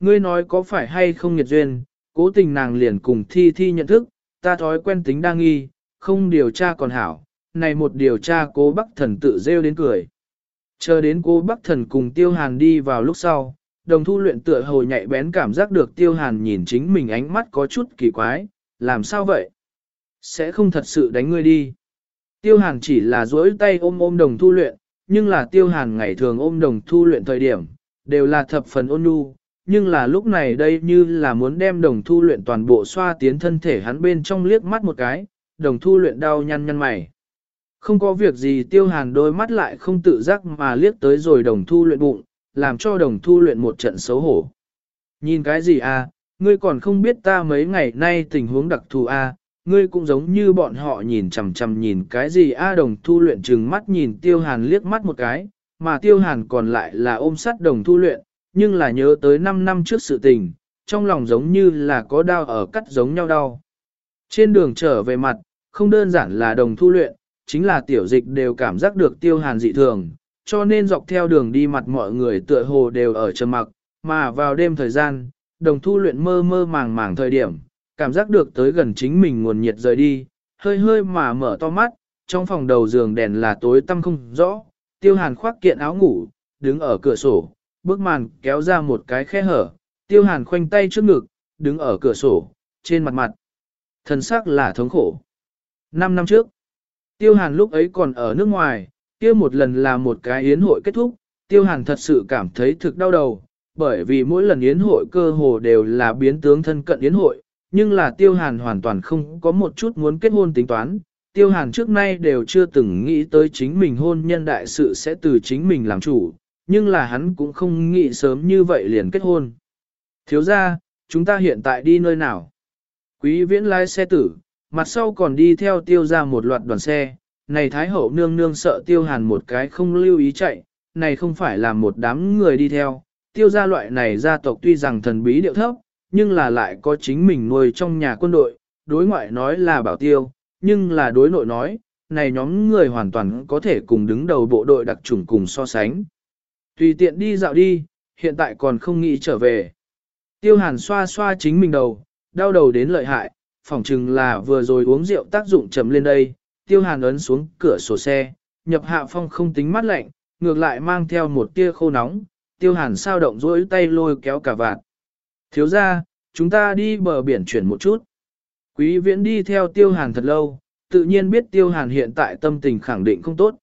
Ngươi nói có phải hay không nghiệt duyên, cố tình nàng liền cùng thi thi nhận thức, ta thói quen tính đa nghi, không điều tra còn hảo, này một điều tra cố bắc thần tự rêu đến cười. Chờ đến cố bắc thần cùng tiêu hàn đi vào lúc sau, đồng thu luyện tựa hồ nhạy bén cảm giác được tiêu hàn nhìn chính mình ánh mắt có chút kỳ quái, làm sao vậy? Sẽ không thật sự đánh ngươi đi. Tiêu hàn chỉ là duỗi tay ôm ôm đồng thu luyện, nhưng là tiêu hàn ngày thường ôm đồng thu luyện thời điểm, đều là thập phần ôn nhu, nhưng là lúc này đây như là muốn đem đồng thu luyện toàn bộ xoa tiến thân thể hắn bên trong liếc mắt một cái, đồng thu luyện đau nhăn nhăn mày. Không có việc gì tiêu hàn đôi mắt lại không tự giác mà liếc tới rồi đồng thu luyện bụng, làm cho đồng thu luyện một trận xấu hổ. Nhìn cái gì à, ngươi còn không biết ta mấy ngày nay tình huống đặc thù à, ngươi cũng giống như bọn họ nhìn chằm chằm nhìn cái gì a đồng thu luyện trừng mắt nhìn tiêu hàn liếc mắt một cái, mà tiêu hàn còn lại là ôm sát đồng thu luyện, nhưng là nhớ tới 5 năm trước sự tình, trong lòng giống như là có đau ở cắt giống nhau đau. Trên đường trở về mặt, không đơn giản là đồng thu luyện, chính là tiểu dịch đều cảm giác được tiêu hàn dị thường, cho nên dọc theo đường đi mặt mọi người tựa hồ đều ở trầm mặc, mà vào đêm thời gian, đồng thu luyện mơ mơ màng màng thời điểm, cảm giác được tới gần chính mình nguồn nhiệt rời đi, hơi hơi mà mở to mắt, trong phòng đầu giường đèn là tối tăm không rõ, tiêu hàn khoác kiện áo ngủ, đứng ở cửa sổ, bước màn kéo ra một cái khe hở, tiêu hàn khoanh tay trước ngực, đứng ở cửa sổ, trên mặt mặt. Thần sắc là thống khổ. Năm năm trước, tiêu hàn lúc ấy còn ở nước ngoài, kia một lần là một cái yến hội kết thúc, tiêu hàn thật sự cảm thấy thực đau đầu, bởi vì mỗi lần yến hội cơ hồ đều là biến tướng thân cận yến hội, nhưng là tiêu hàn hoàn toàn không có một chút muốn kết hôn tính toán. Tiêu hàn trước nay đều chưa từng nghĩ tới chính mình hôn nhân đại sự sẽ từ chính mình làm chủ, nhưng là hắn cũng không nghĩ sớm như vậy liền kết hôn. Thiếu ra, chúng ta hiện tại đi nơi nào? Quý viễn lái xe tử, mặt sau còn đi theo tiêu ra một loạt đoàn xe, này Thái Hậu nương nương sợ tiêu hàn một cái không lưu ý chạy, này không phải là một đám người đi theo, tiêu gia loại này gia tộc tuy rằng thần bí điệu thấp, nhưng là lại có chính mình nuôi trong nhà quân đội, đối ngoại nói là bảo tiêu, nhưng là đối nội nói, này nhóm người hoàn toàn có thể cùng đứng đầu bộ đội đặc chủng cùng so sánh. Tùy tiện đi dạo đi, hiện tại còn không nghĩ trở về. Tiêu hàn xoa xoa chính mình đầu, đau đầu đến lợi hại, phỏng chừng là vừa rồi uống rượu tác dụng chậm lên đây, tiêu hàn ấn xuống cửa sổ xe, nhập hạ phong không tính mắt lạnh, ngược lại mang theo một tia khô nóng, tiêu hàn sao động rỗi tay lôi kéo cả vạt. Thiếu ra, chúng ta đi bờ biển chuyển một chút. Quý viễn đi theo tiêu hàn thật lâu, tự nhiên biết tiêu hàn hiện tại tâm tình khẳng định không tốt.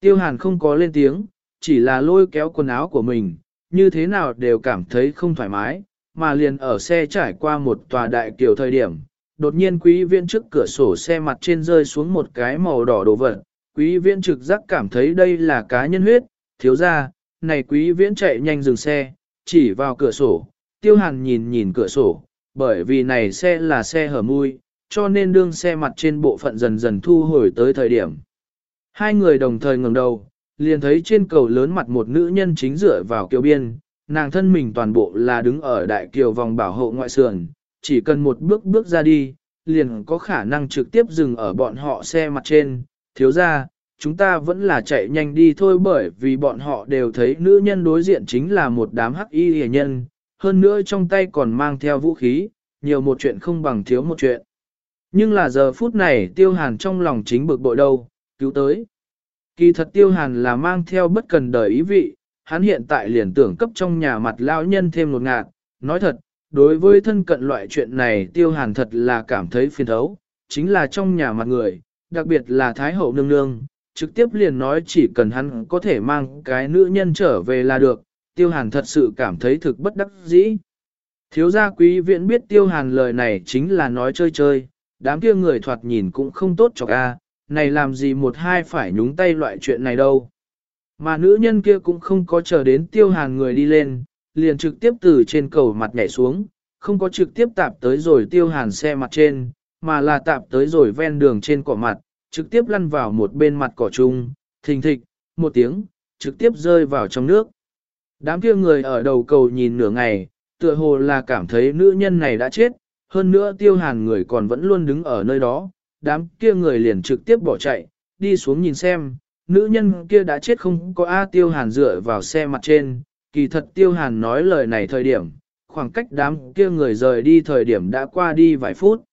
Tiêu hàn không có lên tiếng, chỉ là lôi kéo quần áo của mình, như thế nào đều cảm thấy không thoải mái, mà liền ở xe trải qua một tòa đại kiểu thời điểm. Đột nhiên quý viên trước cửa sổ xe mặt trên rơi xuống một cái màu đỏ đồ vật, quý viên trực giác cảm thấy đây là cá nhân huyết, thiếu ra, này quý viễn chạy nhanh dừng xe, chỉ vào cửa sổ, tiêu hàn nhìn nhìn cửa sổ, bởi vì này xe là xe hở mui, cho nên đương xe mặt trên bộ phận dần dần thu hồi tới thời điểm. Hai người đồng thời ngẩng đầu, liền thấy trên cầu lớn mặt một nữ nhân chính dựa vào kiều biên, nàng thân mình toàn bộ là đứng ở đại kiều vòng bảo hộ ngoại sườn, chỉ cần một bước bước ra đi, liền có khả năng trực tiếp dừng ở bọn họ xe mặt trên, thiếu ra, chúng ta vẫn là chạy nhanh đi thôi bởi vì bọn họ đều thấy nữ nhân đối diện chính là một đám hắc y hề nhân, hơn nữa trong tay còn mang theo vũ khí, nhiều một chuyện không bằng thiếu một chuyện. Nhưng là giờ phút này tiêu hàn trong lòng chính bực bội đâu, cứu tới. Kỳ thật tiêu hàn là mang theo bất cần đời ý vị, hắn hiện tại liền tưởng cấp trong nhà mặt lao nhân thêm một ngạt, nói thật, đối với thân cận loại chuyện này tiêu hàn thật là cảm thấy phiền thấu, chính là trong nhà mặt người, đặc biệt là Thái Hậu Nương Nương, trực tiếp liền nói chỉ cần hắn có thể mang cái nữ nhân trở về là được, tiêu hàn thật sự cảm thấy thực bất đắc dĩ. Thiếu gia quý viện biết tiêu hàn lời này chính là nói chơi chơi, đám kia người thoạt nhìn cũng không tốt cho a, này làm gì một hai phải nhúng tay loại chuyện này đâu. Mà nữ nhân kia cũng không có chờ đến tiêu hàn người đi lên, liền trực tiếp từ trên cầu mặt nhảy xuống, không có trực tiếp tạp tới rồi tiêu hàn xe mặt trên, mà là tạp tới rồi ven đường trên cỏ mặt, trực tiếp lăn vào một bên mặt cỏ chung, thình thịch, một tiếng, trực tiếp rơi vào trong nước. Đám kia người ở đầu cầu nhìn nửa ngày, tựa hồ là cảm thấy nữ nhân này đã chết, hơn nữa tiêu hàn người còn vẫn luôn đứng ở nơi đó, đám kia người liền trực tiếp bỏ chạy, đi xuống nhìn xem, nữ nhân kia đã chết không có A tiêu hàn dựa vào xe mặt trên, kỳ thật tiêu hàn nói lời này thời điểm, khoảng cách đám kia người rời đi thời điểm đã qua đi vài phút.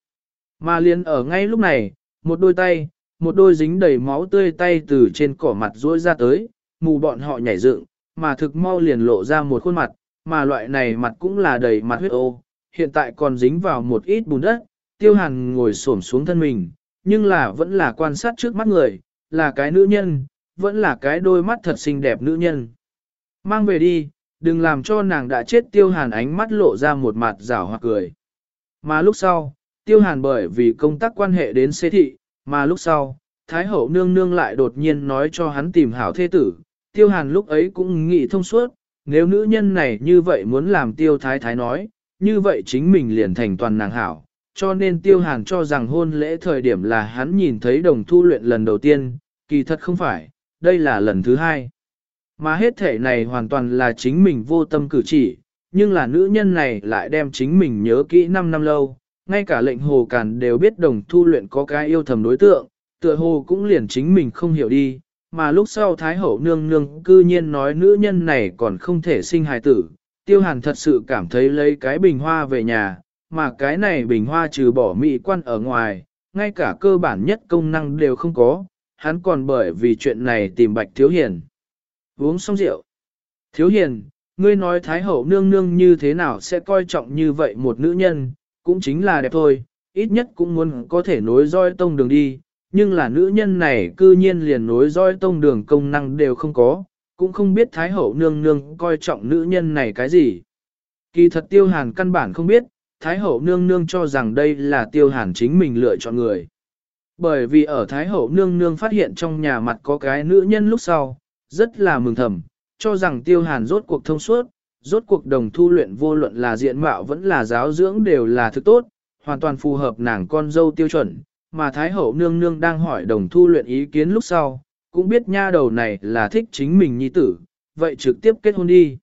Mà liền ở ngay lúc này, một đôi tay, một đôi dính đầy máu tươi tay từ trên cỏ mặt rỗi ra tới, mù bọn họ nhảy dựng, mà thực mau liền lộ ra một khuôn mặt, mà loại này mặt cũng là đầy mặt huyết ô, hiện tại còn dính vào một ít bùn đất, tiêu hàn ngồi xổm xuống thân mình, nhưng là vẫn là quan sát trước mắt người, là cái nữ nhân, vẫn là cái đôi mắt thật xinh đẹp nữ nhân. Mang về đi, đừng làm cho nàng đã chết tiêu hàn ánh mắt lộ ra một mặt rảo hoặc cười. Mà lúc sau, tiêu hàn bởi vì công tác quan hệ đến xế thị, mà lúc sau, Thái hậu nương nương lại đột nhiên nói cho hắn tìm hảo thế tử, tiêu hàn lúc ấy cũng nghĩ thông suốt, nếu nữ nhân này như vậy muốn làm tiêu thái thái nói, như vậy chính mình liền thành toàn nàng hảo, cho nên tiêu hàn cho rằng hôn lễ thời điểm là hắn nhìn thấy đồng thu luyện lần đầu tiên, kỳ thật không phải, đây là lần thứ hai. Mà hết thể này hoàn toàn là chính mình vô tâm cử chỉ, nhưng là nữ nhân này lại đem chính mình nhớ kỹ 5 năm lâu, ngay cả lệnh hồ càn đều biết đồng thu luyện có cái yêu thầm đối tượng, tựa hồ cũng liền chính mình không hiểu đi, mà lúc sau Thái Hậu nương nương cư nhiên nói nữ nhân này còn không thể sinh hài tử, tiêu hàn thật sự cảm thấy lấy cái bình hoa về nhà, mà cái này bình hoa trừ bỏ mỹ quan ở ngoài, ngay cả cơ bản nhất công năng đều không có, hắn còn bởi vì chuyện này tìm bạch thiếu hiền. Uống xong rượu. Thiếu hiền, ngươi nói Thái Hậu nương nương như thế nào sẽ coi trọng như vậy một nữ nhân, cũng chính là đẹp thôi, ít nhất cũng muốn có thể nối roi tông đường đi, nhưng là nữ nhân này cư nhiên liền nối roi tông đường công năng đều không có, cũng không biết Thái Hậu nương nương coi trọng nữ nhân này cái gì. Kỳ thật tiêu hàn căn bản không biết, Thái Hậu nương nương cho rằng đây là tiêu hàn chính mình lựa chọn người. Bởi vì ở Thái Hậu nương nương phát hiện trong nhà mặt có cái nữ nhân lúc sau, rất là mừng thầm, cho rằng tiêu hàn rốt cuộc thông suốt, rốt cuộc đồng thu luyện vô luận là diện mạo vẫn là giáo dưỡng đều là thứ tốt, hoàn toàn phù hợp nàng con dâu tiêu chuẩn, mà Thái Hậu nương nương đang hỏi đồng thu luyện ý kiến lúc sau, cũng biết nha đầu này là thích chính mình nhi tử, vậy trực tiếp kết hôn đi.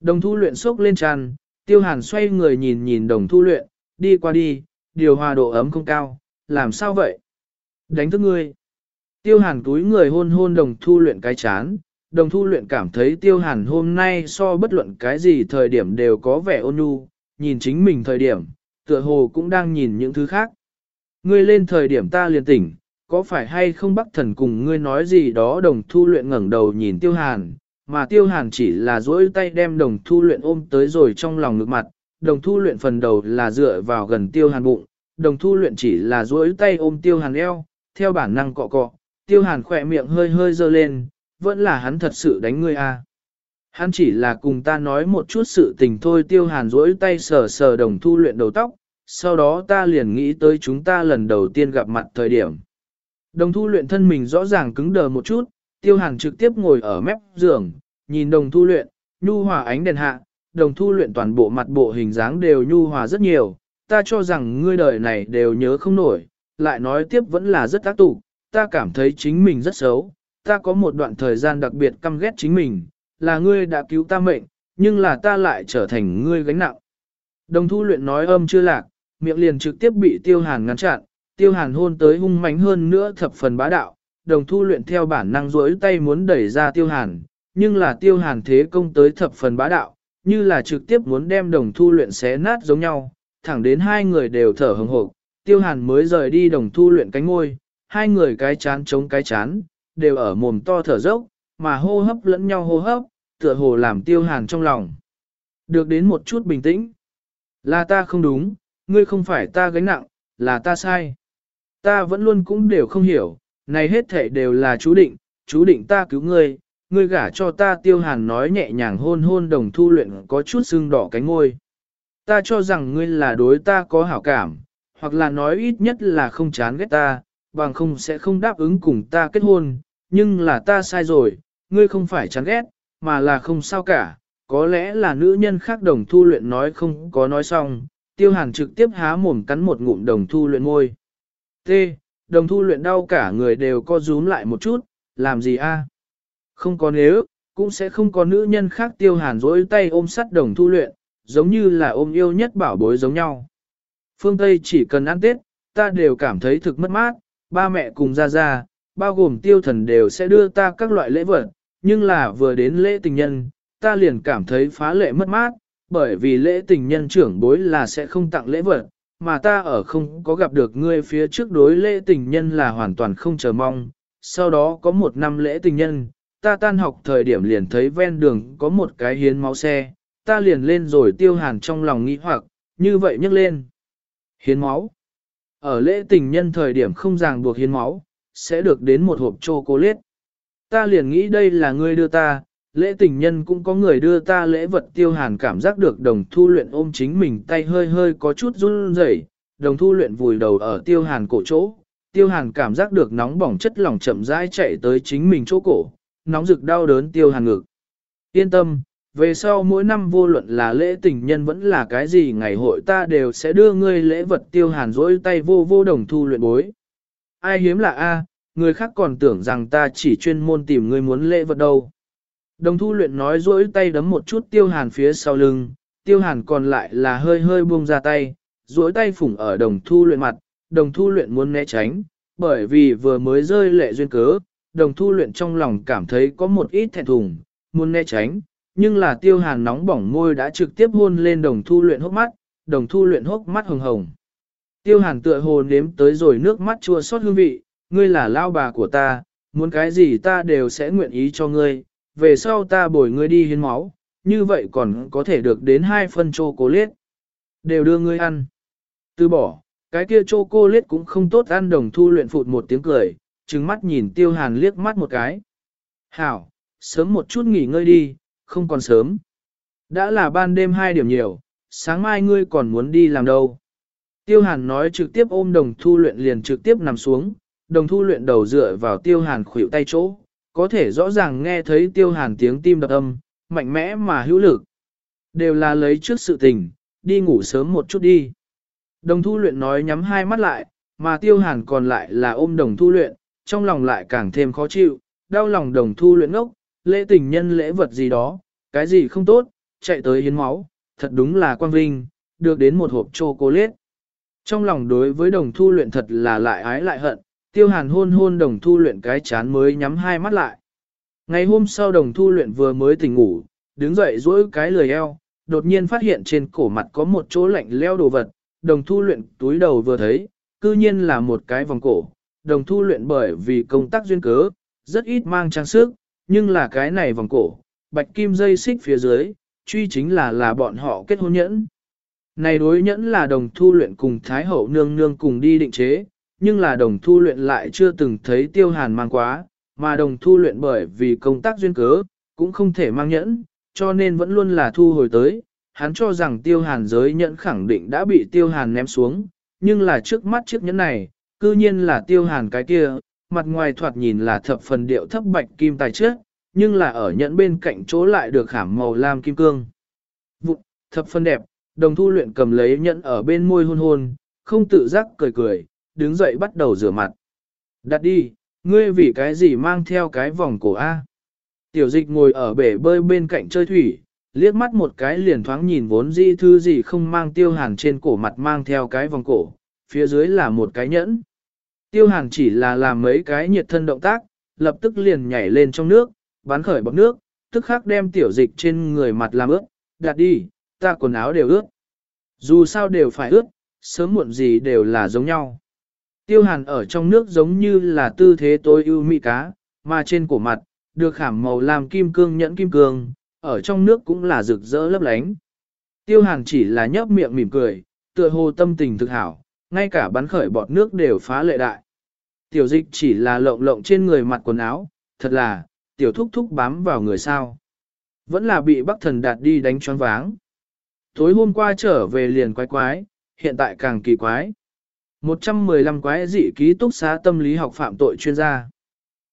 Đồng thu luyện sốc lên tràn, tiêu hàn xoay người nhìn nhìn đồng thu luyện, đi qua đi, điều hòa độ ấm không cao, làm sao vậy? Đánh thức ngươi. Tiêu hàn túi người hôn hôn đồng thu luyện cái chán, đồng thu luyện cảm thấy tiêu hàn hôm nay so bất luận cái gì thời điểm đều có vẻ ôn nhu, nhìn chính mình thời điểm, tựa hồ cũng đang nhìn những thứ khác. Ngươi lên thời điểm ta liền tỉnh, có phải hay không bắc thần cùng ngươi nói gì đó đồng thu luyện ngẩng đầu nhìn tiêu hàn, mà tiêu hàn chỉ là duỗi tay đem đồng thu luyện ôm tới rồi trong lòng ngực mặt, đồng thu luyện phần đầu là dựa vào gần tiêu hàn bụng, đồng thu luyện chỉ là duỗi tay ôm tiêu hàn eo, theo bản năng cọ cọ, tiêu hàn khỏe miệng hơi hơi dơ lên, vẫn là hắn thật sự đánh ngươi à. Hắn chỉ là cùng ta nói một chút sự tình thôi tiêu hàn duỗi tay sờ sờ đồng thu luyện đầu tóc, sau đó ta liền nghĩ tới chúng ta lần đầu tiên gặp mặt thời điểm. Đồng thu luyện thân mình rõ ràng cứng đờ một chút, tiêu hàn trực tiếp ngồi ở mép giường, nhìn đồng thu luyện, nhu hòa ánh đèn hạ, đồng thu luyện toàn bộ mặt bộ hình dáng đều nhu hòa rất nhiều, ta cho rằng ngươi đời này đều nhớ không nổi, lại nói tiếp vẫn là rất tác tụ, ta cảm thấy chính mình rất xấu, ta có một đoạn thời gian đặc biệt căm ghét chính mình, là ngươi đã cứu ta mệnh, nhưng là ta lại trở thành ngươi gánh nặng. Đồng thu luyện nói âm chưa lạc, miệng liền trực tiếp bị tiêu hàn ngăn chặn, tiêu hàn hôn tới hung mãnh hơn nữa thập phần bá đạo, đồng thu luyện theo bản năng rỗi tay muốn đẩy ra tiêu hàn, nhưng là tiêu hàn thế công tới thập phần bá đạo, như là trực tiếp muốn đem đồng thu luyện xé nát giống nhau, thẳng đến hai người đều thở hồng hộp, tiêu hàn mới rời đi đồng thu luyện cánh ngôi, hai người cái chán chống cái chán, đều ở mồm to thở dốc, mà hô hấp lẫn nhau hô hấp, tựa hồ làm tiêu hàn trong lòng. Được đến một chút bình tĩnh. Là ta không đúng, ngươi không phải ta gánh nặng, là ta sai. Ta vẫn luôn cũng đều không hiểu, này hết thể đều là chú định, chú định ta cứu ngươi, ngươi gả cho ta tiêu hàn nói nhẹ nhàng hôn hôn đồng thu luyện có chút sưng đỏ cánh ngôi. Ta cho rằng ngươi là đối ta có hảo cảm, hoặc là nói ít nhất là không chán ghét ta, bằng không sẽ không đáp ứng cùng ta kết hôn, nhưng là ta sai rồi, ngươi không phải chán ghét, mà là không sao cả, có lẽ là nữ nhân khác đồng thu luyện nói không có nói xong, tiêu hàn trực tiếp há mồm cắn một ngụm đồng thu luyện môi. T. Đồng thu luyện đau cả người đều co rúm lại một chút, làm gì a? Không có nếu, cũng sẽ không có nữ nhân khác tiêu hàn dối tay ôm sắt đồng thu luyện, giống như là ôm yêu nhất bảo bối giống nhau. Phương Tây chỉ cần ăn Tết, ta đều cảm thấy thực mất mát, ba mẹ cùng ra ra, bao gồm tiêu thần đều sẽ đưa ta các loại lễ vật, nhưng là vừa đến lễ tình nhân, ta liền cảm thấy phá lệ mất mát, bởi vì lễ tình nhân trưởng bối là sẽ không tặng lễ vật, mà ta ở không có gặp được ngươi phía trước đối lễ tình nhân là hoàn toàn không chờ mong. Sau đó có một năm lễ tình nhân, ta tan học thời điểm liền thấy ven đường có một cái hiến máu xe, ta liền lên rồi tiêu hàn trong lòng nghĩ hoặc, như vậy nhấc lên. Hiến máu. Ở lễ tình nhân thời điểm không ràng buộc hiến máu, sẽ được đến một hộp chocolate. Ta liền nghĩ đây là ngươi đưa ta, lễ tình nhân cũng có người đưa ta lễ vật tiêu hàn cảm giác được đồng thu luyện ôm chính mình tay hơi hơi có chút run rẩy, đồng thu luyện vùi đầu ở tiêu hàn cổ chỗ, tiêu hàn cảm giác được nóng bỏng chất lỏng chậm rãi chạy tới chính mình chỗ cổ, nóng rực đau đớn tiêu hàn ngực. Yên tâm, về sau mỗi năm vô luận là lễ tình nhân vẫn là cái gì ngày hội ta đều sẽ đưa ngươi lễ vật tiêu hàn dỗi tay vô vô đồng thu luyện bối. Ai hiếm là A, người khác còn tưởng rằng ta chỉ chuyên môn tìm ngươi muốn lễ vật đâu. Đồng thu luyện nói dỗi tay đấm một chút tiêu hàn phía sau lưng, tiêu hàn còn lại là hơi hơi buông ra tay, dỗi tay phủng ở đồng thu luyện mặt, đồng thu luyện muốn né tránh, bởi vì vừa mới rơi lệ duyên cớ, đồng thu luyện trong lòng cảm thấy có một ít thẹn thùng, muốn né tránh, nhưng là tiêu hàn nóng bỏng môi đã trực tiếp hôn lên đồng thu luyện hốc mắt, đồng thu luyện hốc mắt hồng hồng. Tiêu hàn tựa hồ nếm tới rồi nước mắt chua xót hương vị, ngươi là lao bà của ta, muốn cái gì ta đều sẽ nguyện ý cho ngươi, về sau ta bồi ngươi đi hiến máu, như vậy còn có thể được đến hai phân chocolate. Đều đưa ngươi ăn. Từ bỏ, cái kia chô cô liết cũng không tốt ăn đồng thu luyện phụt một tiếng cười, trừng mắt nhìn tiêu hàn liếc mắt một cái. Hảo, sớm một chút nghỉ ngơi đi, không còn sớm. Đã là ban đêm hai điểm nhiều, sáng mai ngươi còn muốn đi làm đâu. Tiêu hàn nói trực tiếp ôm đồng thu luyện liền trực tiếp nằm xuống, đồng thu luyện đầu dựa vào tiêu hàn khuỷu tay chỗ, có thể rõ ràng nghe thấy tiêu hàn tiếng tim đập âm, mạnh mẽ mà hữu lực. Đều là lấy trước sự tình, đi ngủ sớm một chút đi. Đồng thu luyện nói nhắm hai mắt lại, mà tiêu hàn còn lại là ôm đồng thu luyện, trong lòng lại càng thêm khó chịu, đau lòng đồng thu luyện ngốc, lễ tình nhân lễ vật gì đó, cái gì không tốt, chạy tới hiến máu, thật đúng là quan vinh, được đến một hộp chocolate. Trong lòng đối với đồng thu luyện thật là lại ái lại hận, tiêu hàn hôn hôn đồng thu luyện cái chán mới nhắm hai mắt lại. Ngày hôm sau đồng thu luyện vừa mới tỉnh ngủ, đứng dậy duỗi cái lười eo, đột nhiên phát hiện trên cổ mặt có một chỗ lạnh leo đồ vật, đồng thu luyện túi đầu vừa thấy, cư nhiên là một cái vòng cổ. Đồng thu luyện bởi vì công tác duyên cớ, rất ít mang trang sức, nhưng là cái này vòng cổ, bạch kim dây xích phía dưới, truy chính là là bọn họ kết hôn nhẫn. Này đối nhẫn là đồng thu luyện cùng Thái Hậu nương nương cùng đi định chế, nhưng là đồng thu luyện lại chưa từng thấy tiêu hàn mang quá, mà đồng thu luyện bởi vì công tác duyên cớ, cũng không thể mang nhẫn, cho nên vẫn luôn là thu hồi tới. Hắn cho rằng tiêu hàn giới nhẫn khẳng định đã bị tiêu hàn ném xuống, nhưng là trước mắt chiếc nhẫn này, cư nhiên là tiêu hàn cái kia, mặt ngoài thoạt nhìn là thập phần điệu thấp bạch kim tài trước, nhưng là ở nhẫn bên cạnh chỗ lại được khảm màu lam kim cương. Vụt, thập phần đẹp, đồng thu luyện cầm lấy nhẫn ở bên môi hôn hôn, không tự giác cười cười, đứng dậy bắt đầu rửa mặt. Đặt đi, ngươi vì cái gì mang theo cái vòng cổ A. Tiểu dịch ngồi ở bể bơi bên cạnh chơi thủy, liếc mắt một cái liền thoáng nhìn vốn di thư gì không mang tiêu hàn trên cổ mặt mang theo cái vòng cổ, phía dưới là một cái nhẫn. Tiêu hàn chỉ là làm mấy cái nhiệt thân động tác, lập tức liền nhảy lên trong nước, bắn khởi bọc nước, tức khắc đem tiểu dịch trên người mặt làm ướt, đặt đi, ta quần áo đều ướt. Dù sao đều phải ướt, sớm muộn gì đều là giống nhau. Tiêu hàn ở trong nước giống như là tư thế tối ưu mỹ cá, mà trên cổ mặt, được khảm màu làm kim cương nhẫn kim cương, ở trong nước cũng là rực rỡ lấp lánh. Tiêu hàn chỉ là nhấp miệng mỉm cười, tựa hồ tâm tình thực hảo, ngay cả bắn khởi bọt nước đều phá lệ đại. Tiểu dịch chỉ là lộng lộng trên người mặt quần áo, thật là, tiểu thúc thúc bám vào người sao. Vẫn là bị bắc thần đạt đi đánh choáng váng. Tối hôm qua trở về liền quái quái, hiện tại càng kỳ quái. 115 quái dị ký túc xá tâm lý học phạm tội chuyên gia.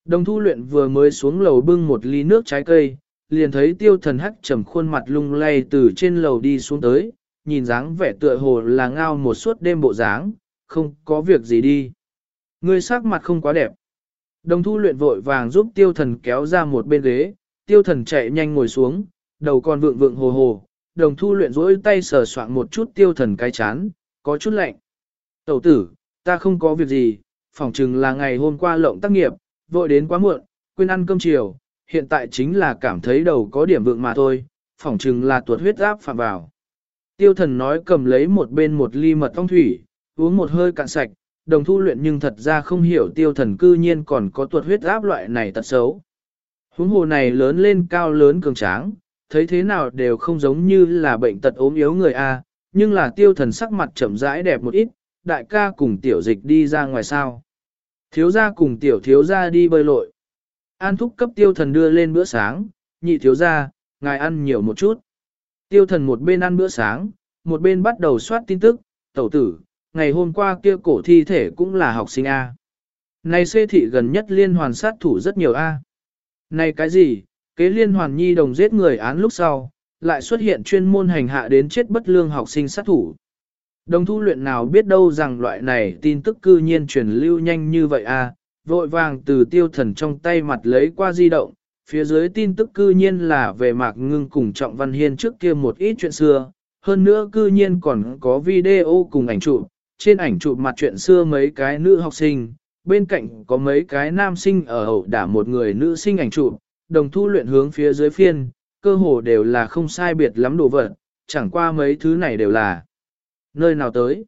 Đồng thu luyện vừa mới xuống lầu bưng một ly nước trái cây, liền thấy tiêu thần hắc trầm khuôn mặt lung lay từ trên lầu đi xuống tới, nhìn dáng vẻ tựa hồ là ngao một suốt đêm bộ dáng, không có việc gì đi. Người sắc mặt không quá đẹp. Đồng thu luyện vội vàng giúp tiêu thần kéo ra một bên ghế, tiêu thần chạy nhanh ngồi xuống, đầu còn vượng vượng hồ hồ, đồng thu luyện rỗi tay sờ soạn một chút tiêu thần cái chán, có chút lạnh. Tẩu tử, ta không có việc gì, phỏng chừng là ngày hôm qua lộng tác nghiệp, vội đến quá muộn, quên ăn cơm chiều, hiện tại chính là cảm thấy đầu có điểm vượng mà thôi, phỏng chừng là tuột huyết áp phạm vào. Tiêu thần nói cầm lấy một bên một ly mật ong thủy, uống một hơi cạn sạch, đồng thu luyện nhưng thật ra không hiểu tiêu thần cư nhiên còn có tuột huyết áp loại này tật xấu. Huống hồ này lớn lên cao lớn cường tráng, thấy thế nào đều không giống như là bệnh tật ốm yếu người A, nhưng là tiêu thần sắc mặt chậm rãi đẹp một ít, đại ca cùng tiểu dịch đi ra ngoài sao. Thiếu gia cùng tiểu thiếu gia đi bơi lội. An thúc cấp tiêu thần đưa lên bữa sáng, nhị thiếu gia, ngài ăn nhiều một chút. Tiêu thần một bên ăn bữa sáng, một bên bắt đầu soát tin tức, tẩu tử, ngày hôm qua kia cổ thi thể cũng là học sinh A. Này xê thị gần nhất liên hoàn sát thủ rất nhiều A. Này cái gì, kế liên hoàn nhi đồng giết người án lúc sau, lại xuất hiện chuyên môn hành hạ đến chết bất lương học sinh sát thủ. Đồng thu luyện nào biết đâu rằng loại này tin tức cư nhiên truyền lưu nhanh như vậy a vội vàng từ tiêu thần trong tay mặt lấy qua di động, phía dưới tin tức cư nhiên là về mạc ngưng cùng Trọng Văn Hiên trước kia một ít chuyện xưa, hơn nữa cư nhiên còn có video cùng ảnh chụp, trên ảnh chụp mặt chuyện xưa mấy cái nữ học sinh, bên cạnh có mấy cái nam sinh ở hậu đả một người nữ sinh ảnh chụp, đồng thu luyện hướng phía dưới phiên, cơ hồ đều là không sai biệt lắm đồ vật, chẳng qua mấy thứ này đều là nơi nào tới.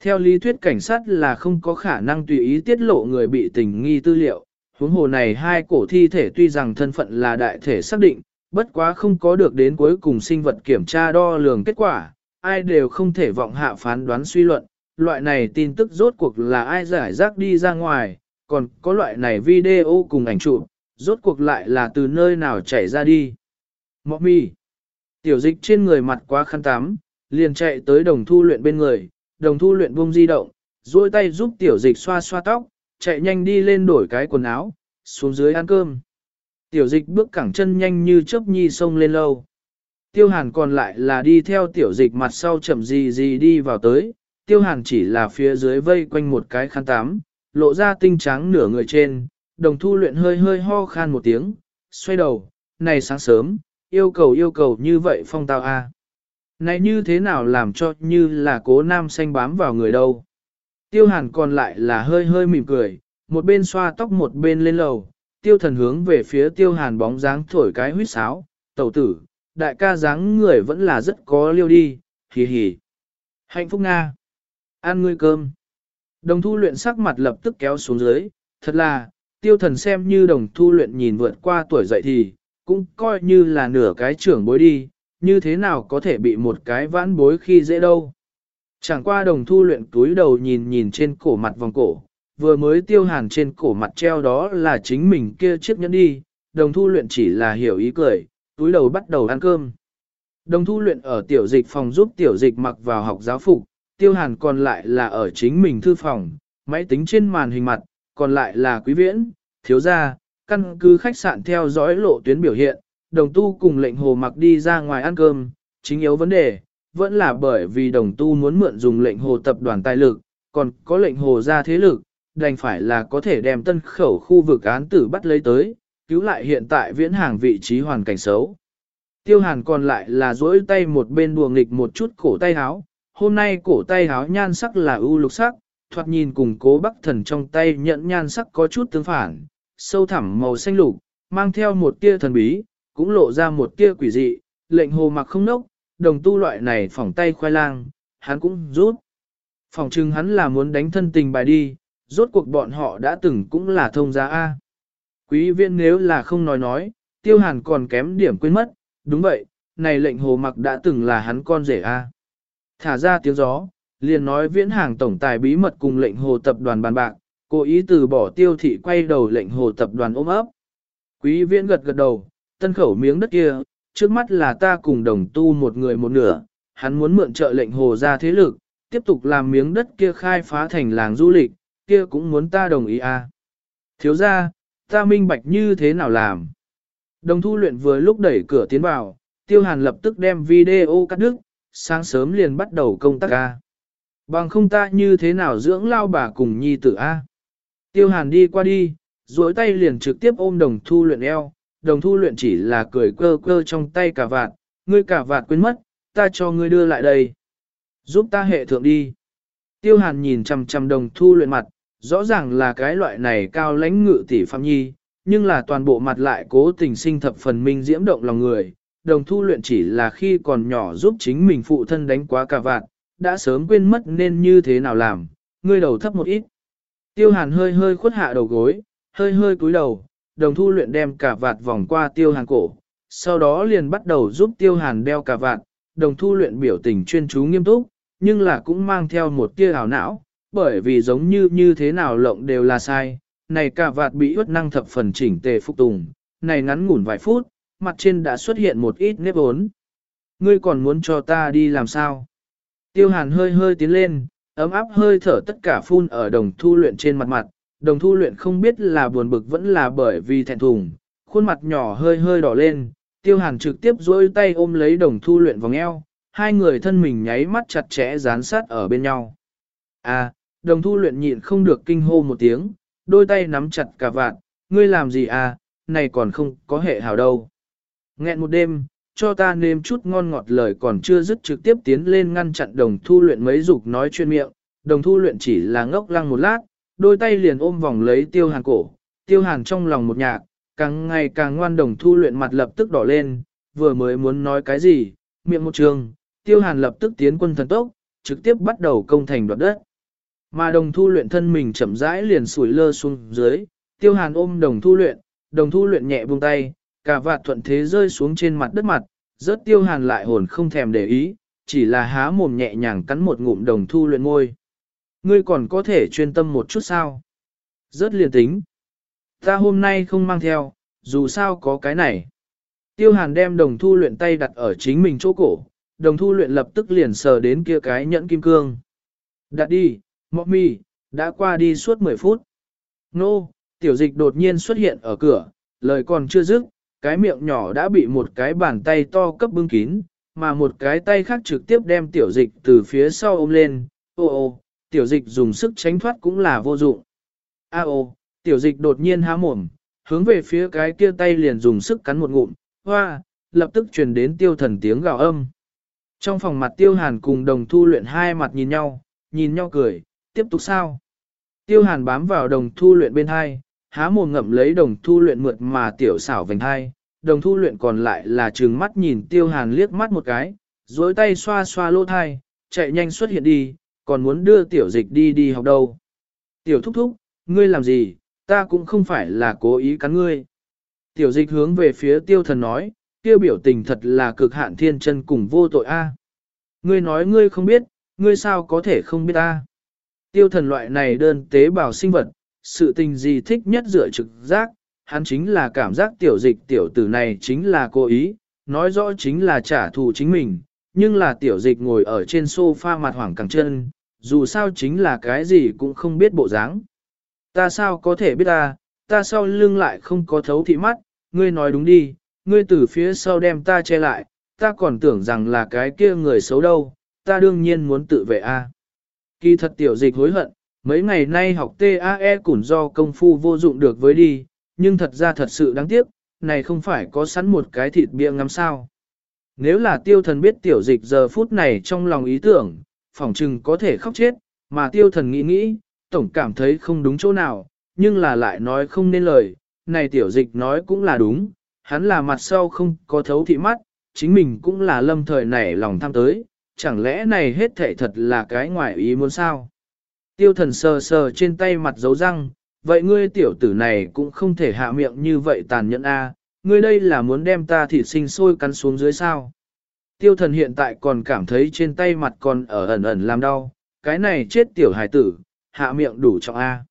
Theo lý thuyết cảnh sát là không có khả năng tùy ý tiết lộ người bị tình nghi tư liệu, huống hồ này hai cổ thi thể tuy rằng thân phận là đại thể xác định, bất quá không có được đến cuối cùng sinh vật kiểm tra đo lường kết quả, ai đều không thể vọng hạ phán đoán suy luận, loại này tin tức rốt cuộc là ai giải rác đi ra ngoài, còn có loại này video cùng ảnh chụp, rốt cuộc lại là từ nơi nào chảy ra đi. Mọc mi. Tiểu dịch trên người mặt quá khăn tắm, liền chạy tới đồng thu luyện bên người, đồng thu luyện buông di động, duỗi tay giúp tiểu dịch xoa xoa tóc, chạy nhanh đi lên đổi cái quần áo, xuống dưới ăn cơm. Tiểu dịch bước cẳng chân nhanh như chớp nhi sông lên lâu. Tiêu hàn còn lại là đi theo tiểu dịch mặt sau chậm gì gì đi vào tới, tiêu hàn chỉ là phía dưới vây quanh một cái khăn tắm, lộ ra tinh trắng nửa người trên, đồng thu luyện hơi hơi ho khan một tiếng, xoay đầu, này sáng sớm, yêu cầu yêu cầu như vậy phong tao a. Này như thế nào làm cho như là cố nam xanh bám vào người đâu. Tiêu hàn còn lại là hơi hơi mỉm cười, một bên xoa tóc một bên lên lầu, tiêu thần hướng về phía tiêu hàn bóng dáng thổi cái huyết sáo, tẩu tử, đại ca dáng người vẫn là rất có liêu đi, hì hì. Hạnh phúc Nga. Ăn ngươi cơm. Đồng thu luyện sắc mặt lập tức kéo xuống dưới, thật là, tiêu thần xem như đồng thu luyện nhìn vượt qua tuổi dậy thì, cũng coi như là nửa cái trưởng bối đi, như thế nào có thể bị một cái vãn bối khi dễ đâu. Chẳng qua đồng thu luyện túi đầu nhìn nhìn trên cổ mặt vòng cổ, vừa mới tiêu hàn trên cổ mặt treo đó là chính mình kia chiếc nhẫn đi, đồng thu luyện chỉ là hiểu ý cười, túi đầu bắt đầu ăn cơm. Đồng thu luyện ở tiểu dịch phòng giúp tiểu dịch mặc vào học giáo phục, tiêu hàn còn lại là ở chính mình thư phòng, máy tính trên màn hình mặt, còn lại là quý viễn, thiếu gia, căn cứ khách sạn theo dõi lộ tuyến biểu hiện, đồng tu cùng lệnh hồ mặc đi ra ngoài ăn cơm, chính yếu vấn đề, vẫn là bởi vì đồng tu muốn mượn dùng lệnh hồ tập đoàn tài lực, còn có lệnh hồ ra thế lực, đành phải là có thể đem tân khẩu khu vực án tử bắt lấy tới, cứu lại hiện tại viễn hàng vị trí hoàn cảnh xấu. Tiêu hàn còn lại là duỗi tay một bên đùa nghịch một chút cổ tay háo, hôm nay cổ tay háo nhan sắc là ưu lục sắc, thoạt nhìn cùng cố bắc thần trong tay nhận nhan sắc có chút tương phản, sâu thẳm màu xanh lục, mang theo một tia thần bí, cũng lộ ra một tia quỷ dị, lệnh hồ mặc không nốc, đồng tu loại này phỏng tay khoai lang, hắn cũng rút. Phỏng chừng hắn là muốn đánh thân tình bài đi, rốt cuộc bọn họ đã từng cũng là thông gia A. Quý viên nếu là không nói nói, tiêu hàn còn kém điểm quên mất, đúng vậy, này lệnh hồ mặc đã từng là hắn con rể A. Thả ra tiếng gió, liền nói viễn hàng tổng tài bí mật cùng lệnh hồ tập đoàn bàn bạc, cố ý từ bỏ tiêu thị quay đầu lệnh hồ tập đoàn ôm ấp. Quý viễn gật gật đầu, tân khẩu miếng đất kia, trước mắt là ta cùng đồng tu một người một nửa, hắn muốn mượn trợ lệnh hồ ra thế lực, tiếp tục làm miếng đất kia khai phá thành làng du lịch, kia cũng muốn ta đồng ý à. Thiếu ra, ta minh bạch như thế nào làm. Đồng thu luyện vừa lúc đẩy cửa tiến vào, tiêu hàn lập tức đem video cắt đứt, sáng sớm liền bắt đầu công tác ca. Bằng không ta như thế nào dưỡng lao bà cùng nhi tử a. Tiêu hàn đi qua đi, duỗi tay liền trực tiếp ôm đồng thu luyện eo, đồng thu luyện chỉ là cười cơ cơ trong tay cả vạt, ngươi cả vạt quên mất, ta cho ngươi đưa lại đây. Giúp ta hệ thượng đi. Tiêu hàn nhìn chằm chằm đồng thu luyện mặt, rõ ràng là cái loại này cao lãnh ngự tỷ phạm nhi, nhưng là toàn bộ mặt lại cố tình sinh thập phần minh diễm động lòng người, đồng thu luyện chỉ là khi còn nhỏ giúp chính mình phụ thân đánh quá cả vạn, đã sớm quên mất nên như thế nào làm, ngươi đầu thấp một ít. Tiêu hàn hơi hơi khuất hạ đầu gối, hơi hơi cúi đầu, đồng thu luyện đem cả vạt vòng qua tiêu hàn cổ, sau đó liền bắt đầu giúp tiêu hàn đeo cả vạt, đồng thu luyện biểu tình chuyên chú nghiêm túc, nhưng là cũng mang theo một tia ảo não, bởi vì giống như như thế nào lộng đều là sai, này cả vạt bị ướt năng thập phần chỉnh tề phục tùng, này ngắn ngủn vài phút, mặt trên đã xuất hiện một ít nếp ốn. Ngươi còn muốn cho ta đi làm sao? Tiêu hàn hơi hơi tiến lên, ấm áp hơi thở tất cả phun ở đồng thu luyện trên mặt mặt, đồng thu luyện không biết là buồn bực vẫn là bởi vì thẹn thùng, khuôn mặt nhỏ hơi hơi đỏ lên, tiêu hàn trực tiếp duỗi tay ôm lấy đồng thu luyện vòng eo, hai người thân mình nháy mắt chặt chẽ dán sát ở bên nhau. À, đồng thu luyện nhịn không được kinh hô một tiếng, đôi tay nắm chặt cả vạn, ngươi làm gì à, này còn không có hệ hào đâu. Nghẹn một đêm, cho ta nêm chút ngon ngọt lời còn chưa dứt trực tiếp tiến lên ngăn chặn đồng thu luyện mấy dục nói chuyên miệng, đồng thu luyện chỉ là ngốc lăng một lát, đôi tay liền ôm vòng lấy tiêu hàn cổ, tiêu hàn trong lòng một nhạc, càng ngày càng ngoan đồng thu luyện mặt lập tức đỏ lên, vừa mới muốn nói cái gì, miệng một trường, tiêu hàn lập tức tiến quân thần tốc, trực tiếp bắt đầu công thành đoạt đất. Mà đồng thu luyện thân mình chậm rãi liền sủi lơ xuống dưới, tiêu hàn ôm đồng thu luyện, đồng thu luyện nhẹ buông tay, cả vạt thuận thế rơi xuống trên mặt đất mặt, rớt tiêu hàn lại hồn không thèm để ý, chỉ là há mồm nhẹ nhàng cắn một ngụm đồng thu luyện ngôi. Ngươi còn có thể chuyên tâm một chút sao? Rất liền tính. Ta hôm nay không mang theo, dù sao có cái này. Tiêu hàn đem đồng thu luyện tay đặt ở chính mình chỗ cổ, đồng thu luyện lập tức liền sờ đến kia cái nhẫn kim cương. Đặt đi, mọ mì, đã qua đi suốt 10 phút. Nô, tiểu dịch đột nhiên xuất hiện ở cửa, lời còn chưa dứt, cái miệng nhỏ đã bị một cái bàn tay to cấp bưng kín, mà một cái tay khác trực tiếp đem tiểu dịch từ phía sau ôm lên, ô ô, tiểu dịch dùng sức tránh thoát cũng là vô dụng. A ô, tiểu dịch đột nhiên há mồm, hướng về phía cái kia tay liền dùng sức cắn một ngụm, hoa, lập tức truyền đến tiêu thần tiếng gào âm. Trong phòng mặt tiêu hàn cùng đồng thu luyện hai mặt nhìn nhau, nhìn nhau cười, tiếp tục sao? Tiêu hàn bám vào đồng thu luyện bên hai, há mồm ngậm lấy đồng thu luyện mượt mà tiểu xảo vành hai, đồng thu luyện còn lại là trừng mắt nhìn tiêu hàn liếc mắt một cái, dối tay xoa xoa lỗ thai, chạy nhanh xuất hiện đi, còn muốn đưa tiểu dịch đi đi học đâu. Tiểu thúc thúc, ngươi làm gì, ta cũng không phải là cố ý cắn ngươi. Tiểu dịch hướng về phía tiêu thần nói, tiêu biểu tình thật là cực hạn thiên chân cùng vô tội a. Ngươi nói ngươi không biết, ngươi sao có thể không biết ta. Tiêu thần loại này đơn tế bào sinh vật, sự tình gì thích nhất dựa trực giác, hắn chính là cảm giác tiểu dịch tiểu tử này chính là cố ý, nói rõ chính là trả thù chính mình, nhưng là tiểu dịch ngồi ở trên sofa mặt hoảng cẳng chân, dù sao chính là cái gì cũng không biết bộ dáng. Ta sao có thể biết ta, ta sau lưng lại không có thấu thị mắt, ngươi nói đúng đi, ngươi từ phía sau đem ta che lại, ta còn tưởng rằng là cái kia người xấu đâu, ta đương nhiên muốn tự vệ a. Kỳ thật tiểu dịch hối hận, mấy ngày nay học TAE cũng do công phu vô dụng được với đi, nhưng thật ra thật sự đáng tiếc, này không phải có sẵn một cái thịt bia ngắm sao. Nếu là tiêu thần biết tiểu dịch giờ phút này trong lòng ý tưởng, phỏng chừng có thể khóc chết, mà tiêu thần nghĩ nghĩ, tổng cảm thấy không đúng chỗ nào, nhưng là lại nói không nên lời, này tiểu dịch nói cũng là đúng, hắn là mặt sau không có thấu thị mắt, chính mình cũng là lâm thời nảy lòng tham tới, chẳng lẽ này hết thể thật là cái ngoại ý muốn sao? Tiêu thần sờ sờ trên tay mặt dấu răng, vậy ngươi tiểu tử này cũng không thể hạ miệng như vậy tàn nhẫn a, ngươi đây là muốn đem ta thịt sinh sôi cắn xuống dưới sao. Tiêu thần hiện tại còn cảm thấy trên tay mặt còn ở ẩn ẩn làm đau, cái này chết tiểu hải tử, hạ miệng đủ trọng a.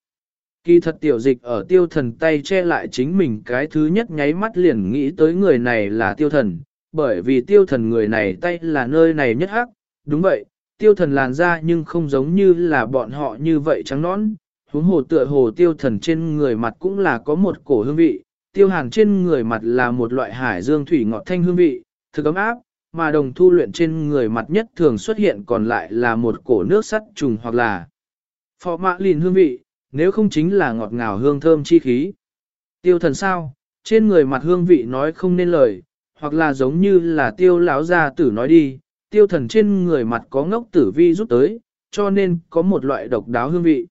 Kỳ thật tiểu dịch ở tiêu thần tay che lại chính mình cái thứ nhất nháy mắt liền nghĩ tới người này là tiêu thần, bởi vì tiêu thần người này tay là nơi này nhất hắc, đúng vậy, tiêu thần làn da nhưng không giống như là bọn họ như vậy trắng nõn, huống hồ tựa hồ tiêu thần trên người mặt cũng là có một cổ hương vị, tiêu hàn trên người mặt là một loại hải dương thủy ngọt thanh hương vị, thực ấm áp, mà đồng thu luyện trên người mặt nhất thường xuất hiện còn lại là một cổ nước sắt trùng hoặc là phò mạ lìn hương vị, nếu không chính là ngọt ngào hương thơm chi khí. Tiêu thần sao, trên người mặt hương vị nói không nên lời, hoặc là giống như là tiêu lão gia tử nói đi, tiêu thần trên người mặt có ngốc tử vi rút tới, cho nên có một loại độc đáo hương vị.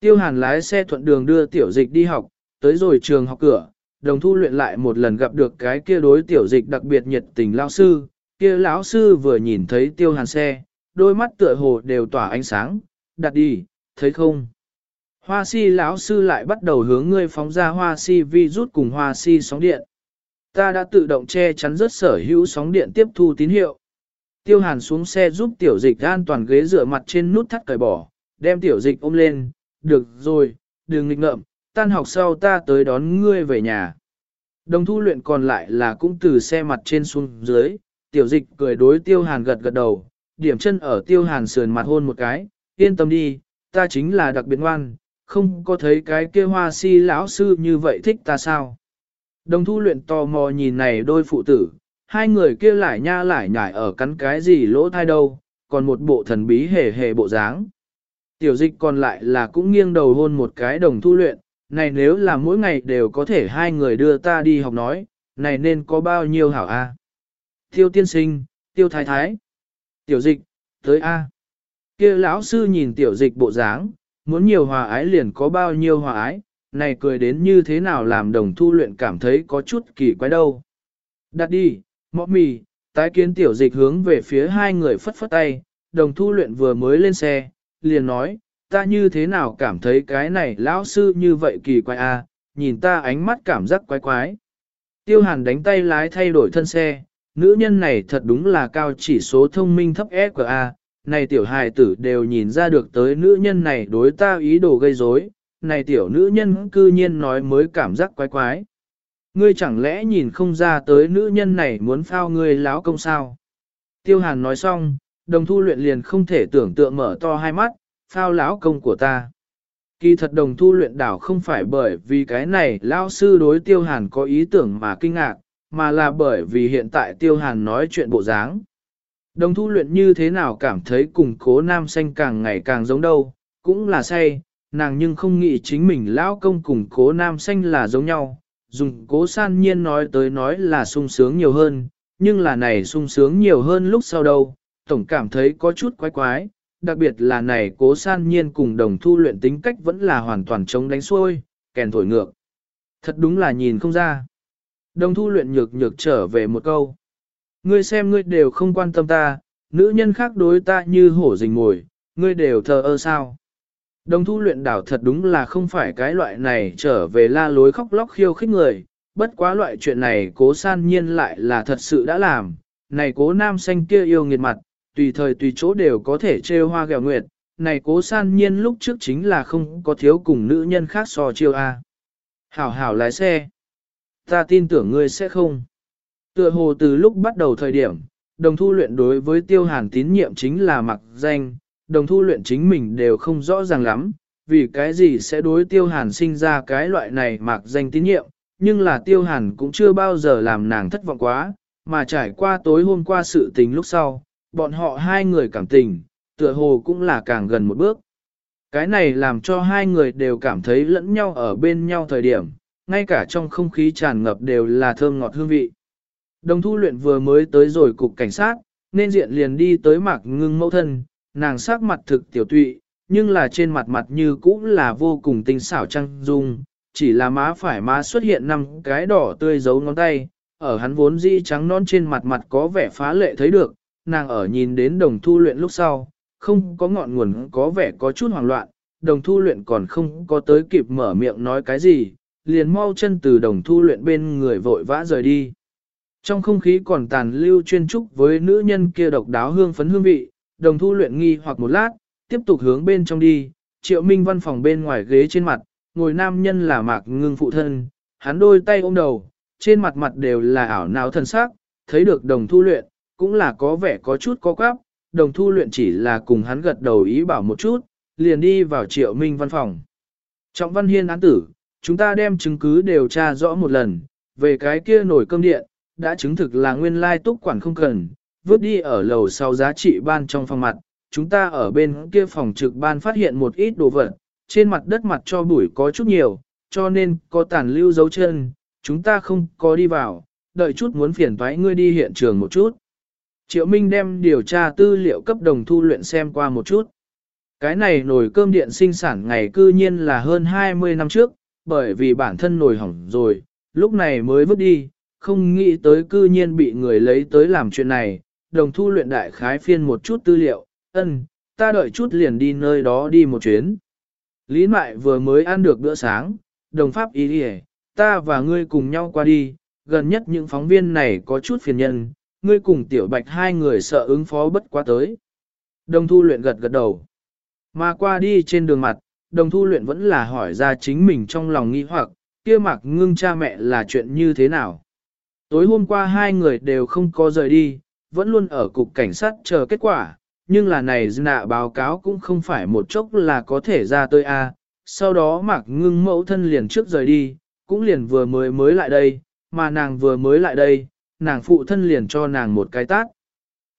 Tiêu hàn lái xe thuận đường đưa tiểu dịch đi học, tới rồi trường học cửa, đồng thu luyện lại một lần gặp được cái kia đối tiểu dịch đặc biệt nhiệt tình lao sư, kia lão sư vừa nhìn thấy tiêu hàn xe, đôi mắt tựa hồ đều tỏa ánh sáng, đặt đi, thấy không? Hoa si lão sư lại bắt đầu hướng ngươi phóng ra hoa si vi rút cùng hoa si sóng điện. Ta đã tự động che chắn rất sở hữu sóng điện tiếp thu tín hiệu. Tiêu hàn xuống xe giúp tiểu dịch an toàn ghế dựa mặt trên nút thắt cởi bỏ, đem tiểu dịch ôm lên, được rồi, đừng nghịch ngợm, tan học sau ta tới đón ngươi về nhà. Đồng thu luyện còn lại là cũng từ xe mặt trên xuống dưới, tiểu dịch cười đối tiêu hàn gật gật đầu, điểm chân ở tiêu hàn sườn mặt hôn một cái, yên tâm đi, ta chính là đặc biệt ngoan, không có thấy cái kia hoa si lão sư như vậy thích ta sao. Đồng thu luyện tò mò nhìn này đôi phụ tử, hai người kia lại nha lại nhải ở cắn cái gì lỗ thai đâu, còn một bộ thần bí hề hề bộ dáng. Tiểu dịch còn lại là cũng nghiêng đầu hôn một cái đồng thu luyện, này nếu là mỗi ngày đều có thể hai người đưa ta đi học nói, này nên có bao nhiêu hảo a? Tiêu tiên sinh, tiêu thái thái. Tiểu dịch, tới a. Kia lão sư nhìn tiểu dịch bộ dáng, muốn nhiều hòa ái liền có bao nhiêu hòa ái, này cười đến như thế nào làm đồng thu luyện cảm thấy có chút kỳ quái đâu. Đặt đi, mọ mì, tái kiến tiểu dịch hướng về phía hai người phất phất tay, đồng thu luyện vừa mới lên xe, liền nói, ta như thế nào cảm thấy cái này lão sư như vậy kỳ quái a, nhìn ta ánh mắt cảm giác quái quái. Tiêu hàn đánh tay lái thay đổi thân xe, nữ nhân này thật đúng là cao chỉ số thông minh thấp EQA, này tiểu hài tử đều nhìn ra được tới nữ nhân này đối ta ý đồ gây rối, này tiểu nữ nhân cư nhiên nói mới cảm giác quái quái. Ngươi chẳng lẽ nhìn không ra tới nữ nhân này muốn phao ngươi láo công sao? Tiêu hàn nói xong, đồng thu luyện liền không thể tưởng tượng mở to hai mắt, phao lão công của ta. Kỳ thật đồng thu luyện đảo không phải bởi vì cái này lão sư đối tiêu hàn có ý tưởng mà kinh ngạc, mà là bởi vì hiện tại tiêu hàn nói chuyện bộ dáng. Đồng thu luyện như thế nào cảm thấy cùng cố nam xanh càng ngày càng giống đâu, cũng là say, nàng nhưng không nghĩ chính mình lão công cùng cố nam xanh là giống nhau, dùng cố san nhiên nói tới nói là sung sướng nhiều hơn, nhưng là này sung sướng nhiều hơn lúc sau đâu, tổng cảm thấy có chút quái quái, đặc biệt là này cố san nhiên cùng đồng thu luyện tính cách vẫn là hoàn toàn chống đánh xuôi, kèn thổi ngược. Thật đúng là nhìn không ra. Đồng thu luyện nhược nhược trở về một câu. Ngươi xem ngươi đều không quan tâm ta, nữ nhân khác đối ta như hổ rình ngồi, ngươi đều thờ ơ sao. Đồng thu luyện đảo thật đúng là không phải cái loại này trở về la lối khóc lóc khiêu khích người, bất quá loại chuyện này cố san nhiên lại là thật sự đã làm, này cố nam xanh kia yêu nghiệt mặt, tùy thời tùy chỗ đều có thể trêu hoa gẹo nguyệt, này cố san nhiên lúc trước chính là không có thiếu cùng nữ nhân khác so chiêu A. Hảo hảo lái xe. Ta tin tưởng ngươi sẽ không. Tựa hồ từ lúc bắt đầu thời điểm, đồng thu luyện đối với tiêu hàn tín nhiệm chính là mặc danh, đồng thu luyện chính mình đều không rõ ràng lắm, vì cái gì sẽ đối tiêu hàn sinh ra cái loại này mặc danh tín nhiệm, nhưng là tiêu hàn cũng chưa bao giờ làm nàng thất vọng quá, mà trải qua tối hôm qua sự tình lúc sau, bọn họ hai người cảm tình, tựa hồ cũng là càng gần một bước. Cái này làm cho hai người đều cảm thấy lẫn nhau ở bên nhau thời điểm, ngay cả trong không khí tràn ngập đều là thơm ngọt hương vị. Đồng thu luyện vừa mới tới rồi cục cảnh sát, nên diện liền đi tới mạc ngưng mẫu thân, nàng sắc mặt thực tiểu tụy, nhưng là trên mặt mặt như cũ là vô cùng tinh xảo trăng dung, chỉ là má phải má xuất hiện năm cái đỏ tươi giấu ngón tay, ở hắn vốn di trắng non trên mặt mặt có vẻ phá lệ thấy được, nàng ở nhìn đến đồng thu luyện lúc sau, không có ngọn nguồn có vẻ có chút hoảng loạn, đồng thu luyện còn không có tới kịp mở miệng nói cái gì, liền mau chân từ đồng thu luyện bên người vội vã rời đi. Trong không khí còn tàn lưu chuyên trúc với nữ nhân kia độc đáo hương phấn hương vị, đồng thu luyện nghi hoặc một lát, tiếp tục hướng bên trong đi, triệu minh văn phòng bên ngoài ghế trên mặt, ngồi nam nhân là mạc ngưng phụ thân, hắn đôi tay ôm đầu, trên mặt mặt đều là ảo não thần sắc, thấy được đồng thu luyện, cũng là có vẻ có chút có quáp, đồng thu luyện chỉ là cùng hắn gật đầu ý bảo một chút, liền đi vào triệu minh văn phòng. Trọng văn hiên án tử, chúng ta đem chứng cứ điều tra rõ một lần, về cái kia nổi cơm điện, đã chứng thực là nguyên lai túc quản không cần, vứt đi ở lầu sau giá trị ban trong phòng mặt, chúng ta ở bên kia phòng trực ban phát hiện một ít đồ vật, trên mặt đất mặt cho bụi có chút nhiều, cho nên có tàn lưu dấu chân, chúng ta không có đi vào, đợi chút muốn phiền thoái ngươi đi hiện trường một chút. Triệu Minh đem điều tra tư liệu cấp đồng thu luyện xem qua một chút. Cái này nồi cơm điện sinh sản ngày cư nhiên là hơn 20 năm trước, bởi vì bản thân nồi hỏng rồi, lúc này mới vứt đi, không nghĩ tới cư nhiên bị người lấy tới làm chuyện này, đồng thu luyện đại khái phiên một chút tư liệu, ân, ta đợi chút liền đi nơi đó đi một chuyến. Lý Mại vừa mới ăn được bữa sáng, đồng pháp ý đi ta và ngươi cùng nhau qua đi, gần nhất những phóng viên này có chút phiền nhân, ngươi cùng tiểu bạch hai người sợ ứng phó bất quá tới. Đồng thu luyện gật gật đầu. Mà qua đi trên đường mặt, đồng thu luyện vẫn là hỏi ra chính mình trong lòng nghi hoặc, kia mặc ngưng cha mẹ là chuyện như thế nào. Tối hôm qua hai người đều không có rời đi, vẫn luôn ở cục cảnh sát chờ kết quả, nhưng là này nạ báo cáo cũng không phải một chốc là có thể ra tới a. Sau đó mặc ngưng mẫu thân liền trước rời đi, cũng liền vừa mới mới lại đây, mà nàng vừa mới lại đây, nàng phụ thân liền cho nàng một cái tát.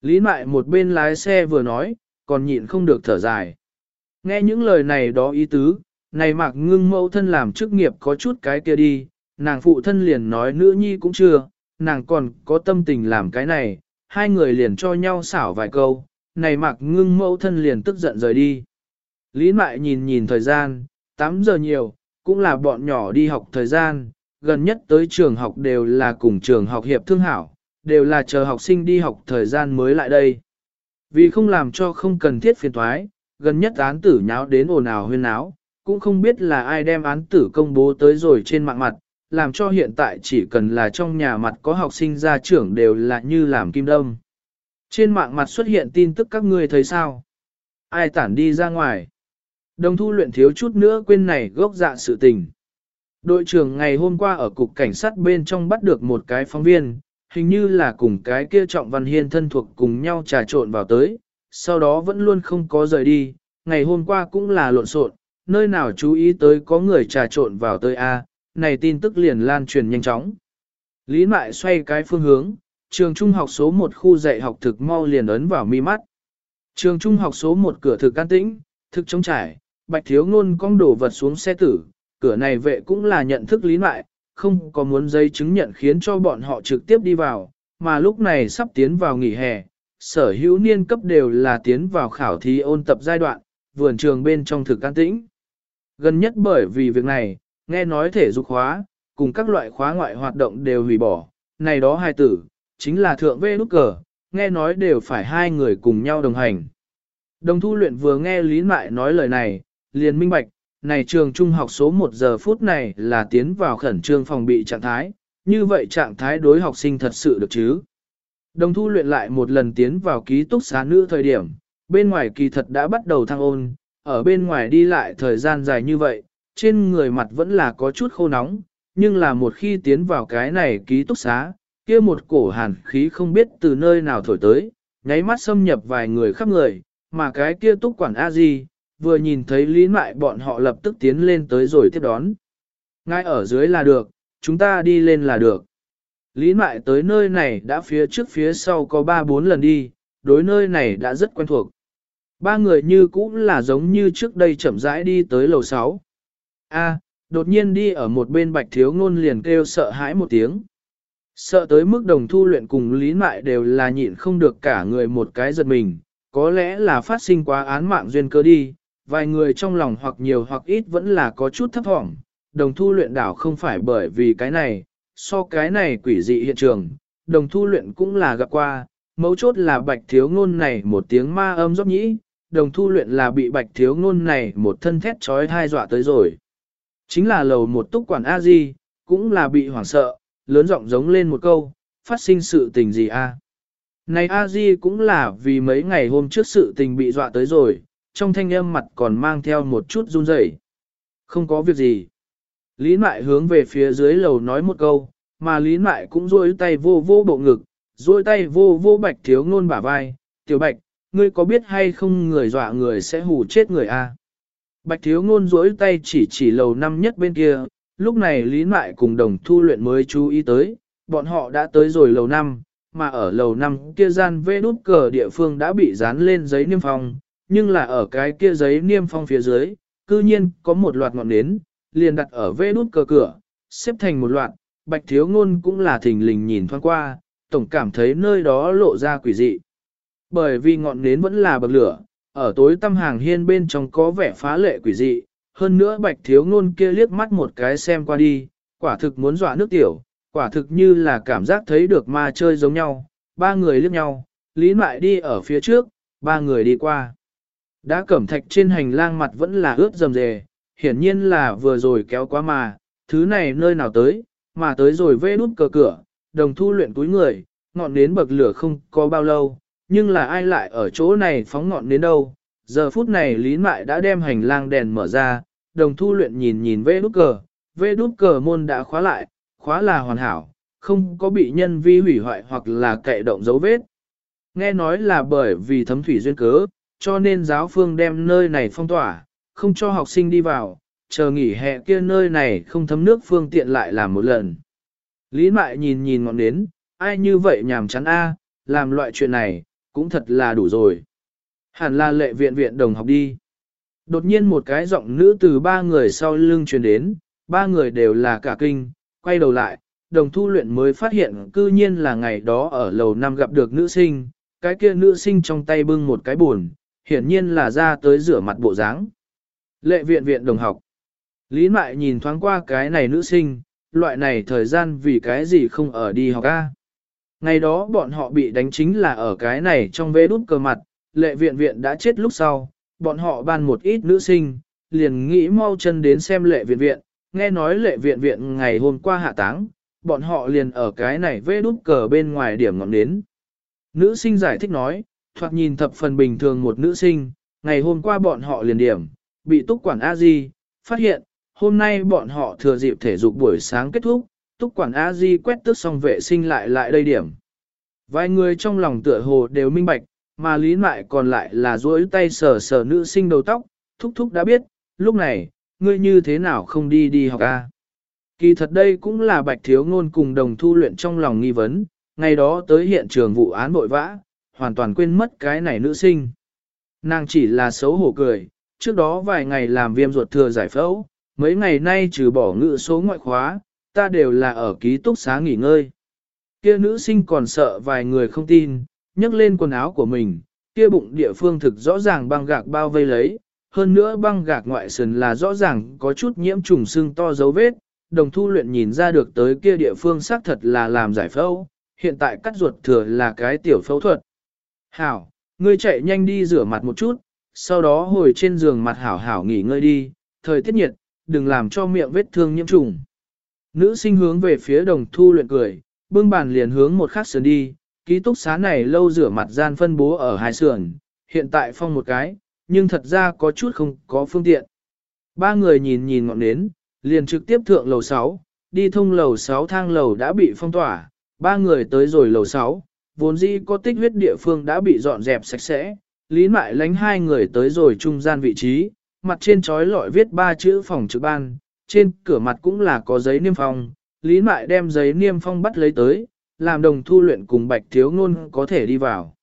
Lý mại một bên lái xe vừa nói, còn nhịn không được thở dài. Nghe những lời này đó ý tứ, này mạc ngưng mẫu thân làm chức nghiệp có chút cái kia đi, nàng phụ thân liền nói nữ nhi cũng chưa, nàng còn có tâm tình làm cái này, hai người liền cho nhau xảo vài câu, này mạc ngưng mẫu thân liền tức giận rời đi. Lý mại nhìn nhìn thời gian, 8 giờ nhiều, cũng là bọn nhỏ đi học thời gian, gần nhất tới trường học đều là cùng trường học hiệp thương hảo, đều là chờ học sinh đi học thời gian mới lại đây. Vì không làm cho không cần thiết phiền thoái, gần nhất án tử nháo đến ồn ào huyên náo, cũng không biết là ai đem án tử công bố tới rồi trên mạng mặt, làm cho hiện tại chỉ cần là trong nhà mặt có học sinh ra trưởng đều là như làm kim đông. Trên mạng mặt xuất hiện tin tức các ngươi thấy sao? Ai tản đi ra ngoài? Đồng thu luyện thiếu chút nữa quên này gốc dạ sự tình. Đội trưởng ngày hôm qua ở cục cảnh sát bên trong bắt được một cái phóng viên, hình như là cùng cái kia trọng văn hiên thân thuộc cùng nhau trà trộn vào tới, sau đó vẫn luôn không có rời đi, ngày hôm qua cũng là lộn xộn, nơi nào chú ý tới có người trà trộn vào tới A, này tin tức liền lan truyền nhanh chóng. Lý Mại xoay cái phương hướng, trường trung học số 1 khu dạy học thực mau liền ấn vào mi mắt. Trường trung học số 1 cửa thực can tĩnh, thực trống trải, bạch thiếu ngôn cong đổ vật xuống xe tử, cửa này vệ cũng là nhận thức Lý Mại, không có muốn giấy chứng nhận khiến cho bọn họ trực tiếp đi vào, mà lúc này sắp tiến vào nghỉ hè, sở hữu niên cấp đều là tiến vào khảo thí ôn tập giai đoạn, vườn trường bên trong thực an tĩnh. Gần nhất bởi vì việc này, nghe nói thể dục khóa, cùng các loại khóa ngoại hoạt động đều hủy bỏ, này đó hai tử, chính là thượng vê nút cờ, nghe nói đều phải hai người cùng nhau đồng hành. Đồng thu luyện vừa nghe Lý Mại nói lời này, liền minh bạch, này trường trung học số 1 giờ phút này là tiến vào khẩn trương phòng bị trạng thái, như vậy trạng thái đối học sinh thật sự được chứ. Đồng thu luyện lại một lần tiến vào ký túc xá nữ thời điểm, bên ngoài kỳ thật đã bắt đầu thăng ôn, ở bên ngoài đi lại thời gian dài như vậy, trên người mặt vẫn là có chút khô nóng, nhưng là một khi tiến vào cái này ký túc xá, kia một cổ hàn khí không biết từ nơi nào thổi tới, nháy mắt xâm nhập vài người khắp người, mà cái kia túc quản a di vừa nhìn thấy lý mại bọn họ lập tức tiến lên tới rồi tiếp đón. Ngay ở dưới là được, chúng ta đi lên là được. Lý mại tới nơi này đã phía trước phía sau có 3-4 lần đi, đối nơi này đã rất quen thuộc. Ba người như cũng là giống như trước đây chậm rãi đi tới lầu 6. A, đột nhiên đi ở một bên bạch thiếu ngôn liền kêu sợ hãi một tiếng. Sợ tới mức đồng thu luyện cùng lý mại đều là nhịn không được cả người một cái giật mình, có lẽ là phát sinh quá án mạng duyên cơ đi, vài người trong lòng hoặc nhiều hoặc ít vẫn là có chút thấp thỏm, đồng thu luyện đảo không phải bởi vì cái này, so cái này quỷ dị hiện trường, đồng thu luyện cũng là gặp qua, mấu chốt là bạch thiếu ngôn này một tiếng ma âm dốc nhĩ, đồng thu luyện là bị bạch thiếu ngôn này một thân thét trói thai dọa tới rồi. Chính là lầu một túc quản A-di, cũng là bị hoảng sợ, lớn giọng giống lên một câu, phát sinh sự tình gì a? Này A-di cũng là vì mấy ngày hôm trước sự tình bị dọa tới rồi, trong thanh âm mặt còn mang theo một chút run rẩy. Không có việc gì. Lý Mại hướng về phía dưới lầu nói một câu, mà Lý Mại cũng duỗi tay vô vô bộ ngực, duỗi tay vô vô bạch thiếu ngôn bả vai, tiểu bạch, ngươi có biết hay không người dọa người sẽ hù chết người a? Bạch thiếu ngôn duỗi tay chỉ chỉ lầu năm nhất bên kia, lúc này Lý Mại cùng đồng thu luyện mới chú ý tới, bọn họ đã tới rồi lầu năm, mà ở lầu năm kia gian vê đút cờ địa phương đã bị dán lên giấy niêm phong, nhưng là ở cái kia giấy niêm phong phía dưới, cư nhiên có một loạt ngọn nến, liền đặt ở vê đút cờ cửa, xếp thành một loạt, bạch thiếu ngôn cũng là thình lình nhìn thoáng qua, tổng cảm thấy nơi đó lộ ra quỷ dị. Bởi vì ngọn nến vẫn là bậc lửa, ở tối tâm hàng hiên bên trong có vẻ phá lệ quỷ dị, hơn nữa bạch thiếu ngôn kia liếc mắt một cái xem qua đi, quả thực muốn dọa nước tiểu, quả thực như là cảm giác thấy được ma chơi giống nhau, ba người liếc nhau, Lý Mại đi ở phía trước, ba người đi qua. Đã cẩm thạch trên hành lang mặt vẫn là ướt dầm dề, hiển nhiên là vừa rồi kéo quá mà, thứ này nơi nào tới, mà tới rồi vê đút cờ cửa, đồng thu luyện túi người, ngọn nến bậc lửa không có bao lâu, nhưng là ai lại ở chỗ này phóng ngọn nến đâu. Giờ phút này Lý Mại đã đem hành lang đèn mở ra, đồng thu luyện nhìn nhìn vê đút cờ, vê đút cờ môn đã khóa lại, khóa là hoàn hảo, không có bị nhân vi hủy hoại hoặc là cậy động dấu vết. Nghe nói là bởi vì thấm thủy duyên cớ, cho nên giáo phương đem nơi này phong tỏa, không cho học sinh đi vào, chờ nghỉ hè kia nơi này không thấm nước phương tiện lại làm một lần. Lý Mại nhìn nhìn ngọn nến, ai như vậy nhàm chán a, làm loại chuyện này, cũng thật là đủ rồi. Hẳn là lệ viện viện đồng học đi. Đột nhiên một cái giọng nữ từ ba người sau lưng truyền đến, ba người đều là cả kinh, quay đầu lại, đồng thu luyện mới phát hiện cư nhiên là ngày đó ở lầu năm gặp được nữ sinh, cái kia nữ sinh trong tay bưng một cái buồn, hiển nhiên là ra tới rửa mặt bộ dáng. Lệ viện viện đồng học. Lý Mại nhìn thoáng qua cái này nữ sinh, loại này thời gian vì cái gì không ở đi học a? Ngày đó bọn họ bị đánh chính là ở cái này trong vế đút cờ mặt, lệ viện viện đã chết lúc sau, bọn họ ban một ít nữ sinh, liền nghĩ mau chân đến xem lệ viện viện, nghe nói lệ viện viện ngày hôm qua hạ táng, bọn họ liền ở cái này vế đút cờ bên ngoài điểm ngọn đến. Nữ sinh giải thích nói, thoạt nhìn thập phần bình thường một nữ sinh, ngày hôm qua bọn họ liền điểm, bị túc quản a di phát hiện, hôm nay bọn họ thừa dịp thể dục buổi sáng kết thúc, túc quản a di quét tước xong vệ sinh lại lại đây điểm. Vài người trong lòng tựa hồ đều minh bạch, mà lý mại còn lại là duỗi tay sờ sờ nữ sinh đầu tóc, thúc thúc đã biết, lúc này, ngươi như thế nào không đi đi học a? Kỳ thật đây cũng là bạch thiếu ngôn cùng đồng thu luyện trong lòng nghi vấn, ngày đó tới hiện trường vụ án bội vã, hoàn toàn quên mất cái này nữ sinh. Nàng chỉ là xấu hổ cười, trước đó vài ngày làm viêm ruột thừa giải phẫu, mấy ngày nay trừ bỏ ngự số ngoại khóa, ta đều là ở ký túc xá nghỉ ngơi. Kia nữ sinh còn sợ vài người không tin, nhấc lên quần áo của mình, kia bụng địa phương thực rõ ràng băng gạc bao vây lấy, hơn nữa băng gạc ngoại sườn là rõ ràng có chút nhiễm trùng xương to dấu vết, đồng thu luyện nhìn ra được tới kia địa phương xác thật là làm giải phẫu, hiện tại cắt ruột thừa là cái tiểu phẫu thuật. Hảo, ngươi chạy nhanh đi rửa mặt một chút, sau đó hồi trên giường mặt hảo hảo nghỉ ngơi đi, thời tiết nhiệt, đừng làm cho miệng vết thương nhiễm trùng. Nữ sinh hướng về phía đồng thu luyện cười, bưng bàn liền hướng một khắc sườn đi, ký túc xá này lâu rửa mặt gian phân bố ở hai sườn, hiện tại phong một cái, nhưng thật ra có chút không có phương tiện. Ba người nhìn nhìn ngọn nến, liền trực tiếp thượng lầu 6, đi thông lầu 6 thang lầu đã bị phong tỏa, ba người tới rồi lầu 6, vốn dĩ có tích huyết địa phương đã bị dọn dẹp sạch sẽ, Lý Mại lánh hai người tới rồi trung gian vị trí, mặt trên trói lọi viết ba chữ phòng trực ban, trên cửa mặt cũng là có giấy niêm phong, Lý Mại đem giấy niêm phong bắt lấy tới, làm đồng thu luyện cùng bạch thiếu ngôn có thể đi vào.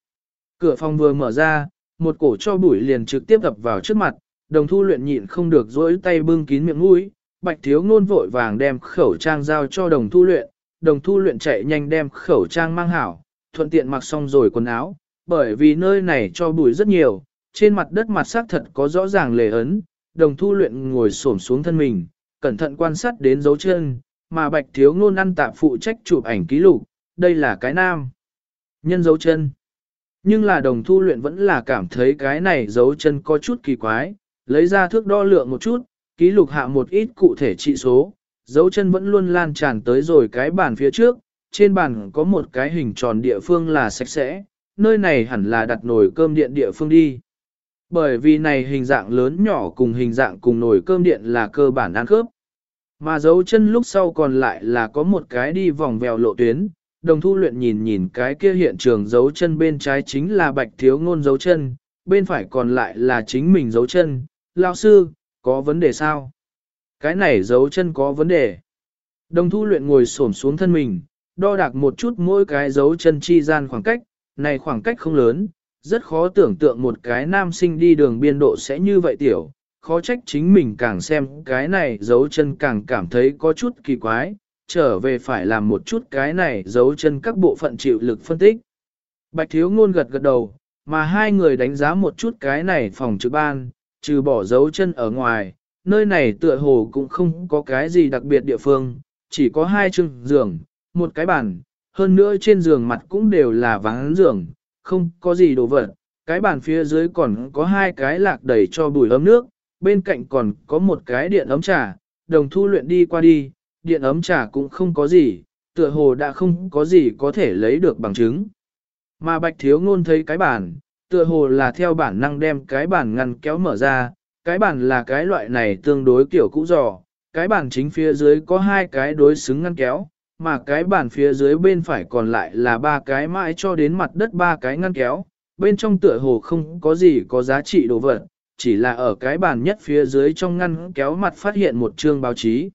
Cửa phòng vừa mở ra, một cổ cho bụi liền trực tiếp đập vào trước mặt, đồng thu luyện nhịn không được dỗi tay bưng kín miệng mũi, bạch thiếu ngôn vội vàng đem khẩu trang giao cho đồng thu luyện, đồng thu luyện chạy nhanh đem khẩu trang mang hảo, thuận tiện mặc xong rồi quần áo, bởi vì nơi này cho bụi rất nhiều, trên mặt đất mặt xác thật có rõ ràng lề ấn, đồng thu luyện ngồi xổm xuống thân mình, cẩn thận quan sát đến dấu chân, mà bạch thiếu ngôn ăn tạm phụ trách chụp ảnh ký lục, đây là cái nam. Nhân dấu chân. Nhưng là đồng thu luyện vẫn là cảm thấy cái này dấu chân có chút kỳ quái, lấy ra thước đo lượng một chút, ký lục hạ một ít cụ thể trị số, dấu chân vẫn luôn lan tràn tới rồi cái bàn phía trước, trên bàn có một cái hình tròn địa phương là sạch sẽ, nơi này hẳn là đặt nồi cơm điện địa phương đi. Bởi vì này hình dạng lớn nhỏ cùng hình dạng cùng nồi cơm điện là cơ bản ăn khớp. Mà dấu chân lúc sau còn lại là có một cái đi vòng vèo lộ tuyến, đồng thu luyện nhìn nhìn cái kia hiện trường dấu chân bên trái chính là bạch thiếu ngôn dấu chân, bên phải còn lại là chính mình dấu chân. Lao sư, có vấn đề sao? Cái này dấu chân có vấn đề. Đồng thu luyện ngồi xổm xuống thân mình, đo đạc một chút mỗi cái dấu chân chi gian khoảng cách, này khoảng cách không lớn, rất khó tưởng tượng một cái nam sinh đi đường biên độ sẽ như vậy tiểu, khó trách chính mình càng xem cái này dấu chân càng cảm thấy có chút kỳ quái, trở về phải làm một chút cái này dấu chân các bộ phận chịu lực phân tích. Bạch thiếu ngôn gật gật đầu, mà hai người đánh giá một chút cái này phòng trực ban, trừ bỏ dấu chân ở ngoài, nơi này tựa hồ cũng không có cái gì đặc biệt địa phương, chỉ có hai chân giường, một cái bàn, hơn nữa trên giường mặt cũng đều là vắng giường, không có gì đồ vật. Cái bàn phía dưới còn có hai cái lạc đầy cho bùi ấm nước, bên cạnh còn có một cái điện ấm trà, đồng thu luyện đi qua đi, điện ấm trà cũng không có gì, tựa hồ đã không có gì có thể lấy được bằng chứng. Mà bạch thiếu ngôn thấy cái bàn, tựa hồ là theo bản năng đem cái bàn ngăn kéo mở ra, cái bàn là cái loại này tương đối kiểu cũ giò, cái bàn chính phía dưới có hai cái đối xứng ngăn kéo, mà cái bàn phía dưới bên phải còn lại là ba cái mãi cho đến mặt đất ba cái ngăn kéo, bên trong tựa hồ không có gì có giá trị đồ vật, chỉ là ở cái bàn nhất phía dưới trong ngăn kéo mặt phát hiện một chương báo chí.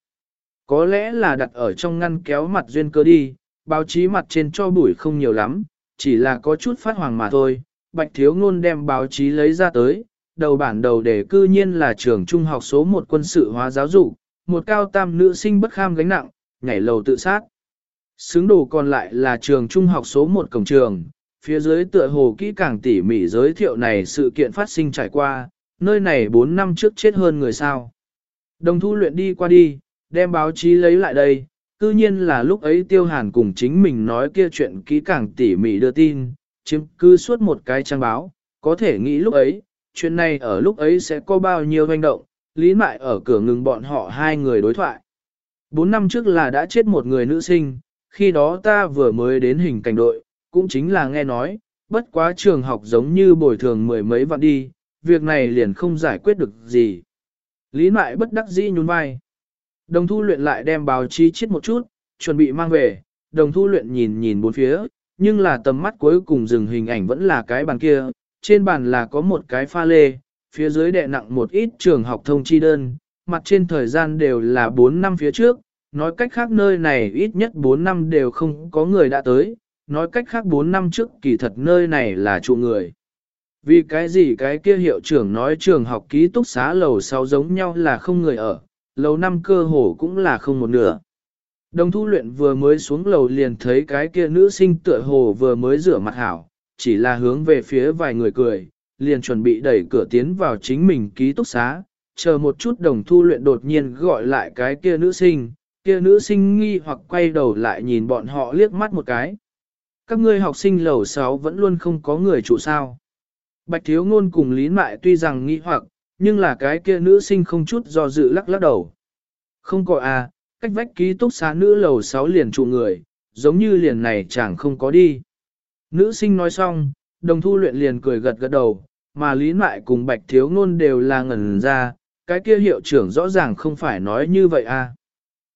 Có lẽ là đặt ở trong ngăn kéo mặt duyên cơ đi, báo chí mặt trên cho bụi không nhiều lắm, chỉ là có chút phát hoàng mà thôi. Bạch Thiếu Ngôn đem báo chí lấy ra tới, đầu bản đầu đề cư nhiên là trường trung học số một quân sự hóa giáo dục, một cao tam nữ sinh bất kham gánh nặng, nhảy lầu tự sát. Xứng đồ còn lại là trường trung học số một cổng trường, phía dưới tựa hồ kỹ càng tỉ mỉ giới thiệu này sự kiện phát sinh trải qua, nơi này 4 năm trước chết hơn người sao. Đồng thu luyện đi qua đi, đem báo chí lấy lại đây, tự nhiên là lúc ấy tiêu hàn cùng chính mình nói kia chuyện kỹ càng tỉ mỉ đưa tin, chiếm cư suốt một cái trang báo, có thể nghĩ lúc ấy, chuyện này ở lúc ấy sẽ có bao nhiêu hành động, lý mại ở cửa ngừng bọn họ hai người đối thoại. Bốn năm trước là đã chết một người nữ sinh, khi đó ta vừa mới đến hình cảnh đội, cũng chính là nghe nói, bất quá trường học giống như bồi thường mười mấy vạn đi, việc này liền không giải quyết được gì. Lý mại bất đắc dĩ nhún vai. Đồng thu luyện lại đem báo chí chết một chút, chuẩn bị mang về, đồng thu luyện nhìn nhìn bốn phía, nhưng là tầm mắt cuối cùng dừng hình ảnh vẫn là cái bàn kia, trên bàn là có một cái pha lê, phía dưới đệ nặng một ít trường học thông chi đơn, mặt trên thời gian đều là 4 năm phía trước, nói cách khác nơi này ít nhất 4 năm đều không có người đã tới, nói cách khác 4 năm trước kỳ thật nơi này là trụ người. Vì cái gì cái kia hiệu trưởng nói trường học ký túc xá lầu 6 giống nhau là không người ở, lầu năm cơ hồ cũng là không một nửa. Đồng thu luyện vừa mới xuống lầu liền thấy cái kia nữ sinh tựa hồ vừa mới rửa mặt hảo, chỉ là hướng về phía vài người cười, liền chuẩn bị đẩy cửa tiến vào chính mình ký túc xá, chờ một chút đồng thu luyện đột nhiên gọi lại cái kia nữ sinh, kia nữ sinh nghi hoặc quay đầu lại nhìn bọn họ liếc mắt một cái. Các ngươi học sinh lầu 6 vẫn luôn không có người chủ sao. Bạch thiếu ngôn cùng lý mại tuy rằng nghi hoặc, nhưng là cái kia nữ sinh không chút do dự lắc lắc đầu. Không có à, cách vách ký túc xá nữ lầu 6 liền trụ người, giống như liền này chẳng không có đi. Nữ sinh nói xong, đồng thu luyện liền cười gật gật đầu, mà lý mại cùng bạch thiếu ngôn đều là ngẩn ra, cái kia hiệu trưởng rõ ràng không phải nói như vậy à.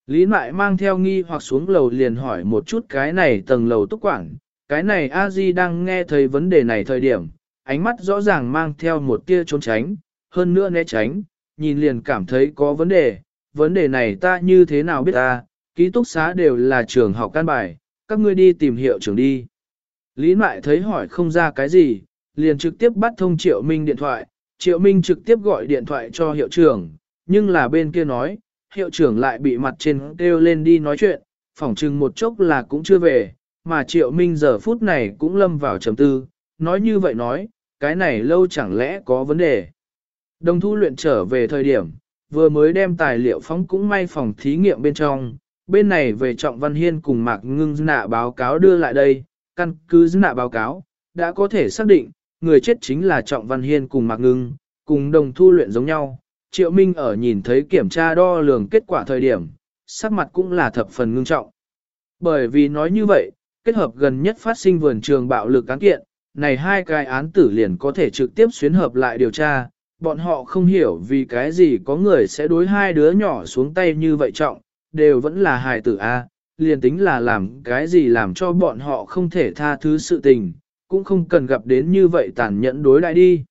Lý mại mang theo nghi hoặc xuống lầu liền hỏi một chút cái này tầng lầu túc quản, cái này a di đang nghe thấy vấn đề này thời điểm, ánh mắt rõ ràng mang theo một tia trốn tránh, hơn nữa né tránh, nhìn liền cảm thấy có vấn đề, vấn đề này ta như thế nào biết ta, ký túc xá đều là trường học căn bài, các ngươi đi tìm hiệu trưởng đi. Lý Mại thấy hỏi không ra cái gì, liền trực tiếp bắt thông Triệu Minh điện thoại, Triệu Minh trực tiếp gọi điện thoại cho hiệu trưởng, nhưng là bên kia nói, hiệu trưởng lại bị mặt trên kêu lên đi nói chuyện, phỏng chừng một chốc là cũng chưa về, mà Triệu Minh giờ phút này cũng lâm vào trầm tư, nói như vậy nói, cái này lâu chẳng lẽ có vấn đề. Đồng thu luyện trở về thời điểm, vừa mới đem tài liệu phóng cũng may phòng thí nghiệm bên trong, bên này về Trọng Văn Hiên cùng Mạc Ngưng nạ báo cáo đưa lại đây, căn cứ nạ báo cáo, đã có thể xác định, người chết chính là Trọng Văn Hiên cùng Mạc Ngưng, cùng đồng thu luyện giống nhau. Triệu Minh ở nhìn thấy kiểm tra đo lường kết quả thời điểm, sắc mặt cũng là thập phần ngưng trọng. Bởi vì nói như vậy, kết hợp gần nhất phát sinh vườn trường bạo lực án kiện, này hai cái án tử liền có thể trực tiếp xuyến hợp lại điều tra, bọn họ không hiểu vì cái gì có người sẽ đối hai đứa nhỏ xuống tay như vậy trọng, đều vẫn là hài tử A, liền tính là làm cái gì làm cho bọn họ không thể tha thứ sự tình, cũng không cần gặp đến như vậy tàn nhẫn đối lại đi.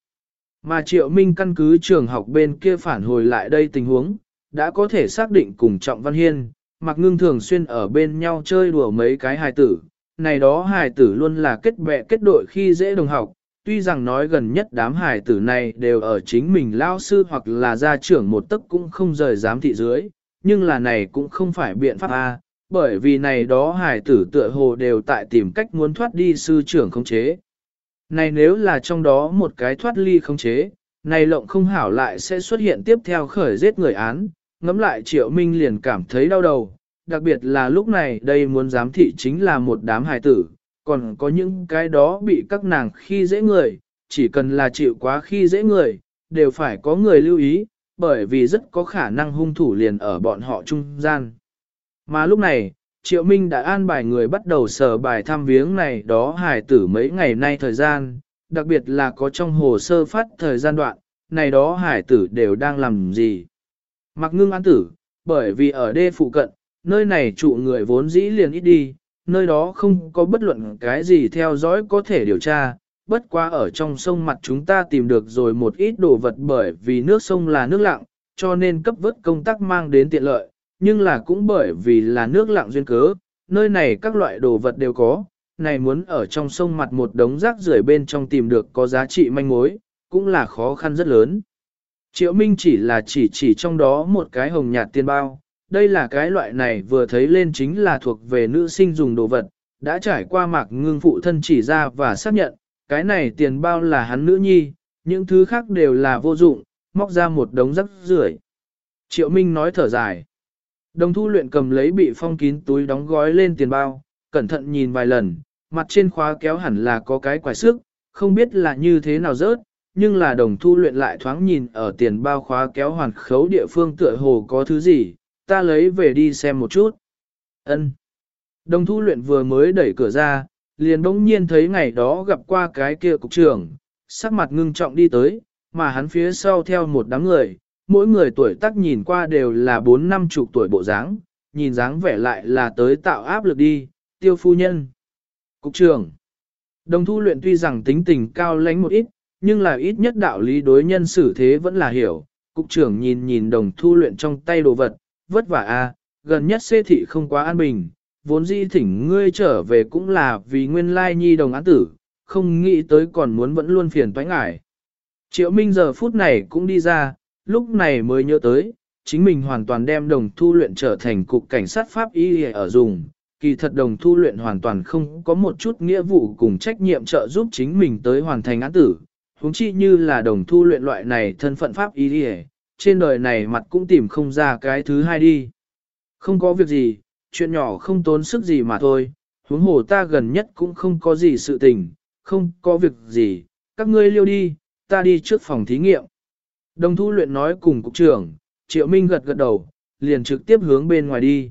Mà Triệu Minh căn cứ trường học bên kia phản hồi lại đây tình huống, đã có thể xác định cùng Trọng Văn Hiên, mặc ngưng thường xuyên ở bên nhau chơi đùa mấy cái hài tử. Này đó hài tử luôn là kết bè kết đội khi dễ đồng học, tuy rằng nói gần nhất đám hài tử này đều ở chính mình lao sư hoặc là gia trưởng một tấc cũng không rời giám thị dưới, nhưng là này cũng không phải biện pháp A, bởi vì này đó hài tử tựa hồ đều tại tìm cách muốn thoát đi sư trưởng không chế. Này nếu là trong đó một cái thoát ly không chế, này lộng không hảo lại sẽ xuất hiện tiếp theo khởi giết người án, ngắm lại triệu minh liền cảm thấy đau đầu, đặc biệt là lúc này đây muốn giám thị chính là một đám hài tử, còn có những cái đó bị các nàng khi dễ người, chỉ cần là chịu quá khi dễ người, đều phải có người lưu ý, bởi vì rất có khả năng hung thủ liền ở bọn họ trung gian. Mà lúc này, Triệu Minh đã an bài người bắt đầu sở bài thăm viếng này đó hài tử mấy ngày nay thời gian, đặc biệt là có trong hồ sơ phát thời gian đoạn, này đó hải tử đều đang làm gì. Mặc ngưng án tử, bởi vì ở đê phụ cận, nơi này trụ người vốn dĩ liền ít đi, nơi đó không có bất luận cái gì theo dõi có thể điều tra, bất quá ở trong sông mặt chúng ta tìm được rồi một ít đồ vật bởi vì nước sông là nước lặng, cho nên cấp vớt công tác mang đến tiện lợi, nhưng là cũng bởi vì là nước lặng duyên cớ, nơi này các loại đồ vật đều có, này muốn ở trong sông mặt một đống rác rưởi bên trong tìm được có giá trị manh mối, cũng là khó khăn rất lớn. Triệu Minh chỉ là chỉ chỉ trong đó một cái hồng nhạt tiền bao, đây là cái loại này vừa thấy lên chính là thuộc về nữ sinh dùng đồ vật, đã trải qua mạc ngưng phụ thân chỉ ra và xác nhận, cái này tiền bao là hắn nữ nhi, những thứ khác đều là vô dụng, móc ra một đống rác rưởi. Triệu Minh nói thở dài. Đồng thu luyện cầm lấy bị phong kín túi đóng gói lên tiền bao, cẩn thận nhìn vài lần, mặt trên khóa kéo hẳn là có cái quải sức, không biết là như thế nào rớt, nhưng là đồng thu luyện lại thoáng nhìn ở tiền bao khóa kéo hoàn khấu địa phương tựa hồ có thứ gì, ta lấy về đi xem một chút. Ân. Đồng thu luyện vừa mới đẩy cửa ra, liền bỗng nhiên thấy ngày đó gặp qua cái kia cục trưởng, sắc mặt ngưng trọng đi tới, mà hắn phía sau theo một đám người, mỗi người tuổi tác nhìn qua đều là bốn năm chục tuổi bộ dáng, nhìn dáng vẻ lại là tới tạo áp lực đi, tiêu phu nhân. Cục trưởng. Đồng thu luyện tuy rằng tính tình cao lãnh một ít, nhưng là ít nhất đạo lý đối nhân xử thế vẫn là hiểu. Cục trưởng nhìn nhìn đồng thu luyện trong tay đồ vật, vất vả a, à, gần nhất xê thị không quá an bình, vốn di thỉnh ngươi trở về cũng là vì nguyên lai nhi đồng án tử, không nghĩ tới còn muốn vẫn luôn phiền toái ngại. Triệu Minh giờ phút này cũng đi ra, lúc này mới nhớ tới, chính mình hoàn toàn đem đồng thu luyện trở thành cục cảnh sát Pháp y ở dùng, kỳ thật đồng thu luyện hoàn toàn không có một chút nghĩa vụ cùng trách nhiệm trợ giúp chính mình tới hoàn thành án tử, huống chi như là đồng thu luyện loại này thân phận Pháp y trên đời này mặt cũng tìm không ra cái thứ hai đi. Không có việc gì, chuyện nhỏ không tốn sức gì mà thôi, huống hồ ta gần nhất cũng không có gì sự tình, không có việc gì, các ngươi liêu đi, ta đi trước phòng thí nghiệm. Đồng thu luyện nói cùng cục trưởng, Triệu Minh gật gật đầu, liền trực tiếp hướng bên ngoài đi.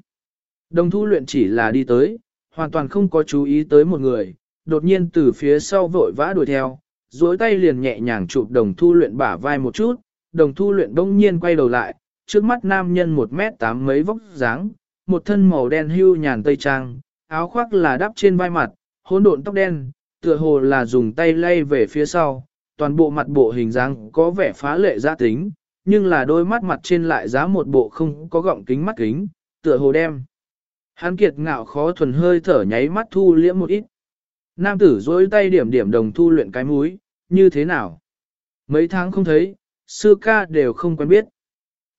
Đồng thu luyện chỉ là đi tới, hoàn toàn không có chú ý tới một người, đột nhiên từ phía sau vội vã đuổi theo, duỗi tay liền nhẹ nhàng chụp đồng thu luyện bả vai một chút, đồng thu luyện đông nhiên quay đầu lại, trước mắt nam nhân một mét tám mấy vóc dáng, một thân màu đen hưu nhàn tây trang, áo khoác là đắp trên vai mặt, hỗn độn tóc đen, tựa hồ là dùng tay lay về phía sau, toàn bộ mặt bộ hình dáng có vẻ phá lệ gia tính, nhưng là đôi mắt mặt trên lại giá một bộ không có gọng kính mắt kính, tựa hồ đem. Hắn kiệt ngạo khó thuần hơi thở nháy mắt thu liễm một ít. Nam tử dối tay điểm điểm đồng thu luyện cái múi, như thế nào? Mấy tháng không thấy, sư ca đều không quen biết.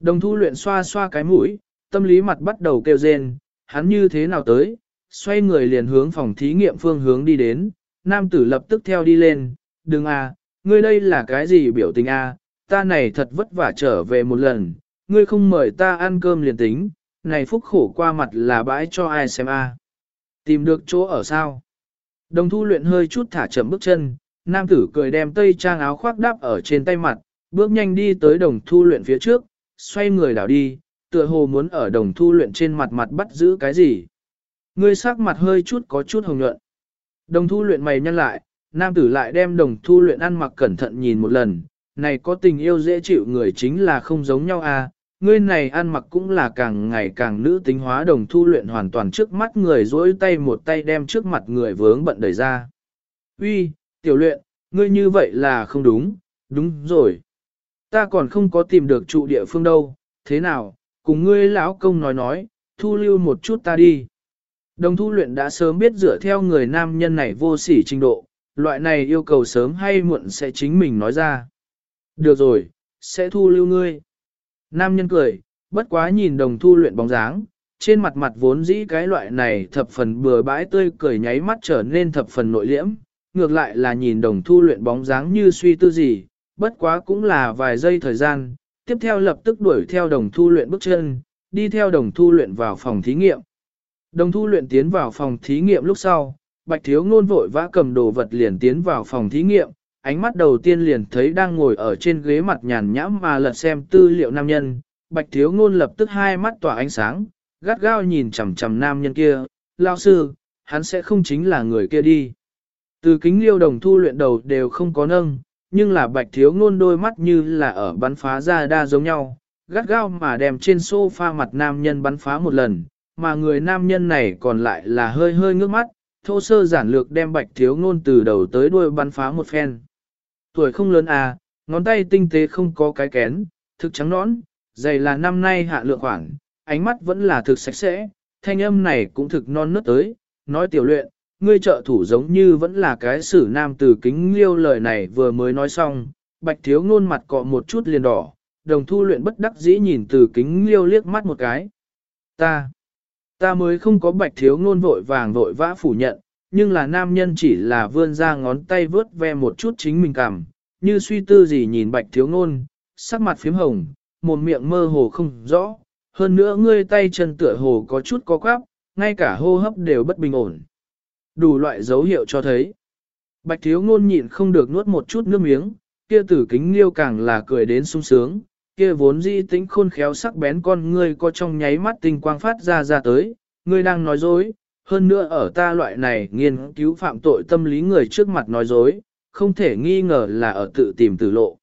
Đồng thu luyện xoa xoa cái mũi, tâm lý mặt bắt đầu kêu rên, hắn như thế nào tới, xoay người liền hướng phòng thí nghiệm phương hướng đi đến, nam tử lập tức theo đi lên, đừng à, ngươi đây là cái gì biểu tình à, ta này thật vất vả trở về một lần, ngươi không mời ta ăn cơm liền tính, này phúc khổ qua mặt là bãi cho ai xem à. Tìm được chỗ ở sao? Đồng thu luyện hơi chút thả chậm bước chân, nam tử cười đem tây trang áo khoác đáp ở trên tay mặt, bước nhanh đi tới đồng thu luyện phía trước, xoay người đảo đi, tựa hồ muốn ở đồng thu luyện trên mặt mặt bắt giữ cái gì. Ngươi sắc mặt hơi chút có chút hồng nhuận. Đồng thu luyện mày nhăn lại, nam tử lại đem đồng thu luyện ăn mặc cẩn thận nhìn một lần, này có tình yêu dễ chịu người chính là không giống nhau à, ngươi này ăn mặc cũng là càng ngày càng nữ tính hóa đồng thu luyện hoàn toàn trước mắt người dối tay một tay đem trước mặt người vướng bận đẩy ra. Uy, tiểu luyện, ngươi như vậy là không đúng, đúng rồi. Ta còn không có tìm được trụ địa phương đâu, thế nào, cùng ngươi lão công nói nói, thu lưu một chút ta đi. Đồng thu luyện đã sớm biết dựa theo người nam nhân này vô sỉ trình độ, loại này yêu cầu sớm hay muộn sẽ chính mình nói ra. Được rồi, sẽ thu lưu ngươi. Nam nhân cười, bất quá nhìn đồng thu luyện bóng dáng, trên mặt mặt vốn dĩ cái loại này thập phần bừa bãi tươi cười nháy mắt trở nên thập phần nội liễm, ngược lại là nhìn đồng thu luyện bóng dáng như suy tư gì, bất quá cũng là vài giây thời gian, tiếp theo lập tức đuổi theo đồng thu luyện bước chân, đi theo đồng thu luyện vào phòng thí nghiệm. Đồng thu luyện tiến vào phòng thí nghiệm lúc sau, bạch thiếu ngôn vội vã cầm đồ vật liền tiến vào phòng thí nghiệm, ánh mắt đầu tiên liền thấy đang ngồi ở trên ghế mặt nhàn nhãm mà lật xem tư liệu nam nhân, bạch thiếu ngôn lập tức hai mắt tỏa ánh sáng, gắt gao nhìn chằm chằm nam nhân kia, lao sư, hắn sẽ không chính là người kia đi. Từ kính liêu đồng thu luyện đầu đều không có nâng, nhưng là bạch thiếu ngôn đôi mắt như là ở bắn phá ra đa giống nhau, gắt gao mà đem trên sofa mặt nam nhân bắn phá một lần, mà người nam nhân này còn lại là hơi hơi ngước mắt, thô sơ giản lược đem bạch thiếu ngôn từ đầu tới đuôi bắn phá một phen. Tuổi không lớn à, ngón tay tinh tế không có cái kén, thực trắng nõn, dày là năm nay hạ lượng khoảng, ánh mắt vẫn là thực sạch sẽ, thanh âm này cũng thực non nớt tới, nói tiểu luyện, ngươi trợ thủ giống như vẫn là cái sử nam từ kính liêu lời này vừa mới nói xong, bạch thiếu ngôn mặt cọ một chút liền đỏ, đồng thu luyện bất đắc dĩ nhìn từ kính liêu liếc mắt một cái. Ta, ta mới không có bạch thiếu ngôn vội vàng vội vã phủ nhận, nhưng là nam nhân chỉ là vươn ra ngón tay vớt ve một chút chính mình cảm, như suy tư gì nhìn bạch thiếu ngôn, sắc mặt phím hồng, một miệng mơ hồ không rõ, hơn nữa ngươi tay chân tựa hồ có chút có quáp, ngay cả hô hấp đều bất bình ổn. Đủ loại dấu hiệu cho thấy. Bạch thiếu ngôn nhịn không được nuốt một chút nước miếng, kia tử kính liêu càng là cười đến sung sướng, kia vốn di tính khôn khéo sắc bén con ngươi có trong nháy mắt tinh quang phát ra ra tới, ngươi đang nói dối, hơn nữa ở ta loại này nghiên cứu phạm tội tâm lý người trước mặt nói dối, không thể nghi ngờ là ở tự tìm tử lộ.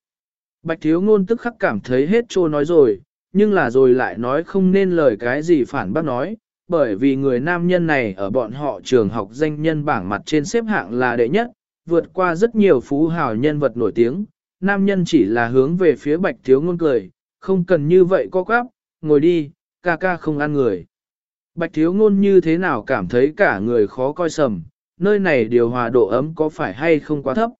Bạch thiếu ngôn tức khắc cảm thấy hết trô nói rồi, nhưng là rồi lại nói không nên lời cái gì phản bác nói, bởi vì người nam nhân này ở bọn họ trường học danh nhân bảng mặt trên xếp hạng là đệ nhất, vượt qua rất nhiều phú hào nhân vật nổi tiếng, nam nhân chỉ là hướng về phía bạch thiếu ngôn cười, không cần như vậy co quắp, ngồi đi, ca ca không ăn người. Bạch thiếu ngôn như thế nào cảm thấy cả người khó coi sầm, nơi này điều hòa độ ấm có phải hay không quá thấp.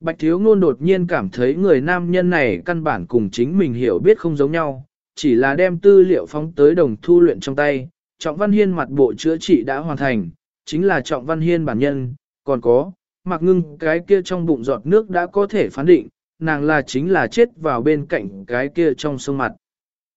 Bạch thiếu ngôn đột nhiên cảm thấy người nam nhân này căn bản cùng chính mình hiểu biết không giống nhau, chỉ là đem tư liệu phóng tới đồng thu luyện trong tay. Trọng Văn Hiên mặt bộ chữa trị đã hoàn thành, chính là Trọng Văn Hiên bản nhân, còn có, mặc ngưng cái kia trong bụng giọt nước đã có thể phán định, nàng là chính là chết vào bên cạnh cái kia trong sông mặt.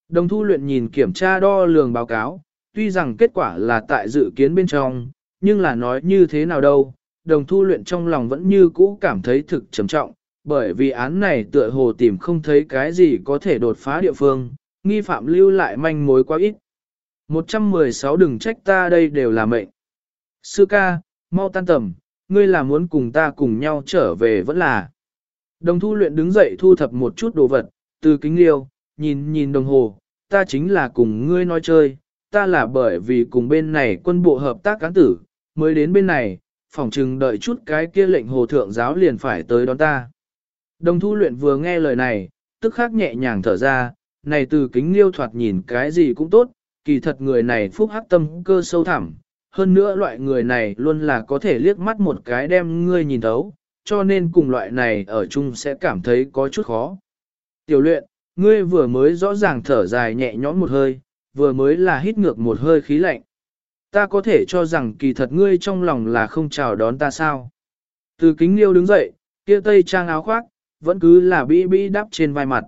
Đồng thu luyện nhìn kiểm tra đo lường báo cáo, tuy rằng kết quả là tại dự kiến bên trong, nhưng là nói như thế nào đâu, đồng thu luyện trong lòng vẫn như cũ cảm thấy thực trầm trọng, bởi vì án này tựa hồ tìm không thấy cái gì có thể đột phá địa phương, nghi phạm lưu lại manh mối quá ít. 116 đừng trách ta đây đều là mệnh. Sư ca, mau tan tầm, ngươi là muốn cùng ta cùng nhau trở về vẫn là. Đồng thu luyện đứng dậy thu thập một chút đồ vật, từ kính liêu, nhìn nhìn đồng hồ, ta chính là cùng ngươi nói chơi, ta là bởi vì cùng bên này quân bộ hợp tác cán tử, mới đến bên này, phỏng chừng đợi chút cái kia lệnh hồ thượng giáo liền phải tới đón ta. Đồng thu luyện vừa nghe lời này, tức khắc nhẹ nhàng thở ra, này từ kính liêu thoạt nhìn cái gì cũng tốt, kỳ thật người này phúc hắc tâm cơ sâu thẳm, hơn nữa loại người này luôn là có thể liếc mắt một cái đem ngươi nhìn thấu, cho nên cùng loại này ở chung sẽ cảm thấy có chút khó. Tiểu luyện, ngươi vừa mới rõ ràng thở dài nhẹ nhõm một hơi, vừa mới là hít ngược một hơi khí lạnh. Ta có thể cho rằng kỳ thật ngươi trong lòng là không chào đón ta sao. Từ kính liêu đứng dậy, kia tây trang áo khoác, vẫn cứ là bĩ bĩ đắp trên vai mặt.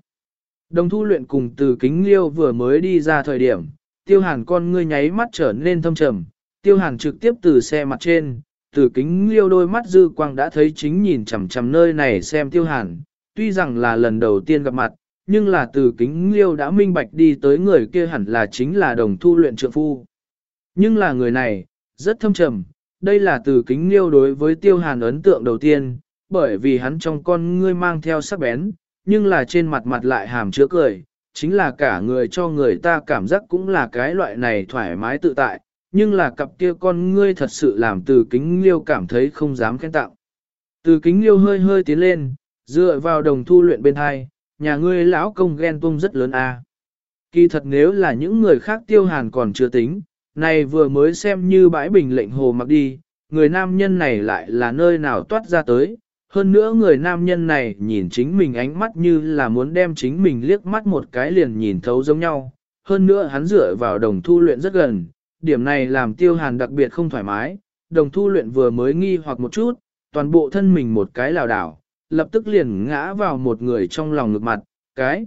Đồng thu luyện cùng từ kính liêu vừa mới đi ra thời điểm, tiêu hàn con ngươi nháy mắt trở nên thâm trầm, tiêu hàn trực tiếp từ xe mặt trên, từ kính liêu đôi mắt dư quang đã thấy chính nhìn chằm chằm nơi này xem tiêu hàn, tuy rằng là lần đầu tiên gặp mặt, nhưng là từ kính liêu đã minh bạch đi tới người kia hẳn là chính là đồng thu luyện trượng phu. Nhưng là người này, rất thâm trầm, đây là từ kính liêu đối với tiêu hàn ấn tượng đầu tiên, bởi vì hắn trong con ngươi mang theo sắc bén, nhưng là trên mặt mặt lại hàm chứa cười, chính là cả người cho người ta cảm giác cũng là cái loại này thoải mái tự tại, nhưng là cặp kia con ngươi thật sự làm từ kính liêu cảm thấy không dám khen tặng. Từ kính liêu hơi hơi tiến lên, dựa vào đồng thu luyện bên hai, nhà ngươi lão công ghen tung rất lớn a. À. Kỳ thật nếu là những người khác tiêu hàn còn chưa tính, này vừa mới xem như bãi bình lệnh hồ mặc đi, người nam nhân này lại là nơi nào toát ra tới. Hơn nữa người nam nhân này nhìn chính mình ánh mắt như là muốn đem chính mình liếc mắt một cái liền nhìn thấu giống nhau. Hơn nữa hắn dựa vào đồng thu luyện rất gần, điểm này làm tiêu hàn đặc biệt không thoải mái. Đồng thu luyện vừa mới nghi hoặc một chút, toàn bộ thân mình một cái lảo đảo, lập tức liền ngã vào một người trong lòng ngực mặt, cái.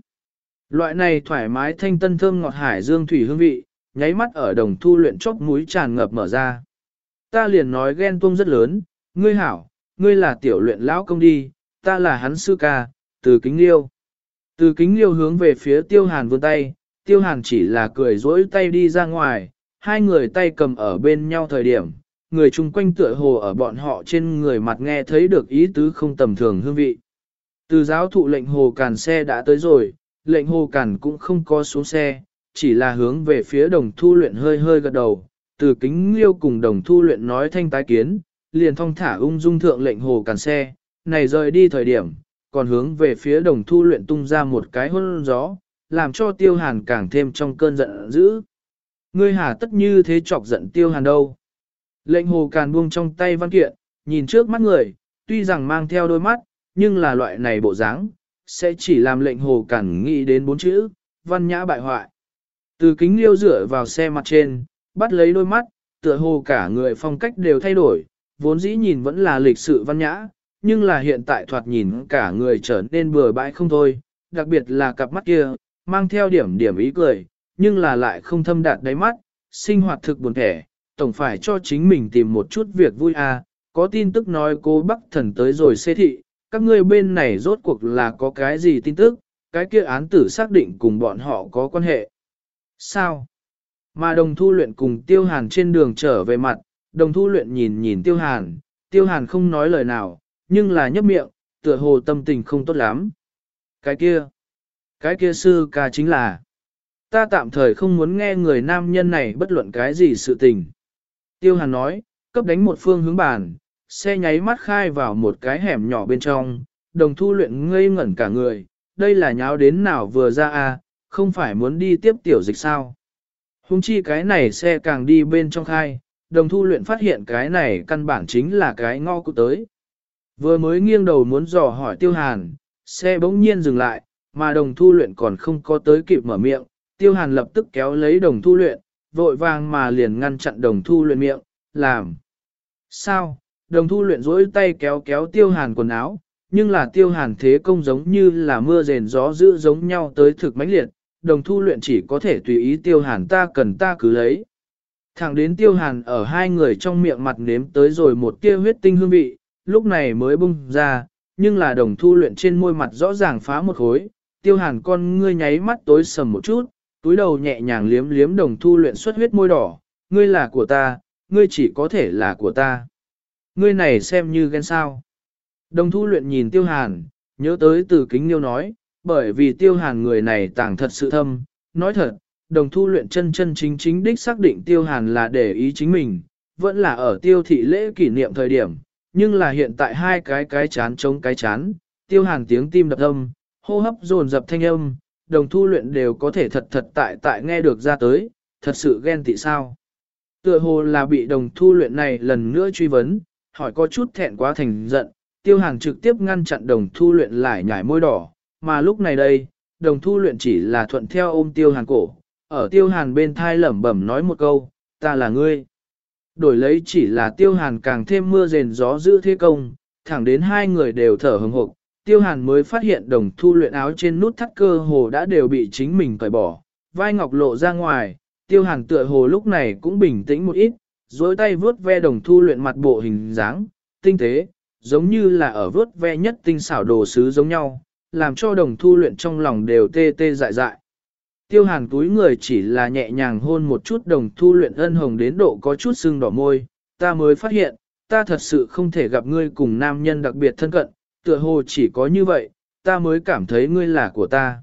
Loại này thoải mái thanh tân thơm ngọt hải dương thủy hương vị, nháy mắt ở đồng thu luyện chốc mũi tràn ngập mở ra. Ta liền nói ghen tuông rất lớn, ngươi hảo, ngươi là tiểu luyện lão công đi, ta là hắn sư ca, từ kính liêu. Từ kính liêu hướng về phía tiêu hàn vươn tay, tiêu hàn chỉ là cười dỗi tay đi ra ngoài, hai người tay cầm ở bên nhau thời điểm, người chung quanh tựa hồ ở bọn họ trên người mặt nghe thấy được ý tứ không tầm thường hương vị. Từ giáo thụ lệnh hồ càn xe đã tới rồi, lệnh hồ càn cũng không có xuống xe, chỉ là hướng về phía đồng thu luyện hơi hơi gật đầu, từ kính liêu cùng đồng thu luyện nói thanh tái kiến, liền thong thả ung dung thượng lệnh hồ càn xe, này rời đi thời điểm, còn hướng về phía đồng thu luyện tung ra một cái hôn gió, làm cho tiêu hàn càng thêm trong cơn giận dữ. Ngươi hà tất như thế chọc giận tiêu hàn đâu. Lệnh hồ càn buông trong tay văn kiện, nhìn trước mắt người, tuy rằng mang theo đôi mắt, nhưng là loại này bộ dáng sẽ chỉ làm lệnh hồ càn nghĩ đến bốn chữ, văn nhã bại hoại. Từ kính liêu dựa vào xe mặt trên, bắt lấy đôi mắt, tựa hồ cả người phong cách đều thay đổi, vốn dĩ nhìn vẫn là lịch sự văn nhã, nhưng là hiện tại thoạt nhìn cả người trở nên bừa bãi không thôi, đặc biệt là cặp mắt kia, mang theo điểm điểm ý cười, nhưng là lại không thâm đạt đáy mắt, sinh hoạt thực buồn thẻ, tổng phải cho chính mình tìm một chút việc vui à, có tin tức nói cô Bắc Thần tới rồi xê thị, các ngươi bên này rốt cuộc là có cái gì tin tức, cái kia án tử xác định cùng bọn họ có quan hệ. Sao? Mà đồng thu luyện cùng tiêu hàn trên đường trở về mặt, đồng thu luyện nhìn nhìn tiêu hàn, tiêu hàn không nói lời nào, nhưng là nhấp miệng, tựa hồ tâm tình không tốt lắm. Cái kia, cái kia sư ca chính là, ta tạm thời không muốn nghe người nam nhân này bất luận cái gì sự tình. Tiêu hàn nói, cấp đánh một phương hướng bàn, xe nháy mắt khai vào một cái hẻm nhỏ bên trong, đồng thu luyện ngây ngẩn cả người, đây là nháo đến nào vừa ra a, không phải muốn đi tiếp tiểu dịch sao. Hùng chi cái này xe càng đi bên trong khai, đồng thu luyện phát hiện cái này căn bản chính là cái ngõ cụ tới. Vừa mới nghiêng đầu muốn dò hỏi tiêu hàn, xe bỗng nhiên dừng lại, mà đồng thu luyện còn không có tới kịp mở miệng, tiêu hàn lập tức kéo lấy đồng thu luyện, vội vàng mà liền ngăn chặn đồng thu luyện miệng, làm. Sao? Đồng thu luyện rỗi tay kéo kéo tiêu hàn quần áo, nhưng là tiêu hàn thế công giống như là mưa rền gió dữ giống nhau tới thực mãnh liệt, đồng thu luyện chỉ có thể tùy ý tiêu hàn ta cần ta cứ lấy. Thẳng đến tiêu hàn ở hai người trong miệng mặt nếm tới rồi một tia huyết tinh hương vị, lúc này mới bung ra, nhưng là đồng thu luyện trên môi mặt rõ ràng phá một khối, tiêu hàn con ngươi nháy mắt tối sầm một chút, túi đầu nhẹ nhàng liếm liếm đồng thu luyện xuất huyết môi đỏ, ngươi là của ta, ngươi chỉ có thể là của ta. Ngươi này xem như ghen sao. Đồng thu luyện nhìn tiêu hàn, nhớ tới từ kính liêu nói, bởi vì tiêu hàn người này tàng thật sự thâm, nói thật, đồng thu luyện chân chân chính chính đích xác định tiêu hàn là để ý chính mình, vẫn là ở tiêu thị lễ kỷ niệm thời điểm, nhưng là hiện tại hai cái cái chán chống cái chán, tiêu hàn tiếng tim đập âm, hô hấp dồn dập thanh âm, đồng thu luyện đều có thể thật thật tại tại nghe được ra tới, thật sự ghen tị sao. Tựa hồ là bị đồng thu luyện này lần nữa truy vấn, hỏi có chút thẹn quá thành giận, tiêu hàng trực tiếp ngăn chặn đồng thu luyện lại nhảy môi đỏ, mà lúc này đây, đồng thu luyện chỉ là thuận theo ôm tiêu hàng cổ, ở tiêu hàn bên thai lẩm bẩm nói một câu, ta là ngươi. Đổi lấy chỉ là tiêu hàn càng thêm mưa rền gió giữ thế công, thẳng đến hai người đều thở hừng hộp, tiêu hàn mới phát hiện đồng thu luyện áo trên nút thắt cơ hồ đã đều bị chính mình cởi bỏ, vai ngọc lộ ra ngoài, tiêu hàn tựa hồ lúc này cũng bình tĩnh một ít, dối tay vướt ve đồng thu luyện mặt bộ hình dáng, tinh tế, giống như là ở vướt ve nhất tinh xảo đồ sứ giống nhau, làm cho đồng thu luyện trong lòng đều tê tê dại dại. Tiêu hàn túi người chỉ là nhẹ nhàng hôn một chút đồng thu luyện ân hồng đến độ có chút sưng đỏ môi, ta mới phát hiện, ta thật sự không thể gặp ngươi cùng nam nhân đặc biệt thân cận, tựa hồ chỉ có như vậy, ta mới cảm thấy ngươi là của ta.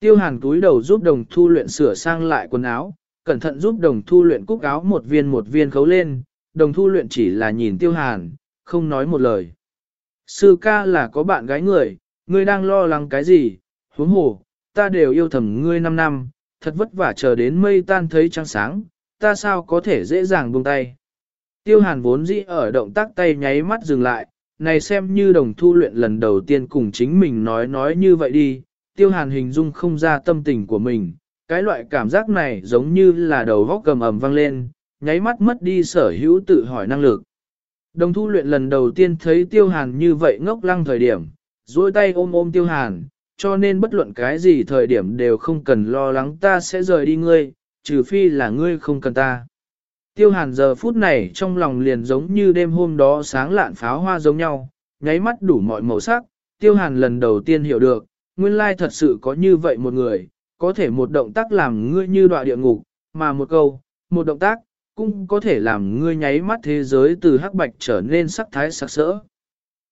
Tiêu hàn túi đầu giúp đồng thu luyện sửa sang lại quần áo, cẩn thận giúp đồng thu luyện cúc áo một viên một viên khấu lên, đồng thu luyện chỉ là nhìn tiêu hàn, không nói một lời. Sư ca là có bạn gái người, ngươi đang lo lắng cái gì, huống hồ, ta đều yêu thầm ngươi 5 năm, thật vất vả chờ đến mây tan thấy trăng sáng, ta sao có thể dễ dàng buông tay. Tiêu hàn vốn dĩ ở động tác tay nháy mắt dừng lại, này xem như đồng thu luyện lần đầu tiên cùng chính mình nói nói như vậy đi, tiêu hàn hình dung không ra tâm tình của mình, cái loại cảm giác này giống như là đầu góc cầm ầm vang lên, nháy mắt mất đi sở hữu tự hỏi năng lực. Đồng thu luyện lần đầu tiên thấy tiêu hàn như vậy ngốc lăng thời điểm, duỗi tay ôm ôm tiêu hàn, cho nên bất luận cái gì thời điểm đều không cần lo lắng ta sẽ rời đi ngươi, trừ phi là ngươi không cần ta. Tiêu hàn giờ phút này trong lòng liền giống như đêm hôm đó sáng lạn pháo hoa giống nhau, nháy mắt đủ mọi màu sắc, tiêu hàn lần đầu tiên hiểu được, nguyên lai thật sự có như vậy một người, có thể một động tác làm ngươi như đọa địa ngục, mà một câu, một động tác, cũng có thể làm ngươi nháy mắt thế giới từ hắc bạch trở nên sắc thái sắc sỡ.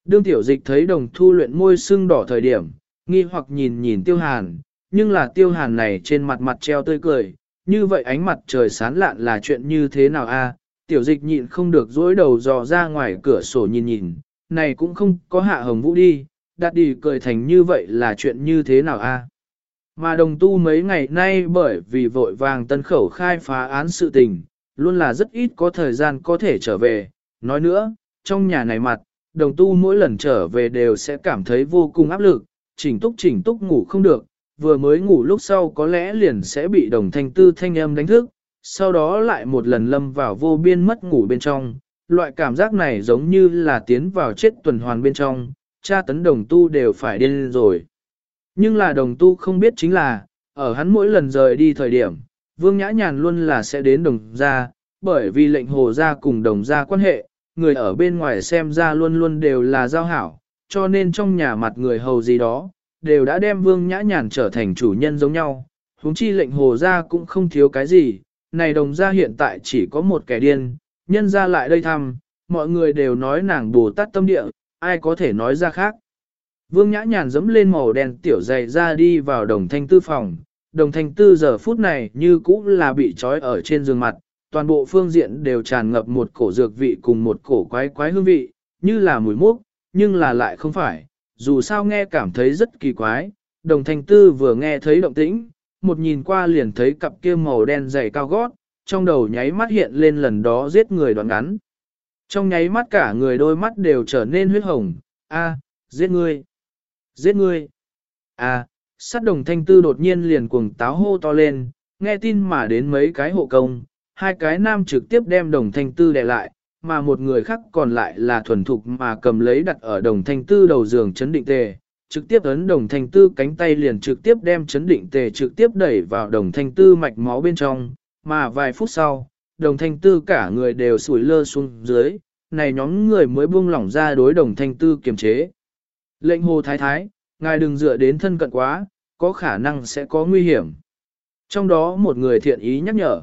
Đương tiểu dịch thấy đồng thu luyện môi sưng đỏ thời điểm, nghi hoặc nhìn nhìn tiêu hàn, nhưng là tiêu hàn này trên mặt mặt treo tươi cười, như vậy ánh mặt trời sán lạn là chuyện như thế nào a? tiểu dịch nhịn không được dối đầu dò ra ngoài cửa sổ nhìn nhìn, này cũng không có hạ hồng vũ đi, đạt đi cười thành như vậy là chuyện như thế nào a? Mà đồng tu mấy ngày nay bởi vì vội vàng tân khẩu khai phá án sự tình, luôn là rất ít có thời gian có thể trở về. Nói nữa, trong nhà này mặt, đồng tu mỗi lần trở về đều sẽ cảm thấy vô cùng áp lực, chỉnh túc chỉnh túc ngủ không được, vừa mới ngủ lúc sau có lẽ liền sẽ bị đồng thanh tư thanh âm đánh thức, sau đó lại một lần lâm vào vô biên mất ngủ bên trong. Loại cảm giác này giống như là tiến vào chết tuần hoàn bên trong, cha tấn đồng tu đều phải điên rồi. Nhưng là đồng tu không biết chính là, ở hắn mỗi lần rời đi thời điểm, Vương Nhã Nhàn luôn là sẽ đến đồng gia, bởi vì lệnh hồ gia cùng đồng gia quan hệ, người ở bên ngoài xem ra luôn luôn đều là giao hảo, cho nên trong nhà mặt người hầu gì đó, đều đã đem Vương Nhã Nhàn trở thành chủ nhân giống nhau. Húng chi lệnh hồ gia cũng không thiếu cái gì, này đồng gia hiện tại chỉ có một kẻ điên, nhân ra lại đây thăm, mọi người đều nói nàng bồ tát tâm địa, ai có thể nói ra khác. Vương Nhã Nhàn dẫm lên màu đen tiểu dày ra đi vào đồng thanh tư phòng, đồng thanh tư giờ phút này như cũ là bị trói ở trên giường mặt, toàn bộ phương diện đều tràn ngập một cổ dược vị cùng một cổ quái quái hương vị, như là mùi mốc, nhưng là lại không phải, dù sao nghe cảm thấy rất kỳ quái, đồng thanh tư vừa nghe thấy động tĩnh, một nhìn qua liền thấy cặp kia màu đen dày cao gót, trong đầu nháy mắt hiện lên lần đó giết người đoạn ngắn. Trong nháy mắt cả người đôi mắt đều trở nên huyết hồng, a, giết ngươi, giết ngươi, a, sát đồng thanh tư đột nhiên liền cuồng táo hô to lên, nghe tin mà đến mấy cái hộ công, hai cái nam trực tiếp đem đồng thanh tư đè lại, mà một người khác còn lại là thuần thục mà cầm lấy đặt ở đồng thanh tư đầu giường chấn định tề, trực tiếp ấn đồng thanh tư cánh tay liền trực tiếp đem chấn định tề trực tiếp đẩy vào đồng thanh tư mạch máu bên trong, mà vài phút sau, đồng thanh tư cả người đều sủi lơ xuống dưới, này nhóm người mới buông lỏng ra đối đồng thanh tư kiềm chế. Lệnh hồ thái thái, ngài đừng dựa đến thân cận quá, có khả năng sẽ có nguy hiểm. Trong đó một người thiện ý nhắc nhở.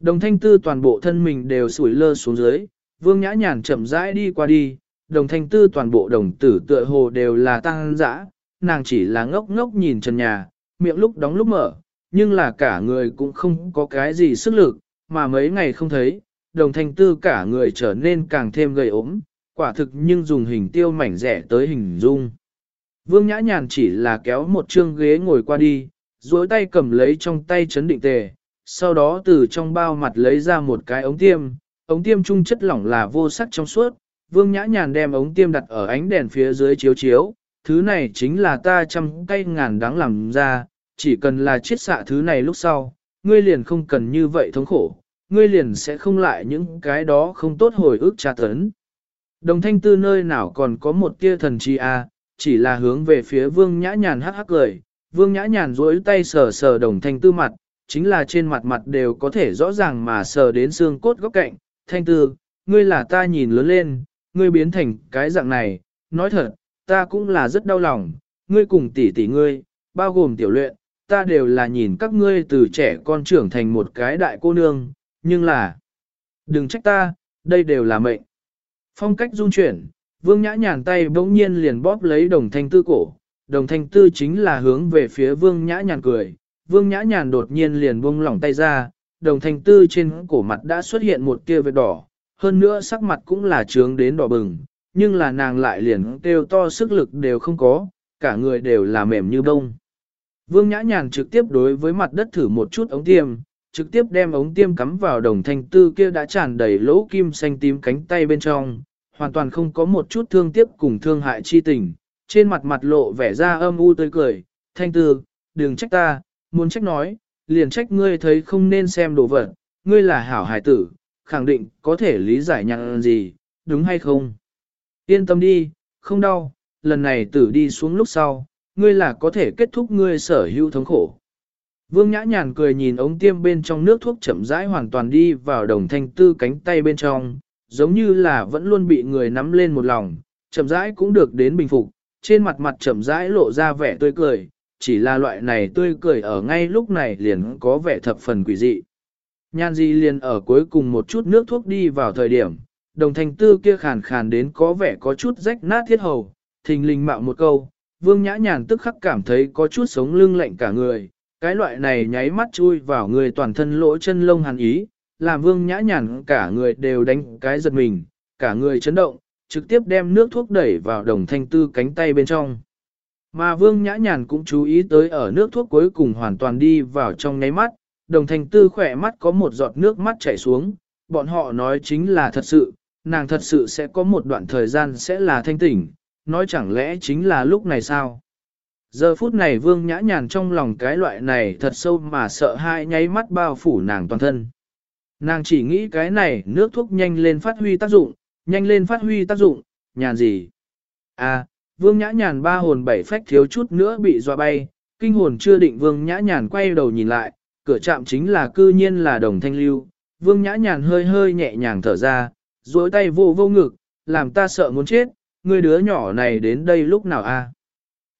Đồng thanh tư toàn bộ thân mình đều sủi lơ xuống dưới, vương nhã nhàn chậm rãi đi qua đi, đồng thanh tư toàn bộ đồng tử tựa hồ đều là tăng dã, nàng chỉ là ngốc ngốc nhìn trần nhà, miệng lúc đóng lúc mở, nhưng là cả người cũng không có cái gì sức lực, mà mấy ngày không thấy, đồng thanh tư cả người trở nên càng thêm gầy ốm, quả thực nhưng dùng hình tiêu mảnh rẻ tới hình dung. Vương Nhã Nhàn chỉ là kéo một chương ghế ngồi qua đi, duỗi tay cầm lấy trong tay chấn định tề, sau đó từ trong bao mặt lấy ra một cái ống tiêm, ống tiêm trung chất lỏng là vô sắc trong suốt, Vương Nhã Nhàn đem ống tiêm đặt ở ánh đèn phía dưới chiếu chiếu, thứ này chính là ta trăm cây ngàn đáng làm ra, chỉ cần là chiết xạ thứ này lúc sau, ngươi liền không cần như vậy thống khổ, ngươi liền sẽ không lại những cái đó không tốt hồi ức tra tấn. Đồng thanh tư nơi nào còn có một tia thần chi a, à, chỉ là hướng về phía vương nhã nhàn hắc hắc cười, vương nhã nhàn duỗi tay sờ sờ đồng thanh tư mặt, chính là trên mặt mặt đều có thể rõ ràng mà sờ đến xương cốt góc cạnh, thanh tư, ngươi là ta nhìn lớn lên, ngươi biến thành cái dạng này, nói thật, ta cũng là rất đau lòng, ngươi cùng tỷ tỷ ngươi, bao gồm tiểu luyện, ta đều là nhìn các ngươi từ trẻ con trưởng thành một cái đại cô nương, nhưng là, đừng trách ta, đây đều là mệnh. Phong cách dung chuyển, vương nhã nhàn tay bỗng nhiên liền bóp lấy đồng thanh tư cổ, đồng thanh tư chính là hướng về phía vương nhã nhàn cười, vương nhã nhàn đột nhiên liền buông lỏng tay ra, đồng thanh tư trên cổ mặt đã xuất hiện một kia vết đỏ, hơn nữa sắc mặt cũng là trướng đến đỏ bừng, nhưng là nàng lại liền kêu to sức lực đều không có, cả người đều là mềm như bông. Vương Nhã Nhàn trực tiếp đối với mặt đất thử một chút ống tiêm, trực tiếp đem ống tiêm cắm vào đồng thanh tư kia đã tràn đầy lỗ kim xanh tím cánh tay bên trong, hoàn toàn không có một chút thương tiếc cùng thương hại chi tình, trên mặt mặt lộ vẻ ra âm u tươi cười, thanh tư, đừng trách ta, muốn trách nói, liền trách ngươi thấy không nên xem đồ vật, ngươi là hảo hải tử, khẳng định có thể lý giải nhận gì, đúng hay không? Yên tâm đi, không đau, lần này tử đi xuống lúc sau, ngươi là có thể kết thúc ngươi sở hữu thống khổ. Vương Nhã Nhàn cười nhìn ống tiêm bên trong nước thuốc chậm rãi hoàn toàn đi vào đồng thanh tư cánh tay bên trong, giống như là vẫn luôn bị người nắm lên một lòng, chậm rãi cũng được đến bình phục, trên mặt mặt chậm rãi lộ ra vẻ tươi cười, chỉ là loại này tươi cười ở ngay lúc này liền có vẻ thập phần quỷ dị. Nhan di liền ở cuối cùng một chút nước thuốc đi vào thời điểm, đồng thanh tư kia khàn khàn đến có vẻ có chút rách nát thiết hầu, thình lình mạo một câu, vương nhã nhàn tức khắc cảm thấy có chút sống lưng lạnh cả người, cái loại này nháy mắt chui vào người toàn thân lỗ chân lông hàn ý, làm vương nhã nhàn cả người đều đánh cái giật mình, cả người chấn động, trực tiếp đem nước thuốc đẩy vào đồng thanh tư cánh tay bên trong. Mà vương nhã nhàn cũng chú ý tới ở nước thuốc cuối cùng hoàn toàn đi vào trong nháy mắt, đồng thành tư khỏe mắt có một giọt nước mắt chảy xuống, bọn họ nói chính là thật sự, nàng thật sự sẽ có một đoạn thời gian sẽ là thanh tỉnh, nói chẳng lẽ chính là lúc này sao? Giờ phút này vương nhã nhàn trong lòng cái loại này thật sâu mà sợ hai nháy mắt bao phủ nàng toàn thân. Nàng chỉ nghĩ cái này nước thuốc nhanh lên phát huy tác dụng, nhanh lên phát huy tác dụng, nhàn gì? À, vương nhã nhàn ba hồn bảy phách thiếu chút nữa bị dọa bay, kinh hồn chưa định vương nhã nhàn quay đầu nhìn lại, cửa chạm chính là cư nhiên là đồng thanh lưu, vương nhã nhàn hơi hơi nhẹ nhàng thở ra, duỗi tay vô vô ngực, làm ta sợ muốn chết, người đứa nhỏ này đến đây lúc nào a?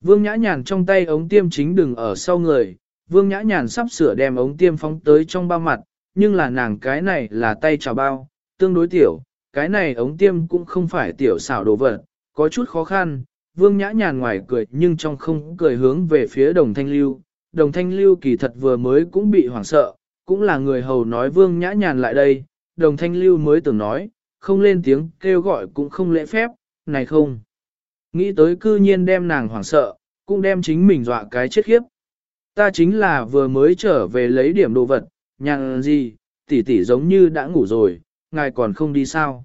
Vương nhã nhàn trong tay ống tiêm chính đừng ở sau người, vương nhã nhàn sắp sửa đem ống tiêm phóng tới trong ba mặt, nhưng là nàng cái này là tay trào bao, tương đối tiểu, cái này ống tiêm cũng không phải tiểu xảo đồ vật, có chút khó khăn, vương nhã nhàn ngoài cười nhưng trong không cười hướng về phía đồng thanh lưu, đồng thanh lưu kỳ thật vừa mới cũng bị hoảng sợ, cũng là người hầu nói vương nhã nhàn lại đây, đồng thanh lưu mới tưởng nói, không lên tiếng kêu gọi cũng không lễ phép, này không. Nghĩ tới cư nhiên đem nàng hoảng sợ, cũng đem chính mình dọa cái chết khiếp. Ta chính là vừa mới trở về lấy điểm đồ vật, nhàn gì, tỷ tỷ giống như đã ngủ rồi, ngài còn không đi sao.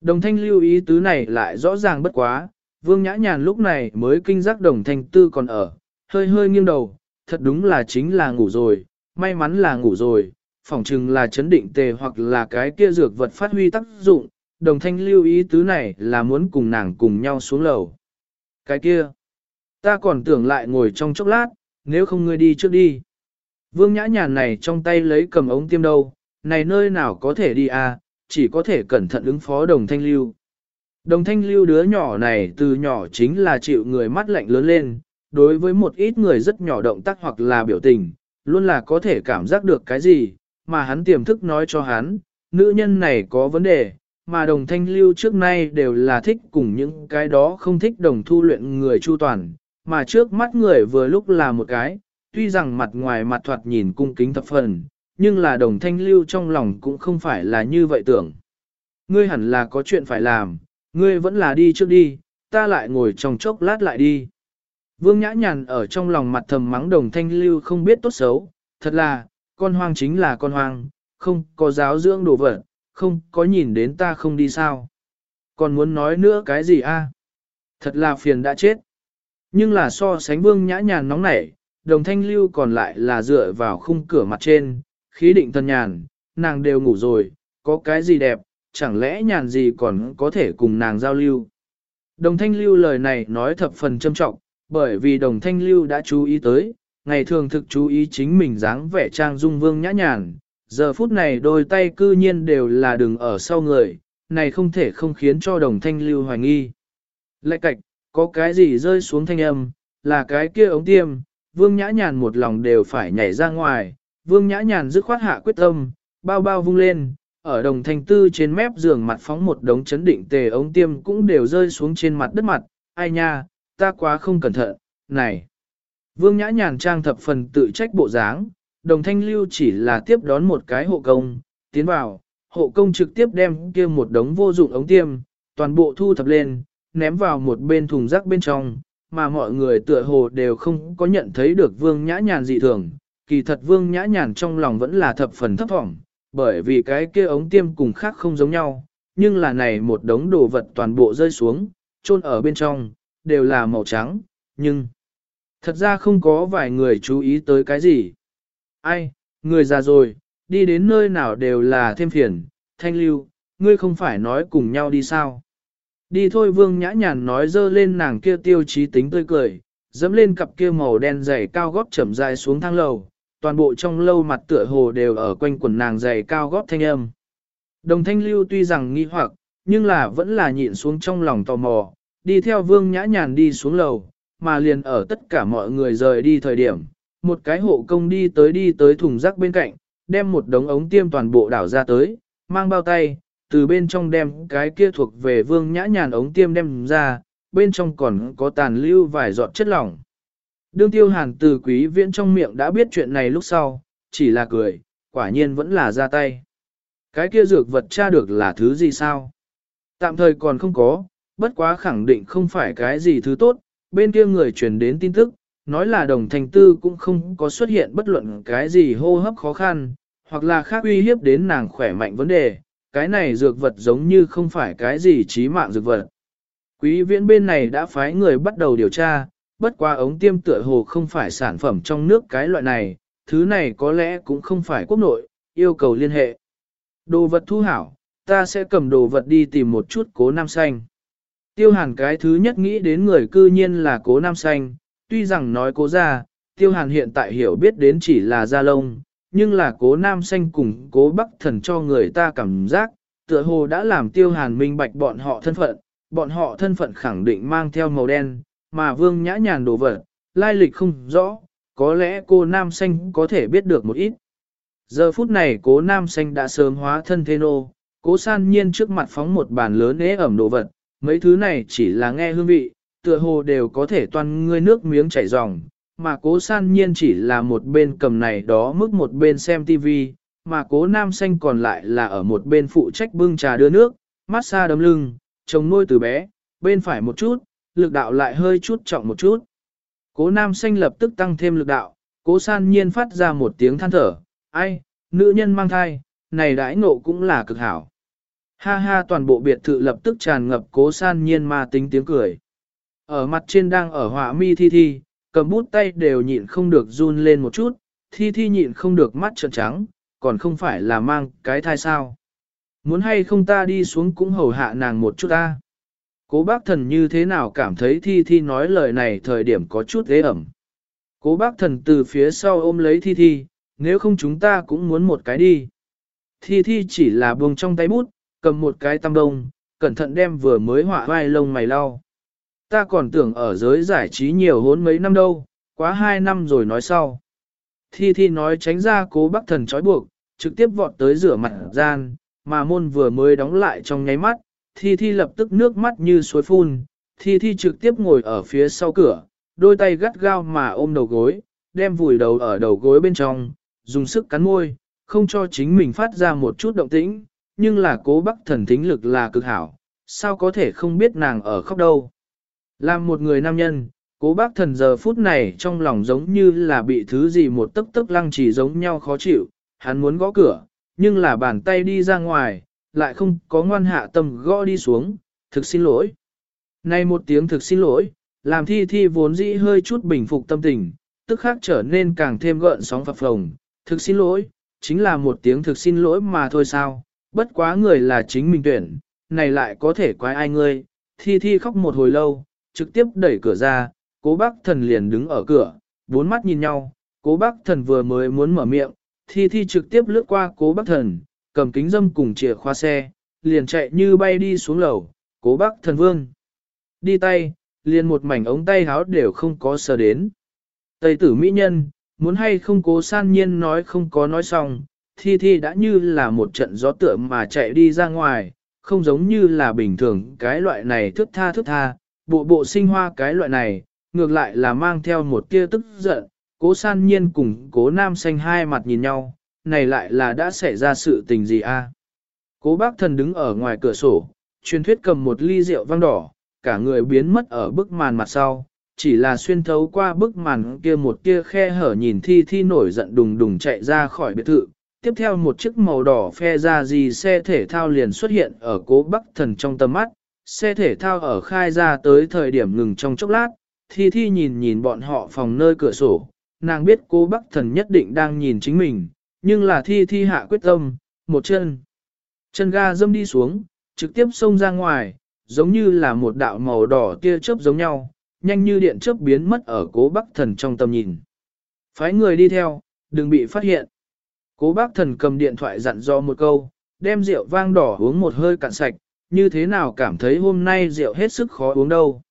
Đồng thanh lưu ý tứ này lại rõ ràng bất quá, vương nhã nhàn lúc này mới kinh giác đồng thanh tư còn ở, hơi hơi nghiêng đầu, thật đúng là chính là ngủ rồi, may mắn là ngủ rồi, phỏng chừng là chấn định tề hoặc là cái kia dược vật phát huy tác dụng, đồng thanh lưu ý tứ này là muốn cùng nàng cùng nhau xuống lầu. Cái kia, ta còn tưởng lại ngồi trong chốc lát, nếu không ngươi đi trước đi. Vương nhã nhàn này trong tay lấy cầm ống tiêm đâu, này nơi nào có thể đi à, chỉ có thể cẩn thận ứng phó đồng thanh lưu. Đồng thanh lưu đứa nhỏ này từ nhỏ chính là chịu người mắt lạnh lớn lên, đối với một ít người rất nhỏ động tác hoặc là biểu tình, luôn là có thể cảm giác được cái gì, mà hắn tiềm thức nói cho hắn, nữ nhân này có vấn đề, mà đồng thanh lưu trước nay đều là thích cùng những cái đó không thích đồng thu luyện người chu toàn, mà trước mắt người vừa lúc là một cái, tuy rằng mặt ngoài mặt thoạt nhìn cung kính thập phần, nhưng là đồng thanh lưu trong lòng cũng không phải là như vậy tưởng. Ngươi hẳn là có chuyện phải làm, ngươi vẫn là đi trước đi, ta lại ngồi trong chốc lát lại đi. Vương Nhã Nhàn ở trong lòng mặt thầm mắng đồng thanh lưu không biết tốt xấu, thật là, con hoang chính là con hoang, không có giáo dưỡng đồ vật, không có nhìn đến ta không đi sao. Còn muốn nói nữa cái gì a? Thật là phiền đã chết. Nhưng là so sánh vương nhã nhàn nóng nảy, đồng thanh lưu còn lại là dựa vào khung cửa mặt trên, khí định thân nhàn, nàng đều ngủ rồi, có cái gì đẹp, chẳng lẽ nhàn gì còn có thể cùng nàng giao lưu. Đồng thanh lưu lời này nói thập phần trâm trọng, bởi vì đồng thanh lưu đã chú ý tới, ngày thường thực chú ý chính mình dáng vẻ trang dung vương nhã nhàn, giờ phút này đôi tay cư nhiên đều là đừng ở sau người, này không thể không khiến cho đồng thanh lưu hoài nghi. Lại cạch, có cái gì rơi xuống thanh âm, là cái kia ống tiêm, vương nhã nhàn một lòng đều phải nhảy ra ngoài, vương nhã nhàn dứt khoát hạ quyết tâm, bao bao vung lên, ở đồng thanh tư trên mép giường mặt phóng một đống chấn định tề ống tiêm cũng đều rơi xuống trên mặt đất mặt, ai nha, ta quá không cẩn thận, này. Vương nhã nhàn trang thập phần tự trách bộ dáng, đồng thanh lưu chỉ là tiếp đón một cái hộ công, tiến vào, hộ công trực tiếp đem kia một đống vô dụng ống tiêm, toàn bộ thu thập lên, ném vào một bên thùng rác bên trong, mà mọi người tựa hồ đều không có nhận thấy được vương nhã nhàn dị thường. Kỳ thật vương nhã nhàn trong lòng vẫn là thập phần thấp thỏm, bởi vì cái kia ống tiêm cùng khác không giống nhau, nhưng là này một đống đồ vật toàn bộ rơi xuống, chôn ở bên trong, đều là màu trắng, nhưng thật ra không có vài người chú ý tới cái gì. Ai, người già rồi, đi đến nơi nào đều là thêm phiền, thanh lưu, ngươi không phải nói cùng nhau đi sao. Đi thôi vương nhã nhàn nói dơ lên nàng kia tiêu chí tính tươi cười, dẫm lên cặp kia màu đen dày cao gót chậm dài xuống thang lầu, toàn bộ trong lâu mặt tựa hồ đều ở quanh quần nàng dày cao gót thanh âm. Đồng thanh lưu tuy rằng nghi hoặc, nhưng là vẫn là nhịn xuống trong lòng tò mò, đi theo vương nhã nhàn đi xuống lầu, mà liền ở tất cả mọi người rời đi thời điểm, một cái hộ công đi tới đi tới thùng rác bên cạnh, đem một đống ống tiêm toàn bộ đảo ra tới, mang bao tay, từ bên trong đem cái kia thuộc về vương nhã nhàn ống tiêm đem ra, bên trong còn có tàn lưu vài giọt chất lỏng. Đương tiêu hàn từ quý viễn trong miệng đã biết chuyện này lúc sau, chỉ là cười, quả nhiên vẫn là ra tay. Cái kia dược vật tra được là thứ gì sao? Tạm thời còn không có, bất quá khẳng định không phải cái gì thứ tốt, bên kia người truyền đến tin tức, nói là đồng thành tư cũng không có xuất hiện bất luận cái gì hô hấp khó khăn, hoặc là khác uy hiếp đến nàng khỏe mạnh vấn đề, cái này dược vật giống như không phải cái gì chí mạng dược vật. Quý viễn bên này đã phái người bắt đầu điều tra, bất qua ống tiêm tựa hồ không phải sản phẩm trong nước cái loại này, thứ này có lẽ cũng không phải quốc nội, yêu cầu liên hệ. Đồ vật thu hảo, ta sẽ cầm đồ vật đi tìm một chút cố nam xanh. Tiêu hàn cái thứ nhất nghĩ đến người cư nhiên là cố nam xanh, tuy rằng nói cố ra, tiêu hàn hiện tại hiểu biết đến chỉ là gia lông, nhưng là cố nam xanh cùng cố bắc thần cho người ta cảm giác, tựa hồ đã làm tiêu hàn minh bạch bọn họ thân phận, bọn họ thân phận khẳng định mang theo màu đen, mà vương nhã nhàn đồ vật, lai lịch không rõ, có lẽ cô nam xanh có thể biết được một ít. Giờ phút này cố nam xanh đã sớm hóa thân thế nô, cố san nhiên trước mặt phóng một bàn lớn ế ẩm đồ vật, mấy thứ này chỉ là nghe hương vị, tựa hồ đều có thể toàn ngươi nước miếng chảy ròng, mà cố san nhiên chỉ là một bên cầm này đó mức một bên xem tivi, mà cố nam xanh còn lại là ở một bên phụ trách bưng trà đưa nước, massage đấm lưng, trông nuôi từ bé, bên phải một chút, lực đạo lại hơi chút trọng một chút. Cố nam xanh lập tức tăng thêm lực đạo, cố san nhiên phát ra một tiếng than thở, ai, nữ nhân mang thai, này đãi ngộ cũng là cực hảo. Ha ha toàn bộ biệt thự lập tức tràn ngập cố san nhiên ma tính tiếng cười. Ở mặt trên đang ở họa mi thi thi, cầm bút tay đều nhịn không được run lên một chút, thi thi nhịn không được mắt trợn trắng, còn không phải là mang cái thai sao. Muốn hay không ta đi xuống cũng hầu hạ nàng một chút ta. Cố bác thần như thế nào cảm thấy thi thi nói lời này thời điểm có chút ghế ẩm. Cố bác thần từ phía sau ôm lấy thi thi, nếu không chúng ta cũng muốn một cái đi. Thi thi chỉ là buông trong tay bút, cầm một cái tăm đông, cẩn thận đem vừa mới họa vai lông mày lau. Ta còn tưởng ở giới giải trí nhiều hốn mấy năm đâu, quá hai năm rồi nói sau. Thi Thi nói tránh ra cố bác thần trói buộc, trực tiếp vọt tới rửa mặt gian, mà môn vừa mới đóng lại trong nháy mắt, Thi Thi lập tức nước mắt như suối phun, Thi Thi trực tiếp ngồi ở phía sau cửa, đôi tay gắt gao mà ôm đầu gối, đem vùi đầu ở đầu gối bên trong, dùng sức cắn môi, không cho chính mình phát ra một chút động tĩnh, nhưng là cố bác thần thính lực là cực hảo, sao có thể không biết nàng ở khóc đâu. Làm một người nam nhân, cố bác thần giờ phút này trong lòng giống như là bị thứ gì một tấc tấc lăng chỉ giống nhau khó chịu, hắn muốn gõ cửa, nhưng là bàn tay đi ra ngoài, lại không có ngoan hạ tâm gõ đi xuống, thực xin lỗi. Này một tiếng thực xin lỗi, làm thi thi vốn dĩ hơi chút bình phục tâm tình, tức khác trở nên càng thêm gợn sóng phập phồng, thực xin lỗi, chính là một tiếng thực xin lỗi mà thôi sao, bất quá người là chính mình tuyển, này lại có thể quái ai ngươi, thi thi khóc một hồi lâu, trực tiếp đẩy cửa ra, cố bác thần liền đứng ở cửa, bốn mắt nhìn nhau, cố bác thần vừa mới muốn mở miệng, thi thi trực tiếp lướt qua cố bác thần, cầm kính dâm cùng chìa khóa xe, liền chạy như bay đi xuống lầu, cố bác thần vương. Đi tay, liền một mảnh ống tay háo đều không có sờ đến. Tây tử mỹ nhân, muốn hay không cố san nhiên nói không có nói xong, thi thi đã như là một trận gió tựa mà chạy đi ra ngoài, không giống như là bình thường cái loại này thức tha thức tha, bộ bộ sinh hoa cái loại này, ngược lại là mang theo một tia tức giận, cố san nhiên cùng cố nam xanh hai mặt nhìn nhau, này lại là đã xảy ra sự tình gì a? Cố bác thần đứng ở ngoài cửa sổ, truyền thuyết cầm một ly rượu vang đỏ, cả người biến mất ở bức màn mặt sau, chỉ là xuyên thấu qua bức màn kia một kia khe hở nhìn thi thi nổi giận đùng đùng chạy ra khỏi biệt thự. Tiếp theo một chiếc màu đỏ phe ra gì xe thể thao liền xuất hiện ở cố bắc thần trong tầm mắt, xe thể thao ở khai ra tới thời điểm ngừng trong chốc lát, thi thi nhìn nhìn bọn họ phòng nơi cửa sổ, nàng biết cố Bắc Thần nhất định đang nhìn chính mình, nhưng là thi thi hạ quyết tâm, một chân. Chân ga dâm đi xuống, trực tiếp xông ra ngoài, giống như là một đạo màu đỏ tia chớp giống nhau, nhanh như điện chớp biến mất ở cố bác thần trong tầm nhìn. Phái người đi theo, đừng bị phát hiện. Cố bác thần cầm điện thoại dặn dò một câu, đem rượu vang đỏ uống một hơi cạn sạch, như thế nào cảm thấy hôm nay rượu hết sức khó uống đâu.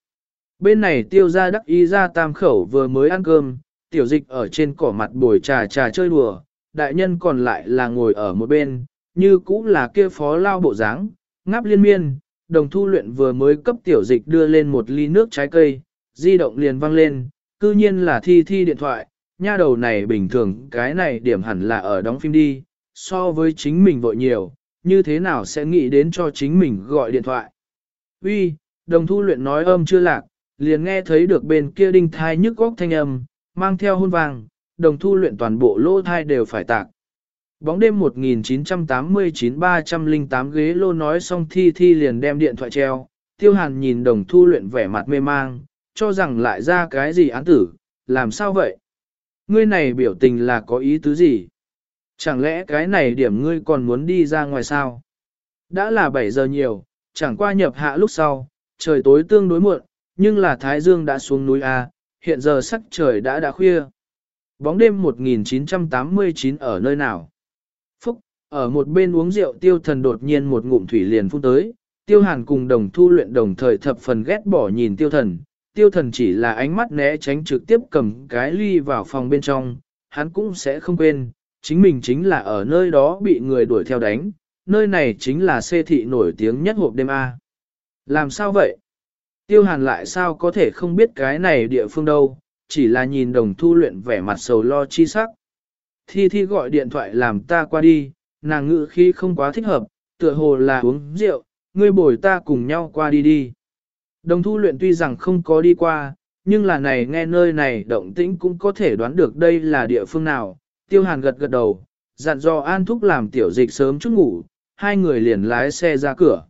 Bên này tiêu ra đắc ý ra tam khẩu vừa mới ăn cơm, tiểu dịch ở trên cỏ mặt bồi trà trà chơi đùa, đại nhân còn lại là ngồi ở một bên, như cũ là kia phó lao bộ dáng, ngáp liên miên, đồng thu luyện vừa mới cấp tiểu dịch đưa lên một ly nước trái cây, di động liền vang lên, cư nhiên là thi thi điện thoại, nha đầu này bình thường cái này điểm hẳn là ở đóng phim đi, so với chính mình vội nhiều, như thế nào sẽ nghĩ đến cho chính mình gọi điện thoại. Uy, đồng thu luyện nói âm chưa lạc, liền nghe thấy được bên kia đinh thai nhức góc thanh âm, mang theo hôn vàng, đồng thu luyện toàn bộ lô thai đều phải tạc. Bóng đêm 1989-308 ghế lô nói xong thi thi liền đem điện thoại treo, tiêu hàn nhìn đồng thu luyện vẻ mặt mê mang, cho rằng lại ra cái gì án tử, làm sao vậy? Ngươi này biểu tình là có ý tứ gì? Chẳng lẽ cái này điểm ngươi còn muốn đi ra ngoài sao? Đã là 7 giờ nhiều, chẳng qua nhập hạ lúc sau, trời tối tương đối muộn, nhưng là Thái Dương đã xuống núi A, hiện giờ sắc trời đã đã khuya. Bóng đêm 1989 ở nơi nào? Phúc, ở một bên uống rượu tiêu thần đột nhiên một ngụm thủy liền phun tới, tiêu hàn cùng đồng thu luyện đồng thời thập phần ghét bỏ nhìn tiêu thần, tiêu thần chỉ là ánh mắt né tránh trực tiếp cầm cái ly vào phòng bên trong, hắn cũng sẽ không quên, chính mình chính là ở nơi đó bị người đuổi theo đánh, nơi này chính là xê thị nổi tiếng nhất hộp đêm A. Làm sao vậy? Tiêu hàn lại sao có thể không biết cái này địa phương đâu, chỉ là nhìn đồng thu luyện vẻ mặt sầu lo chi sắc. Thi Thi gọi điện thoại làm ta qua đi, nàng ngự khi không quá thích hợp, tựa hồ là uống rượu, ngươi bồi ta cùng nhau qua đi đi. Đồng thu luyện tuy rằng không có đi qua, nhưng là này nghe nơi này động tĩnh cũng có thể đoán được đây là địa phương nào. Tiêu hàn gật gật đầu, dặn dò an thúc làm tiểu dịch sớm chút ngủ, hai người liền lái xe ra cửa.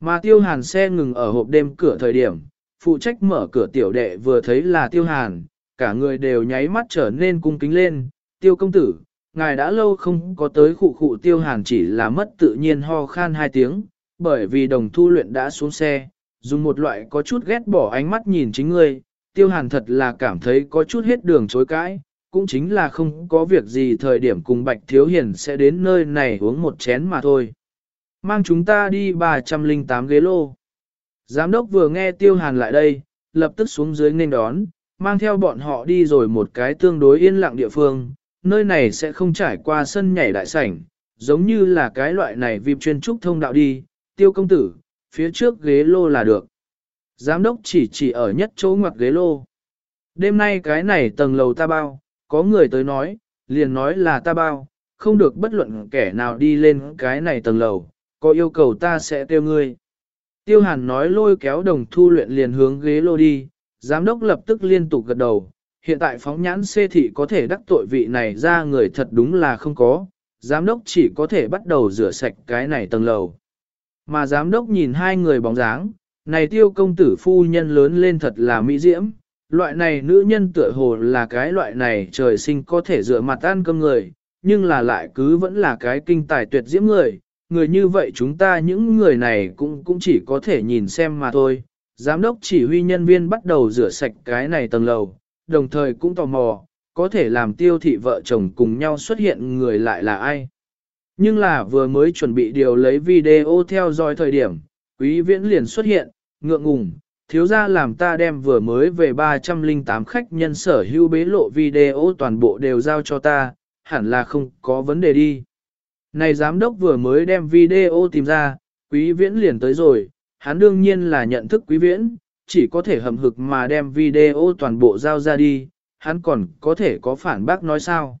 Mà tiêu hàn xe ngừng ở hộp đêm cửa thời điểm, phụ trách mở cửa tiểu đệ vừa thấy là tiêu hàn, cả người đều nháy mắt trở nên cung kính lên, tiêu công tử, ngài đã lâu không có tới khụ khụ tiêu hàn chỉ là mất tự nhiên ho khan hai tiếng, bởi vì đồng thu luyện đã xuống xe, dùng một loại có chút ghét bỏ ánh mắt nhìn chính ngươi, tiêu hàn thật là cảm thấy có chút hết đường chối cãi, cũng chính là không có việc gì thời điểm cùng bạch thiếu hiền sẽ đến nơi này uống một chén mà thôi. Mang chúng ta đi 308 ghế lô. Giám đốc vừa nghe tiêu hàn lại đây, lập tức xuống dưới nên đón, mang theo bọn họ đi rồi một cái tương đối yên lặng địa phương, nơi này sẽ không trải qua sân nhảy đại sảnh, giống như là cái loại này vip chuyên trúc thông đạo đi, tiêu công tử, phía trước ghế lô là được. Giám đốc chỉ chỉ ở nhất chỗ ngoặc ghế lô. Đêm nay cái này tầng lầu ta bao, có người tới nói, liền nói là ta bao, không được bất luận kẻ nào đi lên cái này tầng lầu, có yêu cầu ta sẽ tiêu ngươi. Tiêu hàn nói lôi kéo đồng thu luyện liền hướng ghế lô đi, giám đốc lập tức liên tục gật đầu, hiện tại phóng nhãn xê thị có thể đắc tội vị này ra người thật đúng là không có, giám đốc chỉ có thể bắt đầu rửa sạch cái này tầng lầu. Mà giám đốc nhìn hai người bóng dáng, này tiêu công tử phu nhân lớn lên thật là mỹ diễm, loại này nữ nhân tựa hồ là cái loại này trời sinh có thể rửa mặt ăn cơm người, nhưng là lại cứ vẫn là cái kinh tài tuyệt diễm người, người như vậy chúng ta những người này cũng cũng chỉ có thể nhìn xem mà thôi. Giám đốc chỉ huy nhân viên bắt đầu rửa sạch cái này tầng lầu, đồng thời cũng tò mò, có thể làm tiêu thị vợ chồng cùng nhau xuất hiện người lại là ai. Nhưng là vừa mới chuẩn bị điều lấy video theo dõi thời điểm, quý viễn liền xuất hiện, ngượng ngùng, thiếu ra làm ta đem vừa mới về 308 khách nhân sở hữu bế lộ video toàn bộ đều giao cho ta, hẳn là không có vấn đề đi. Này giám đốc vừa mới đem video tìm ra, quý viễn liền tới rồi, hắn đương nhiên là nhận thức quý viễn, chỉ có thể hầm hực mà đem video toàn bộ giao ra đi, hắn còn có thể có phản bác nói sao.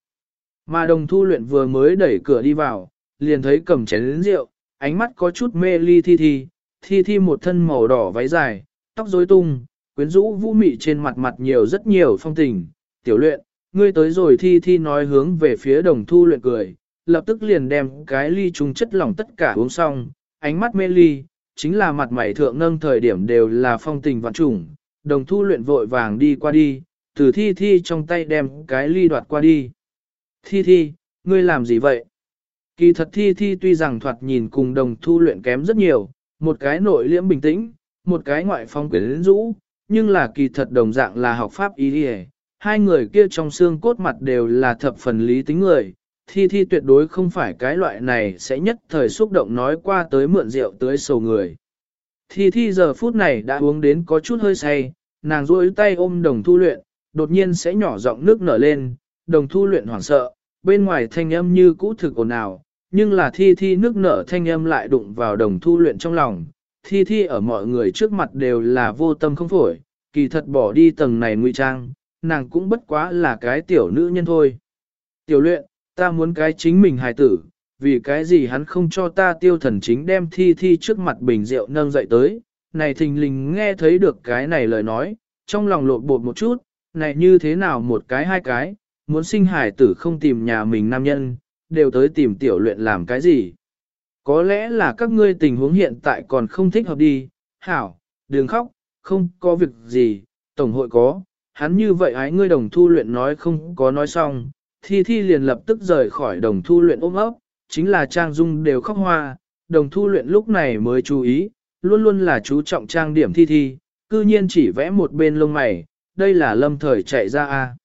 Mà đồng thu luyện vừa mới đẩy cửa đi vào, liền thấy cầm chén lĩnh rượu, ánh mắt có chút mê ly thi thi, thi thi một thân màu đỏ váy dài, tóc rối tung, quyến rũ vũ mị trên mặt mặt nhiều rất nhiều phong tình, tiểu luyện, ngươi tới rồi thi thi nói hướng về phía đồng thu luyện cười, lập tức liền đem cái ly trùng chất lỏng tất cả uống xong, ánh mắt mê ly, chính là mặt mày thượng nâng thời điểm đều là phong tình vạn trùng, đồng thu luyện vội vàng đi qua đi, từ thi thi trong tay đem cái ly đoạt qua đi. Thi thi, ngươi làm gì vậy? Kỳ thật thi thi tuy rằng thoạt nhìn cùng đồng thu luyện kém rất nhiều, một cái nội liễm bình tĩnh, một cái ngoại phong quyến rũ, nhưng là kỳ thật đồng dạng là học pháp ý đi hai người kia trong xương cốt mặt đều là thập phần lý tính người, thi thi tuyệt đối không phải cái loại này sẽ nhất thời xúc động nói qua tới mượn rượu tới sầu người. Thi thi giờ phút này đã uống đến có chút hơi say, nàng duỗi tay ôm đồng thu luyện, đột nhiên sẽ nhỏ giọng nước nở lên, đồng thu luyện hoảng sợ, bên ngoài thanh âm như cũ thực ồn ào, nhưng là thi thi nước nở thanh âm lại đụng vào đồng thu luyện trong lòng. Thi thi ở mọi người trước mặt đều là vô tâm không phổi, kỳ thật bỏ đi tầng này ngụy trang, nàng cũng bất quá là cái tiểu nữ nhân thôi. Tiểu luyện, ta muốn cái chính mình hài tử, vì cái gì hắn không cho ta tiêu thần chính đem thi thi trước mặt bình rượu nâng dậy tới, này thình lình nghe thấy được cái này lời nói, trong lòng lộn bột một chút, này như thế nào một cái hai cái, muốn sinh hài tử không tìm nhà mình nam nhân, đều tới tìm tiểu luyện làm cái gì. Có lẽ là các ngươi tình huống hiện tại còn không thích hợp đi, hảo, đừng khóc, không có việc gì, tổng hội có, hắn như vậy ái ngươi đồng thu luyện nói không có nói xong, thi thi liền lập tức rời khỏi đồng thu luyện ôm ấp, chính là Trang Dung đều khóc hoa, đồng thu luyện lúc này mới chú ý, luôn luôn là chú trọng trang điểm thi thi, cư nhiên chỉ vẽ một bên lông mày, đây là lâm thời chạy ra a.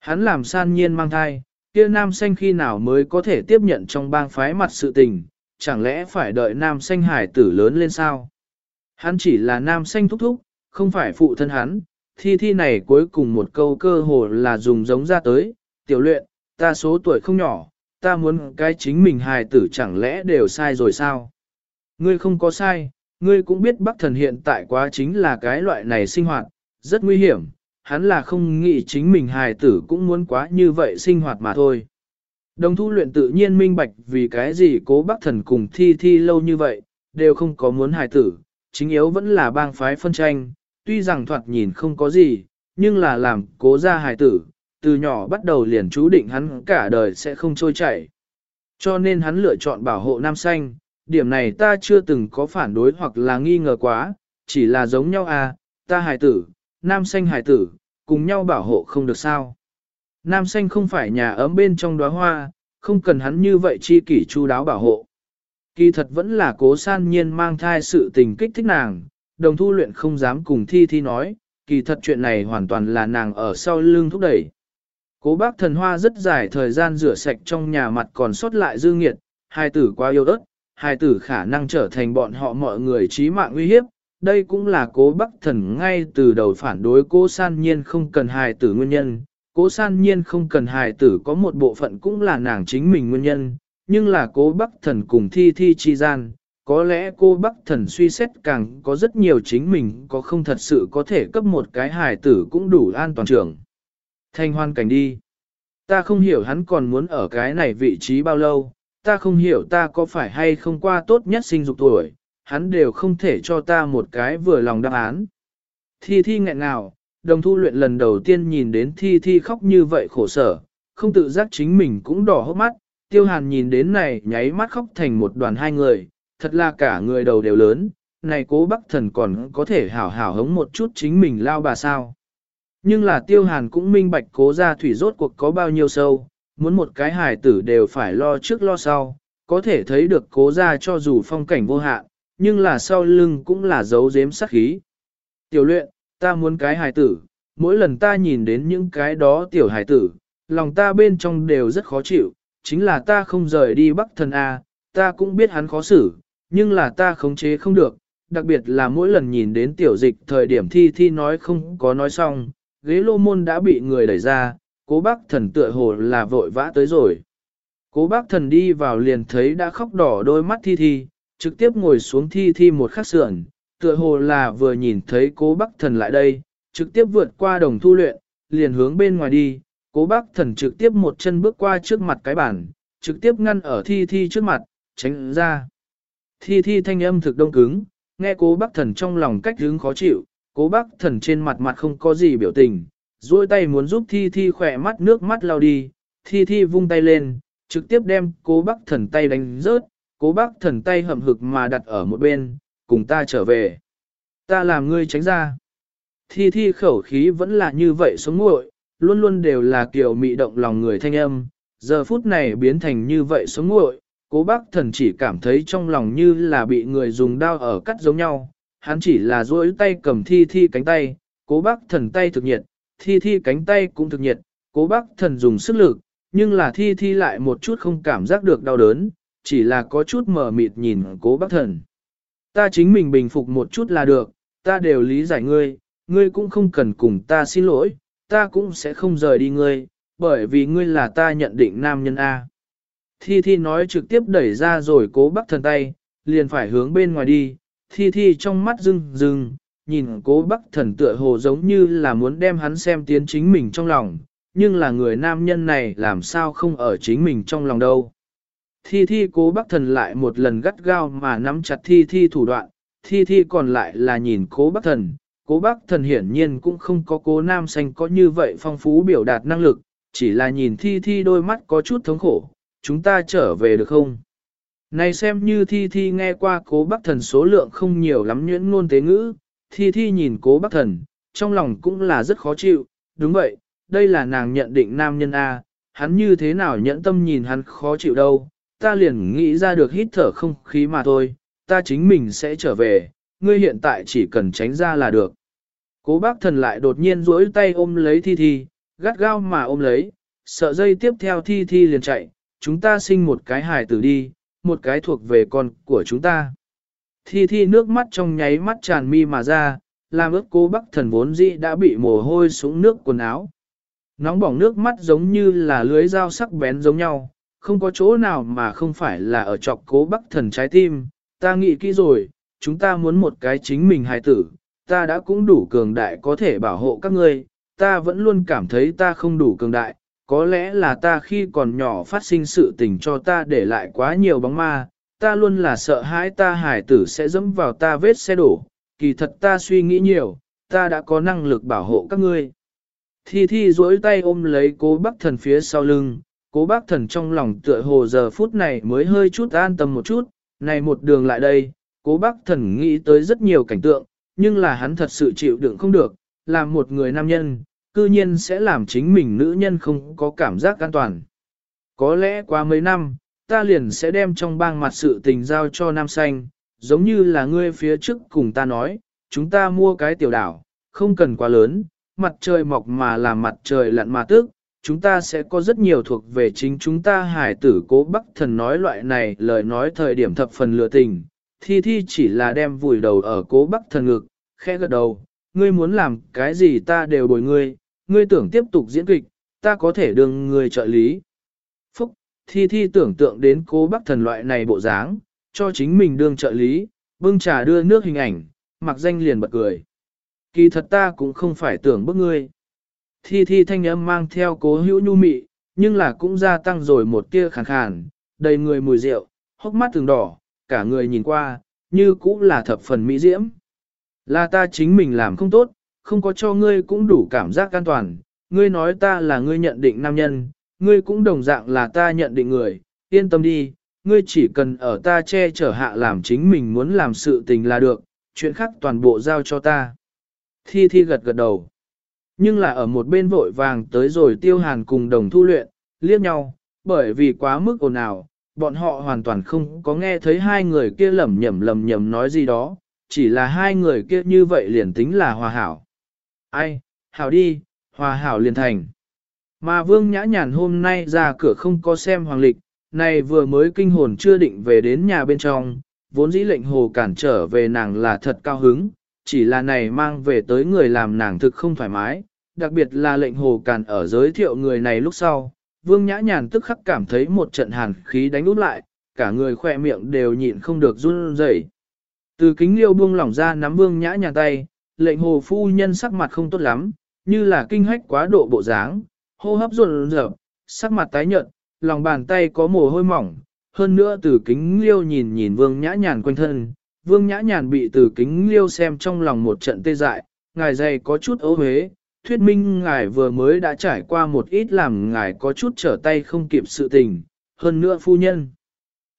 Hắn làm san nhiên mang thai, kia nam xanh khi nào mới có thể tiếp nhận trong bang phái mặt sự tình, chẳng lẽ phải đợi nam xanh hải tử lớn lên sao? Hắn chỉ là nam xanh thúc thúc, không phải phụ thân hắn, thi thi này cuối cùng một câu cơ hồ là dùng giống ra tới, tiểu luyện, ta số tuổi không nhỏ, ta muốn cái chính mình hài tử chẳng lẽ đều sai rồi sao? Ngươi không có sai, ngươi cũng biết Bắc Thần hiện tại quá chính là cái loại này sinh hoạt, rất nguy hiểm, hắn là không nghĩ chính mình hài tử cũng muốn quá như vậy sinh hoạt mà thôi. Đồng thu luyện tự nhiên minh bạch vì cái gì cố Bắc Thần cùng thi thi lâu như vậy, đều không có muốn hài tử, chính yếu vẫn là bang phái phân tranh, tuy rằng thoạt nhìn không có gì, nhưng là làm cố ra hài tử, từ nhỏ bắt đầu liền chú định hắn cả đời sẽ không trôi chảy. Cho nên hắn lựa chọn bảo hộ nam xanh, điểm này ta chưa từng có phản đối hoặc là nghi ngờ quá, chỉ là giống nhau à, ta hài tử, nam xanh hài tử, cùng nhau bảo hộ không được sao. Nam xanh không phải nhà ấm bên trong đóa hoa, không cần hắn như vậy chi kỷ chu đáo bảo hộ. Kỳ thật vẫn là cố san nhiên mang thai sự tình kích thích nàng, đồng thu luyện không dám cùng thi thi nói, kỳ thật chuyện này hoàn toàn là nàng ở sau lưng thúc đẩy. Cố bác thần hoa rất dài thời gian rửa sạch trong nhà mặt còn sót lại dư nghiệt, hai tử quá yêu đất, hai tử khả năng trở thành bọn họ mọi người trí mạng nguy hiếp. Đây cũng là cố bác thần ngay từ đầu phản đối cố san nhiên không cần hài tử nguyên nhân. Cố san nhiên không cần hài tử có một bộ phận cũng là nàng chính mình nguyên nhân, nhưng là cố bác thần cùng thi thi chi gian, có lẽ cô bác thần suy xét càng có rất nhiều chính mình có không thật sự có thể cấp một cái hài tử cũng đủ an toàn trưởng. Thanh hoan cảnh đi. Ta không hiểu hắn còn muốn ở cái này vị trí bao lâu, ta không hiểu ta có phải hay không qua tốt nhất sinh dục tuổi, hắn đều không thể cho ta một cái vừa lòng đáp án. Thi thi nghẹn ngào, đồng thu luyện lần đầu tiên nhìn đến thi thi khóc như vậy khổ sở, không tự giác chính mình cũng đỏ hốc mắt, tiêu hàn nhìn đến này nháy mắt khóc thành một đoàn hai người, thật là cả người đầu đều lớn, này cố bắc thần còn có thể hảo hảo hống một chút chính mình lao bà sao. Nhưng là tiêu hàn cũng minh bạch cố ra thủy rốt cuộc có bao nhiêu sâu, muốn một cái hài tử đều phải lo trước lo sau, có thể thấy được cố ra cho dù phong cảnh vô hạn, nhưng là sau lưng cũng là dấu dếm sắc khí. Tiểu luyện, ta muốn cái hài tử, mỗi lần ta nhìn đến những cái đó tiểu hài tử, lòng ta bên trong đều rất khó chịu, chính là ta không rời đi bắc thần A, ta cũng biết hắn khó xử, nhưng là ta khống chế không được, đặc biệt là mỗi lần nhìn đến tiểu dịch thời điểm thi thi nói không có nói xong, ghế lô môn đã bị người đẩy ra, cố bác thần tựa hồ là vội vã tới rồi. Cố bác thần đi vào liền thấy đã khóc đỏ đôi mắt thi thi, trực tiếp ngồi xuống thi thi một khắc sườn, tựa hồ là vừa nhìn thấy cố bác thần lại đây, trực tiếp vượt qua đồng thu luyện, liền hướng bên ngoài đi, cố bác thần trực tiếp một chân bước qua trước mặt cái bàn, trực tiếp ngăn ở thi thi trước mặt, tránh ra. Thi thi thanh âm thực đông cứng, nghe cố bác thần trong lòng cách hướng khó chịu, cố bác thần trên mặt mặt không có gì biểu tình, duỗi tay muốn giúp thi thi khỏe mắt nước mắt lao đi, thi thi vung tay lên, trực tiếp đem cố bác thần tay đánh rớt, cố bác thần tay hậm hực mà đặt ở một bên, cùng ta trở về. Ta làm ngươi tránh ra. Thi thi khẩu khí vẫn là như vậy sống nguội, luôn luôn đều là kiểu mị động lòng người thanh âm, giờ phút này biến thành như vậy sống nguội, cố bác thần chỉ cảm thấy trong lòng như là bị người dùng đao ở cắt giống nhau, hắn chỉ là duỗi tay cầm thi thi cánh tay, cố bác thần tay thực nhiệt, thi thi cánh tay cũng thực nhiệt, cố bác thần dùng sức lực, nhưng là thi thi lại một chút không cảm giác được đau đớn, chỉ là có chút mờ mịt nhìn cố bác thần. Ta chính mình bình phục một chút là được, ta đều lý giải ngươi, ngươi cũng không cần cùng ta xin lỗi, ta cũng sẽ không rời đi ngươi, bởi vì ngươi là ta nhận định nam nhân A. Thi Thi nói trực tiếp đẩy ra rồi cố bác thần tay, liền phải hướng bên ngoài đi, Thi Thi trong mắt rưng rưng, nhìn cố Bắc thần tựa hồ giống như là muốn đem hắn xem tiến chính mình trong lòng, nhưng là người nam nhân này làm sao không ở chính mình trong lòng đâu. Thi Thi cố Bắc thần lại một lần gắt gao mà nắm chặt Thi Thi thủ đoạn, Thi Thi còn lại là nhìn cố Bắc thần, cố bác thần hiển nhiên cũng không có cố nam xanh có như vậy phong phú biểu đạt năng lực, chỉ là nhìn Thi Thi đôi mắt có chút thống khổ, chúng ta trở về được không? Này xem như Thi Thi nghe qua cố bác thần số lượng không nhiều lắm nhuyễn ngôn tế ngữ, Thi Thi nhìn cố bác thần, trong lòng cũng là rất khó chịu, đúng vậy, đây là nàng nhận định nam nhân A, hắn như thế nào nhẫn tâm nhìn hắn khó chịu đâu, ta liền nghĩ ra được hít thở không khí mà thôi, ta chính mình sẽ trở về, ngươi hiện tại chỉ cần tránh ra là được. Cố bác thần lại đột nhiên duỗi tay ôm lấy Thi Thi, gắt gao mà ôm lấy, sợ dây tiếp theo Thi Thi liền chạy, chúng ta sinh một cái hài tử đi, một cái thuộc về con của chúng ta. Thi Thi nước mắt trong nháy mắt tràn mi mà ra, làm ước cố bác thần vốn dĩ đã bị mồ hôi xuống nước quần áo. Nóng bỏng nước mắt giống như là lưới dao sắc bén giống nhau, không có chỗ nào mà không phải là ở trọc cố bác thần trái tim. Ta nghĩ kỹ rồi, chúng ta muốn một cái chính mình hài tử, ta đã cũng đủ cường đại có thể bảo hộ các ngươi, ta vẫn luôn cảm thấy ta không đủ cường đại, có lẽ là ta khi còn nhỏ phát sinh sự tình cho ta để lại quá nhiều bóng ma, ta luôn là sợ hãi ta hải tử sẽ dẫm vào ta vết xe đổ, kỳ thật ta suy nghĩ nhiều, ta đã có năng lực bảo hộ các ngươi. Thi Thi duỗi tay ôm lấy cố bác thần phía sau lưng, cố bác thần trong lòng tựa hồ giờ phút này mới hơi chút an tâm một chút, này một đường lại đây, cố bác thần nghĩ tới rất nhiều cảnh tượng, nhưng là hắn thật sự chịu đựng không được, là một người nam nhân, cư nhiên sẽ làm chính mình nữ nhân không có cảm giác an toàn. Có lẽ qua mấy năm, ta liền sẽ đem trong bang mặt sự tình giao cho nam xanh, giống như là ngươi phía trước cùng ta nói, chúng ta mua cái tiểu đảo, không cần quá lớn, mặt trời mọc mà là mặt trời lặn mà tức, chúng ta sẽ có rất nhiều thuộc về chính chúng ta hải tử cố bắc thần nói loại này lời nói thời điểm thập phần lừa tình, thi thi chỉ là đem vùi đầu ở cố bắc thần ngực, khẽ gật đầu, ngươi muốn làm cái gì ta đều bồi ngươi, ngươi tưởng tiếp tục diễn kịch, ta có thể đương người trợ lý. Phúc, thi thi tưởng tượng đến cố bác thần loại này bộ dáng, cho chính mình đương trợ lý, bưng trà đưa nước hình ảnh, mặc danh liền bật cười. Kỳ thật ta cũng không phải tưởng bức ngươi. Thi thi thanh âm mang theo cố hữu nhu mị, nhưng là cũng gia tăng rồi một tia khàn khàn, đầy người mùi rượu, hốc mắt từng đỏ, cả người nhìn qua, như cũng là thập phần mỹ diễm. Là ta chính mình làm không tốt, không có cho ngươi cũng đủ cảm giác an toàn, ngươi nói ta là ngươi nhận định nam nhân, ngươi cũng đồng dạng là ta nhận định người, yên tâm đi, ngươi chỉ cần ở ta che chở hạ làm chính mình muốn làm sự tình là được, chuyện khác toàn bộ giao cho ta. Thi Thi gật gật đầu. Nhưng là ở một bên vội vàng tới rồi tiêu hàn cùng đồng thu luyện, liếc nhau, bởi vì quá mức ồn ào, bọn họ hoàn toàn không có nghe thấy hai người kia lẩm nhẩm lẩm nhẩm nói gì đó, chỉ là hai người kia như vậy liền tính là hòa hảo. Ai, hảo đi, hòa hảo liền thành. Mà vương nhã nhàn hôm nay ra cửa không có xem hoàng lịch, này vừa mới kinh hồn chưa định về đến nhà bên trong, vốn dĩ lệnh hồ cản trở về nàng là thật cao hứng, chỉ là này mang về tới người làm nàng thực không thoải mái, đặc biệt là lệnh hồ cản ở giới thiệu người này lúc sau. Vương Nhã Nhàn tức khắc cảm thấy một trận hàn khí đánh út lại, cả người khỏe miệng đều nhịn không được run rẩy. Từ kính liêu buông lỏng ra nắm Vương Nhã Nhàn tay, lệnh hồ phu nhân sắc mặt không tốt lắm, như là kinh hách quá độ bộ dáng, hô hấp run rợp, sắc mặt tái nhợt, lòng bàn tay có mồ hôi mỏng, hơn nữa từ kính liêu nhìn nhìn vương nhã nhàn quanh thân, vương nhã nhàn bị từ kính liêu xem trong lòng một trận tê dại, ngài dày có chút ấu huế, thuyết minh ngài vừa mới đã trải qua một ít làm ngài có chút trở tay không kịp sự tình, hơn nữa phu nhân.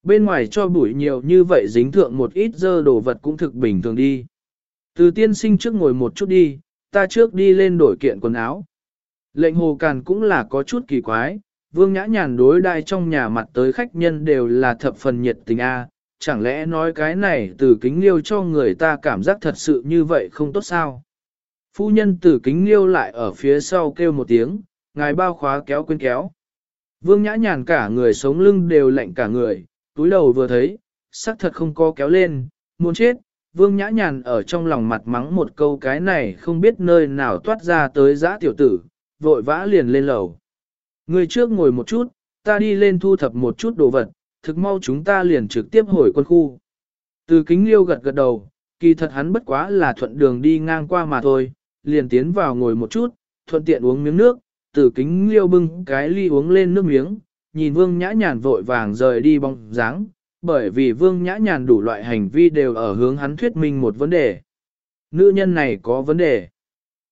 Bên ngoài cho bụi nhiều như vậy dính thượng một ít dơ đồ vật cũng thực bình thường đi. Từ tiên sinh trước ngồi một chút đi, ta trước đi lên đổi kiện quần áo. Lệnh hồ càn cũng là có chút kỳ quái, vương nhã nhàn đối đai trong nhà mặt tới khách nhân đều là thập phần nhiệt tình a chẳng lẽ nói cái này từ kính liêu cho người ta cảm giác thật sự như vậy không tốt sao? Phu nhân tử kính liêu lại ở phía sau kêu một tiếng, ngài bao khóa kéo quên kéo. Vương nhã nhàn cả người sống lưng đều lạnh cả người, túi đầu vừa thấy, sắc thật không có kéo lên, muốn chết. Vương nhã nhàn ở trong lòng mặt mắng một câu cái này không biết nơi nào toát ra tới giã tiểu tử, vội vã liền lên lầu. Người trước ngồi một chút, ta đi lên thu thập một chút đồ vật, thực mau chúng ta liền trực tiếp hồi quân khu. Từ kính liêu gật gật đầu, kỳ thật hắn bất quá là thuận đường đi ngang qua mà thôi, liền tiến vào ngồi một chút, thuận tiện uống miếng nước, từ kính liêu bưng cái ly uống lên nước miếng, nhìn vương nhã nhàn vội vàng rời đi bóng dáng, bởi vì vương nhã nhàn đủ loại hành vi đều ở hướng hắn thuyết minh một vấn đề. Nữ nhân này có vấn đề.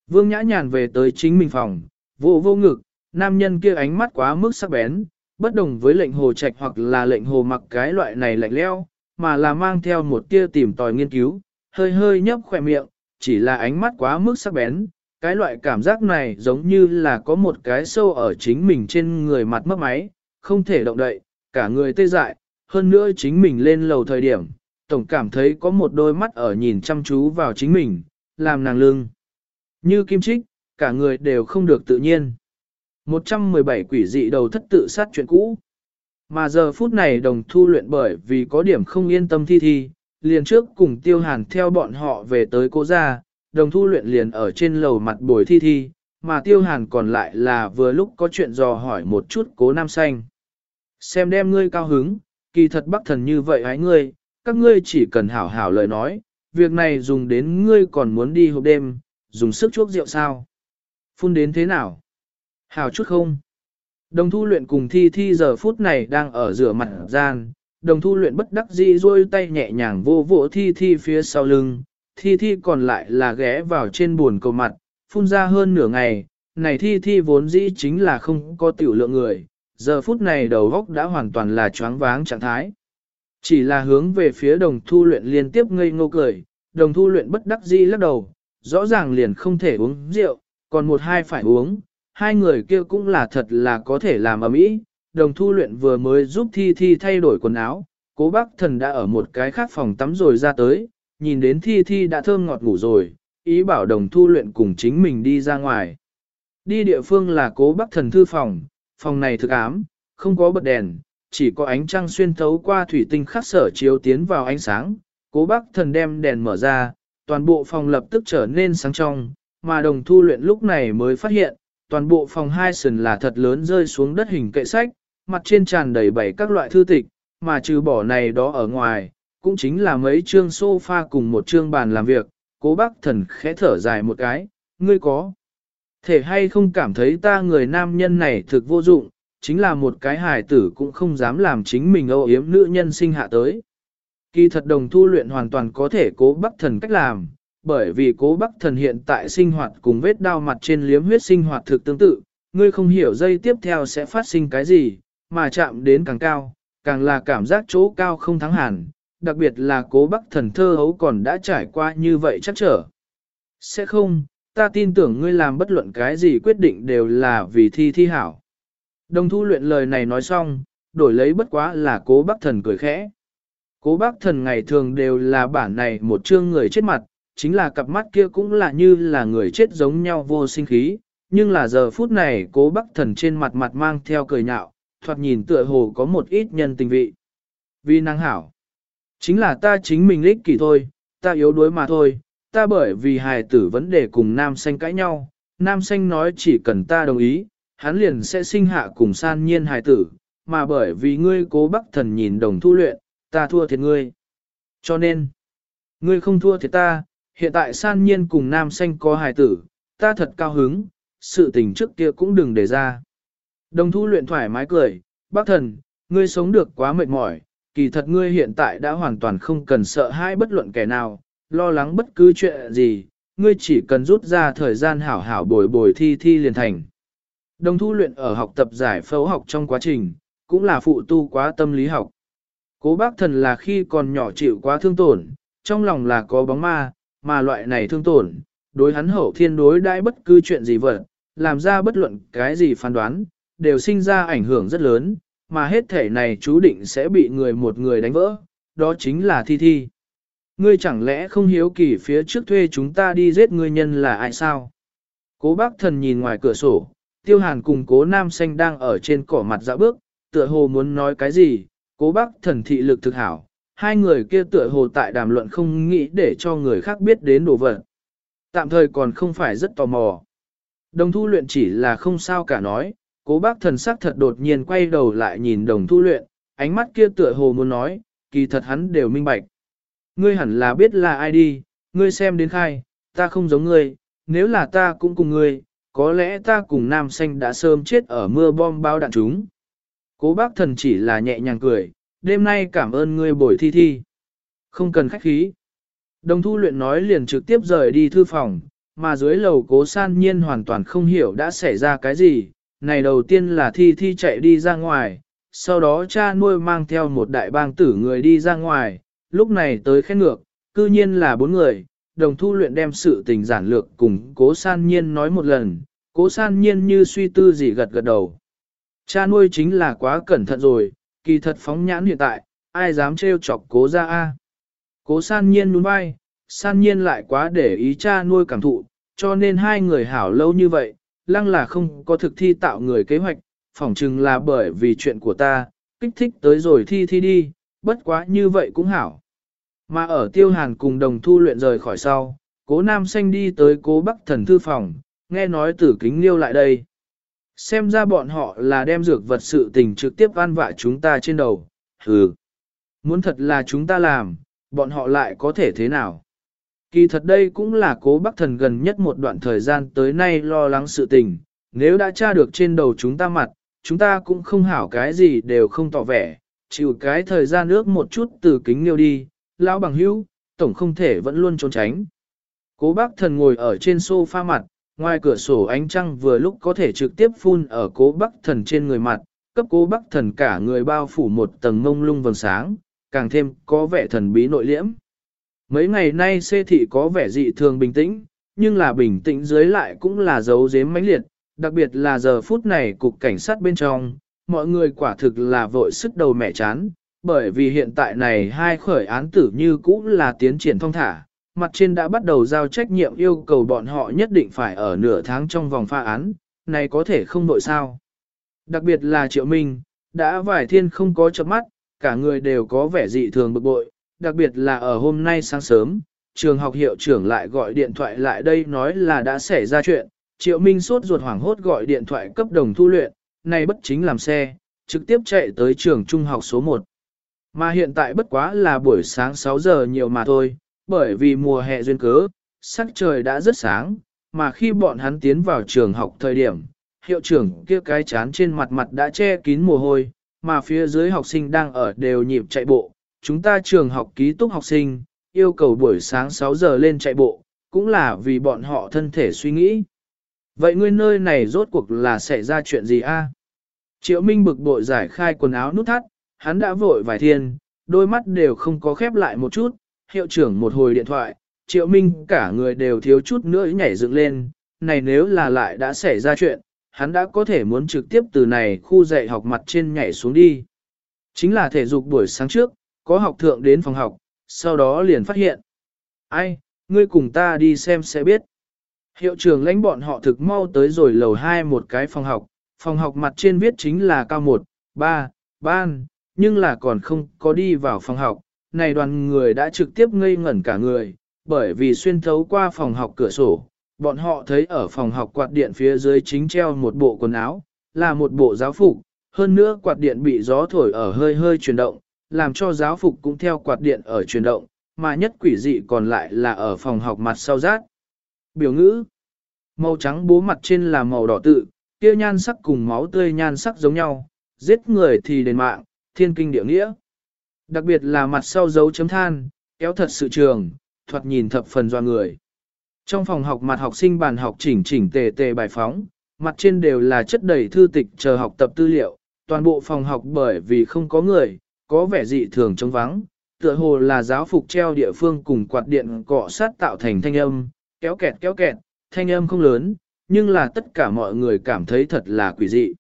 Vương nhã nhàn về tới chính mình phòng, vô vô ngực, nam nhân kia ánh mắt quá mức sắc bén, bất đồng với lệnh hồ trạch hoặc là lệnh hồ mặc cái loại này lạnh leo, mà là mang theo một tia tìm tòi nghiên cứu, hơi hơi nhấp khỏe miệng, chỉ là ánh mắt quá mức sắc bén, cái loại cảm giác này giống như là có một cái sâu ở chính mình trên người mặt mất máy, không thể động đậy, cả người tê dại, hơn nữa chính mình lên lầu thời điểm, tổng cảm thấy có một đôi mắt ở nhìn chăm chú vào chính mình, làm nàng lưng. Như kim trích, cả người đều không được tự nhiên. 117 quỷ dị đầu thất tự sát chuyện cũ. Mà giờ phút này đồng thu luyện bởi vì có điểm không yên tâm thi thi, liền trước cùng tiêu hàn theo bọn họ về tới cố gia, đồng thu luyện liền ở trên lầu mặt bồi thi thi, mà tiêu hàn còn lại là vừa lúc có chuyện dò hỏi một chút cố nam xanh. Xem đem ngươi cao hứng, kỳ thật bác thần như vậy hái ngươi, các ngươi chỉ cần hảo hảo lời nói, việc này dùng đến ngươi còn muốn đi hộp đêm, dùng sức chuốc rượu sao. Phun đến thế nào? Hảo chút không? Đồng thu luyện cùng thi thi giờ phút này đang ở rửa mặt gian, đồng thu luyện bất đắc dĩ rôi tay nhẹ nhàng vô vỗ thi thi phía sau lưng, thi thi còn lại là ghé vào trên buồn cầu mặt, phun ra hơn nửa ngày, này thi thi vốn dĩ chính là không có tiểu lượng người, giờ phút này đầu góc đã hoàn toàn là choáng váng trạng thái. Chỉ là hướng về phía đồng thu luyện liên tiếp ngây ngô cười, đồng thu luyện bất đắc dĩ lắc đầu, rõ ràng liền không thể uống rượu, còn một hai phải uống, hai người kia cũng là thật là có thể làm ở mỹ. Đồng thu luyện vừa mới giúp Thi Thi thay đổi quần áo, cố bác thần đã ở một cái khác phòng tắm rồi ra tới, nhìn đến Thi Thi đã thơm ngọt ngủ rồi, ý bảo đồng thu luyện cùng chính mình đi ra ngoài. Đi địa phương là cố bác thần thư phòng, phòng này thực ám, không có bật đèn, chỉ có ánh trăng xuyên thấu qua thủy tinh khắc sở chiếu tiến vào ánh sáng. Cố bác thần đem đèn mở ra, toàn bộ phòng lập tức trở nên sáng trong, mà đồng thu luyện lúc này mới phát hiện, toàn bộ phòng hai sườn là thật lớn rơi xuống đất hình kệ sách, mặt trên tràn đầy bảy các loại thư tịch, mà trừ bỏ này đó ở ngoài, cũng chính là mấy chương sofa cùng một chương bàn làm việc, cố bác thần khẽ thở dài một cái, ngươi có thể hay không cảm thấy ta người nam nhân này thực vô dụng, chính là một cái hài tử cũng không dám làm chính mình âu yếm nữ nhân sinh hạ tới. Kỳ thật đồng thu luyện hoàn toàn có thể cố bắt thần cách làm, bởi vì cố bắc thần hiện tại sinh hoạt cùng vết đau mặt trên liếm huyết sinh hoạt thực tương tự, ngươi không hiểu dây tiếp theo sẽ phát sinh cái gì, mà chạm đến càng cao, càng là cảm giác chỗ cao không thắng hẳn, đặc biệt là cố bắc thần thơ hấu còn đã trải qua như vậy chắc trở. Sẽ không, ta tin tưởng ngươi làm bất luận cái gì quyết định đều là vì thi thi hảo. Đồng thu luyện lời này nói xong, đổi lấy bất quá là cố bắc thần cười khẽ. Cố bác thần ngày thường đều là bản này một chương người chết mặt, chính là cặp mắt kia cũng là như là người chết giống nhau vô sinh khí, nhưng là giờ phút này cố bắc thần trên mặt mặt mang theo cười nhạo, thoạt nhìn tựa hồ có một ít nhân tình vị. Vì năng hảo, chính là ta chính mình lích kỷ thôi, ta yếu đuối mà thôi, ta bởi vì hài tử vấn đề cùng nam xanh cãi nhau, nam xanh nói chỉ cần ta đồng ý, hắn liền sẽ sinh hạ cùng san nhiên hài tử, mà bởi vì ngươi cố bắc thần nhìn đồng thu luyện, ta thua thiệt ngươi. Cho nên, ngươi không thua thiệt ta, hiện tại san nhiên cùng nam xanh có hài tử, ta thật cao hứng, sự tình trước kia cũng đừng để ra. Đồng thu luyện thoải mái cười, bác thần, ngươi sống được quá mệt mỏi, kỳ thật ngươi hiện tại đã hoàn toàn không cần sợ hãi bất luận kẻ nào, lo lắng bất cứ chuyện gì, ngươi chỉ cần rút ra thời gian hảo hảo bồi bồi thi thi liền thành. Đồng thu luyện ở học tập giải phẫu học trong quá trình, cũng là phụ tu quá tâm lý học. Cố bác thần là khi còn nhỏ chịu quá thương tổn, trong lòng là có bóng ma, mà loại này thương tổn, đối hắn hậu thiên đối đãi bất cứ chuyện gì vật, làm ra bất luận cái gì phán đoán, đều sinh ra ảnh hưởng rất lớn, mà hết thể này chú định sẽ bị người một người đánh vỡ, đó chính là thi thi. Ngươi chẳng lẽ không hiếu kỳ phía trước thuê chúng ta đi giết ngươi nhân là ai sao? Cố bác thần nhìn ngoài cửa sổ, tiêu hàn cùng cố nam xanh đang ở trên cỏ mặt dạo bước, tựa hồ muốn nói cái gì, cố bác thần thị lực thực hảo, hai người kia tựa hồ tại đàm luận không nghĩ để cho người khác biết đến đồ vật. Tạm thời còn không phải rất tò mò. Đồng thu luyện chỉ là không sao cả nói, cố bác thần sắc thật đột nhiên quay đầu lại nhìn đồng thu luyện, ánh mắt kia tựa hồ muốn nói, kỳ thật hắn đều minh bạch. Ngươi hẳn là biết là ai đi, ngươi xem đến khai, ta không giống ngươi, nếu là ta cũng cùng ngươi, có lẽ ta cùng nam xanh đã sớm chết ở mưa bom bao đạn chúng. Cố bác thần chỉ là nhẹ nhàng cười, đêm nay cảm ơn ngươi bồi thi thi. Không cần khách khí. Đồng thu luyện nói liền trực tiếp rời đi thư phòng, mà dưới lầu cố san nhiên hoàn toàn không hiểu đã xảy ra cái gì. Này đầu tiên là thi thi chạy đi ra ngoài, sau đó cha nuôi mang theo một đại bang tử người đi ra ngoài, lúc này tới khen ngược, cư nhiên là bốn người, đồng thu luyện đem sự tình giản lược cùng cố san nhiên nói một lần, cố san nhiên như suy tư gì gật gật đầu. Cha nuôi chính là quá cẩn thận rồi, kỳ thật phóng nhãn hiện tại, ai dám trêu chọc cố ra a? Cố san nhiên nhún vai, san nhiên lại quá để ý cha nuôi cảm thụ, cho nên hai người hảo lâu như vậy, lăng là không có thực thi tạo người kế hoạch, phỏng chừng là bởi vì chuyện của ta, kích thích tới rồi thi thi đi, bất quá như vậy cũng hảo. Mà ở tiêu hàn cùng đồng thu luyện rời khỏi sau, cố nam xanh đi tới cố bắc thần thư phòng, nghe nói tử kính liêu lại đây. Xem ra bọn họ là đem dược vật sự tình trực tiếp an vạ chúng ta trên đầu, hừ. Muốn thật là chúng ta làm, bọn họ lại có thể thế nào? Kỳ thật đây cũng là cố bắc thần gần nhất một đoạn thời gian tới nay lo lắng sự tình, nếu đã tra được trên đầu chúng ta mặt, chúng ta cũng không hảo cái gì đều không tỏ vẻ, chịu cái thời gian ước một chút từ kính liêu đi, lão bằng hữu, tổng không thể vẫn luôn trốn tránh. Cố bác thần ngồi ở trên sofa mặt, ngoài cửa sổ ánh trăng vừa lúc có thể trực tiếp phun ở cố bác thần trên người mặt, cấp cố bác thần cả người bao phủ một tầng mông lung vầng sáng, càng thêm có vẻ thần bí nội liễm. Mấy ngày nay xê thị có vẻ dị thường bình tĩnh, nhưng là bình tĩnh dưới lại cũng là dấu dếm mãnh liệt, đặc biệt là giờ phút này cục cảnh sát bên trong, mọi người quả thực là vội sức đầu mẹ chán, bởi vì hiện tại này hai khởi án tử như cũ là tiến triển thông thả, mặt trên đã bắt đầu giao trách nhiệm yêu cầu bọn họ nhất định phải ở nửa tháng trong vòng pha án, này có thể không đội sao. Đặc biệt là Triệu Minh, đã vài thiên không có chớp mắt, cả người đều có vẻ dị thường bực bội, đặc biệt là ở hôm nay sáng sớm, trường học hiệu trưởng lại gọi điện thoại lại đây nói là đã xảy ra chuyện, Triệu Minh sốt ruột hoảng hốt gọi điện thoại cấp đồng thu luyện, này bất chính làm xe, trực tiếp chạy tới trường trung học số 1. Mà hiện tại bất quá là buổi sáng 6 giờ nhiều mà thôi, bởi vì mùa hè duyên cớ, sắc trời đã rất sáng, mà khi bọn hắn tiến vào trường học thời điểm, hiệu trưởng kia cái chán trên mặt mặt đã che kín mồ hôi, mà phía dưới học sinh đang ở đều nhịp chạy bộ. Chúng ta trường học ký túc học sinh, yêu cầu buổi sáng 6 giờ lên chạy bộ, cũng là vì bọn họ thân thể suy nghĩ. Vậy ngươi nơi này rốt cuộc là xảy ra chuyện gì a? Triệu Minh bực bội giải khai quần áo nút thắt, hắn đã vội vài thiên, đôi mắt đều không có khép lại một chút, hiệu trưởng một hồi điện thoại, Triệu Minh cả người đều thiếu chút nữa nhảy dựng lên, này nếu là lại đã xảy ra chuyện, hắn đã có thể muốn trực tiếp từ này khu dạy học mặt trên nhảy xuống đi. Chính là thể dục buổi sáng trước, có học thượng đến phòng học, sau đó liền phát hiện. Ai, ngươi cùng ta đi xem sẽ biết. Hiệu trưởng lãnh bọn họ thực mau tới rồi lầu 2 một cái phòng học, phòng học mặt trên viết chính là cao 1, 3, ban, nhưng là còn không có đi vào phòng học. Này đoàn người đã trực tiếp ngây ngẩn cả người, bởi vì xuyên thấu qua phòng học cửa sổ, bọn họ thấy ở phòng học quạt điện phía dưới chính treo một bộ quần áo, là một bộ giáo phục, hơn nữa quạt điện bị gió thổi ở hơi hơi chuyển động, làm cho giáo phục cũng theo quạt điện ở chuyển động, mà nhất quỷ dị còn lại là ở phòng học mặt sau rát. Biểu ngữ Màu trắng bố mặt trên là màu đỏ tự, kia nhan sắc cùng máu tươi nhan sắc giống nhau, giết người thì đền mạng, thiên kinh địa nghĩa. Đặc biệt là mặt sau dấu chấm than, kéo thật sự trường, thoạt nhìn thập phần doa người. Trong phòng học mặt học sinh bàn học chỉnh chỉnh tề tề bài phóng, mặt trên đều là chất đầy thư tịch chờ học tập tư liệu, toàn bộ phòng học bởi vì không có người, có vẻ dị thường trống vắng, tựa hồ là giáo phục treo địa phương cùng quạt điện cọ sát tạo thành thanh âm, kéo kẹt kéo kẹt, thanh âm không lớn, nhưng là tất cả mọi người cảm thấy thật là quỷ dị.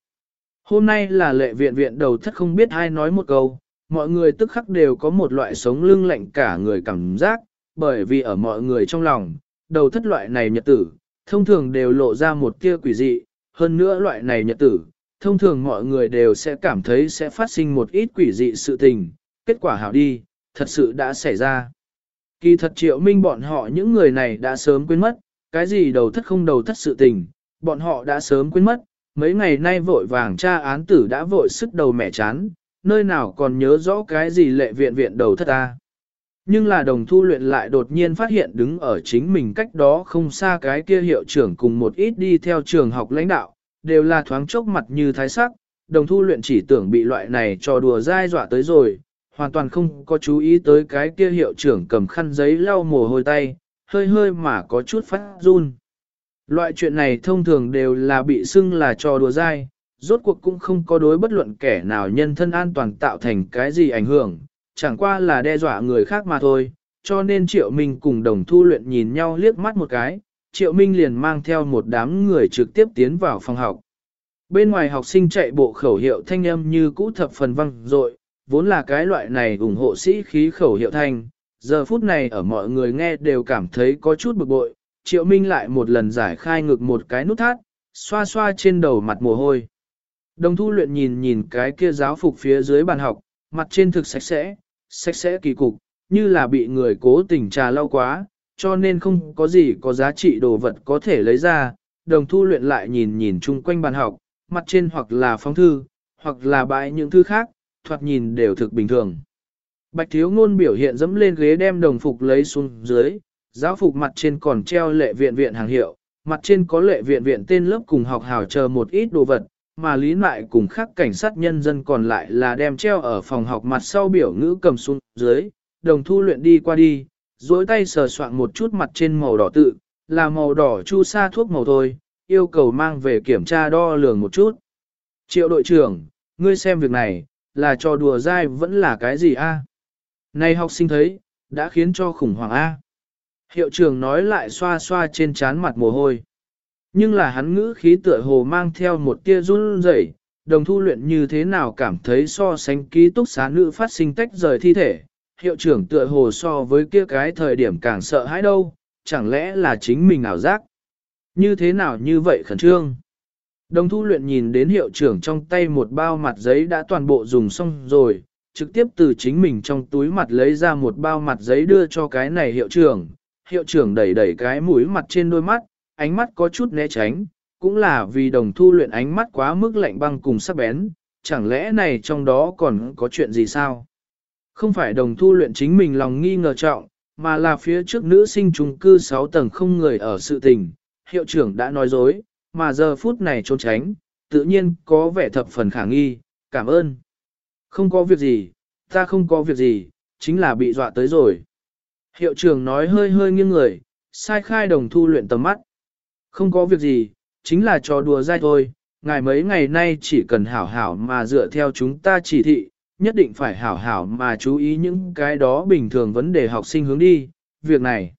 Hôm nay là lệ viện viện đầu thất không biết ai nói một câu, mọi người tức khắc đều có một loại sống lưng lạnh cả người cảm giác, bởi vì ở mọi người trong lòng, đầu thất loại này nhật tử, thông thường đều lộ ra một kia quỷ dị, hơn nữa loại này nhật tử, thông thường mọi người đều sẽ cảm thấy sẽ phát sinh một ít quỷ dị sự tình, kết quả hảo đi, thật sự đã xảy ra. Kỳ thật triệu minh bọn họ những người này đã sớm quên mất, cái gì đầu thất không đầu thất sự tình, bọn họ đã sớm quên mất, mấy ngày nay vội vàng tra án tử đã vội sức đầu mẹ chán, nơi nào còn nhớ rõ cái gì lệ viện viện đầu thất ta. Nhưng là đồng thu luyện lại đột nhiên phát hiện đứng ở chính mình cách đó không xa cái kia hiệu trưởng cùng một ít đi theo trường học lãnh đạo, đều là thoáng chốc mặt như thái sắc, đồng thu luyện chỉ tưởng bị loại này trò đùa dai dọa tới rồi, hoàn toàn không có chú ý tới cái kia hiệu trưởng cầm khăn giấy lau mồ hôi tay, hơi hơi mà có chút phát run. Loại chuyện này thông thường đều là bị xưng là trò đùa dai, rốt cuộc cũng không có đối bất luận kẻ nào nhân thân an toàn tạo thành cái gì ảnh hưởng, chẳng qua là đe dọa người khác mà thôi, cho nên Triệu Minh cùng đồng thu luyện nhìn nhau liếc mắt một cái, Triệu Minh liền mang theo một đám người trực tiếp tiến vào phòng học. Bên ngoài học sinh chạy bộ khẩu hiệu thanh âm như cũ thập phần văng rội, vốn là cái loại này ủng hộ sĩ khí khẩu hiệu thanh, giờ phút này ở mọi người nghe đều cảm thấy có chút bực bội, Triệu Minh lại một lần giải khai ngực một cái nút thắt, xoa xoa trên đầu mặt mồ hôi. Đồng thu luyện nhìn nhìn cái kia giáo phục phía dưới bàn học, mặt trên thực sạch sẽ, sạch sẽ kỳ cục, như là bị người cố tình trà lau quá, cho nên không có gì có giá trị đồ vật có thể lấy ra. Đồng thu luyện lại nhìn nhìn chung quanh bàn học, mặt trên hoặc là phong thư, hoặc là bãi những thư khác, thoạt nhìn đều thực bình thường. Bạch thiếu ngôn biểu hiện dẫm lên ghế đem đồng phục lấy xuống dưới, giáo phục mặt trên còn treo lệ viện viện hàng hiệu, mặt trên có lệ viện viện tên lớp cùng học hào chờ một ít đồ vật, mà lý mại cùng khác cảnh sát nhân dân còn lại là đem treo ở phòng học mặt sau biểu ngữ cầm xuống dưới, đồng thu luyện đi qua đi, duỗi tay sờ soạn một chút mặt trên màu đỏ tự, là màu đỏ chu sa thuốc màu thôi, yêu cầu mang về kiểm tra đo lường một chút. Triệu đội trưởng, ngươi xem việc này, là trò đùa dai vẫn là cái gì a? Này học sinh thấy, đã khiến cho khủng hoảng a. Hiệu trưởng nói lại xoa xoa trên trán mặt mồ hôi. Nhưng là hắn ngữ khí tựa hồ mang theo một tia run rẩy, đồng thu luyện như thế nào cảm thấy so sánh ký túc xá nữ phát sinh tách rời thi thể. Hiệu trưởng tựa hồ so với kia cái thời điểm càng sợ hãi đâu, chẳng lẽ là chính mình ảo giác. Như thế nào như vậy khẩn trương? Đồng thu luyện nhìn đến hiệu trưởng trong tay một bao mặt giấy đã toàn bộ dùng xong rồi, trực tiếp từ chính mình trong túi mặt lấy ra một bao mặt giấy đưa cho cái này hiệu trưởng. Hiệu trưởng đẩy đẩy cái mũi mặt trên đôi mắt, ánh mắt có chút né tránh, cũng là vì đồng thu luyện ánh mắt quá mức lạnh băng cùng sắc bén, chẳng lẽ này trong đó còn có chuyện gì sao? Không phải đồng thu luyện chính mình lòng nghi ngờ trọng, mà là phía trước nữ sinh trung cư 6 tầng không người ở sự tình, hiệu trưởng đã nói dối, mà giờ phút này trốn tránh, tự nhiên có vẻ thập phần khả nghi, cảm ơn. Không có việc gì, ta không có việc gì, chính là bị dọa tới rồi. Hiệu trưởng nói hơi hơi nghiêng người, sai khai đồng thu luyện tầm mắt. Không có việc gì, chính là trò đùa dai thôi, ngài mấy ngày nay chỉ cần hảo hảo mà dựa theo chúng ta chỉ thị, nhất định phải hảo hảo mà chú ý những cái đó bình thường vấn đề học sinh hướng đi, việc này.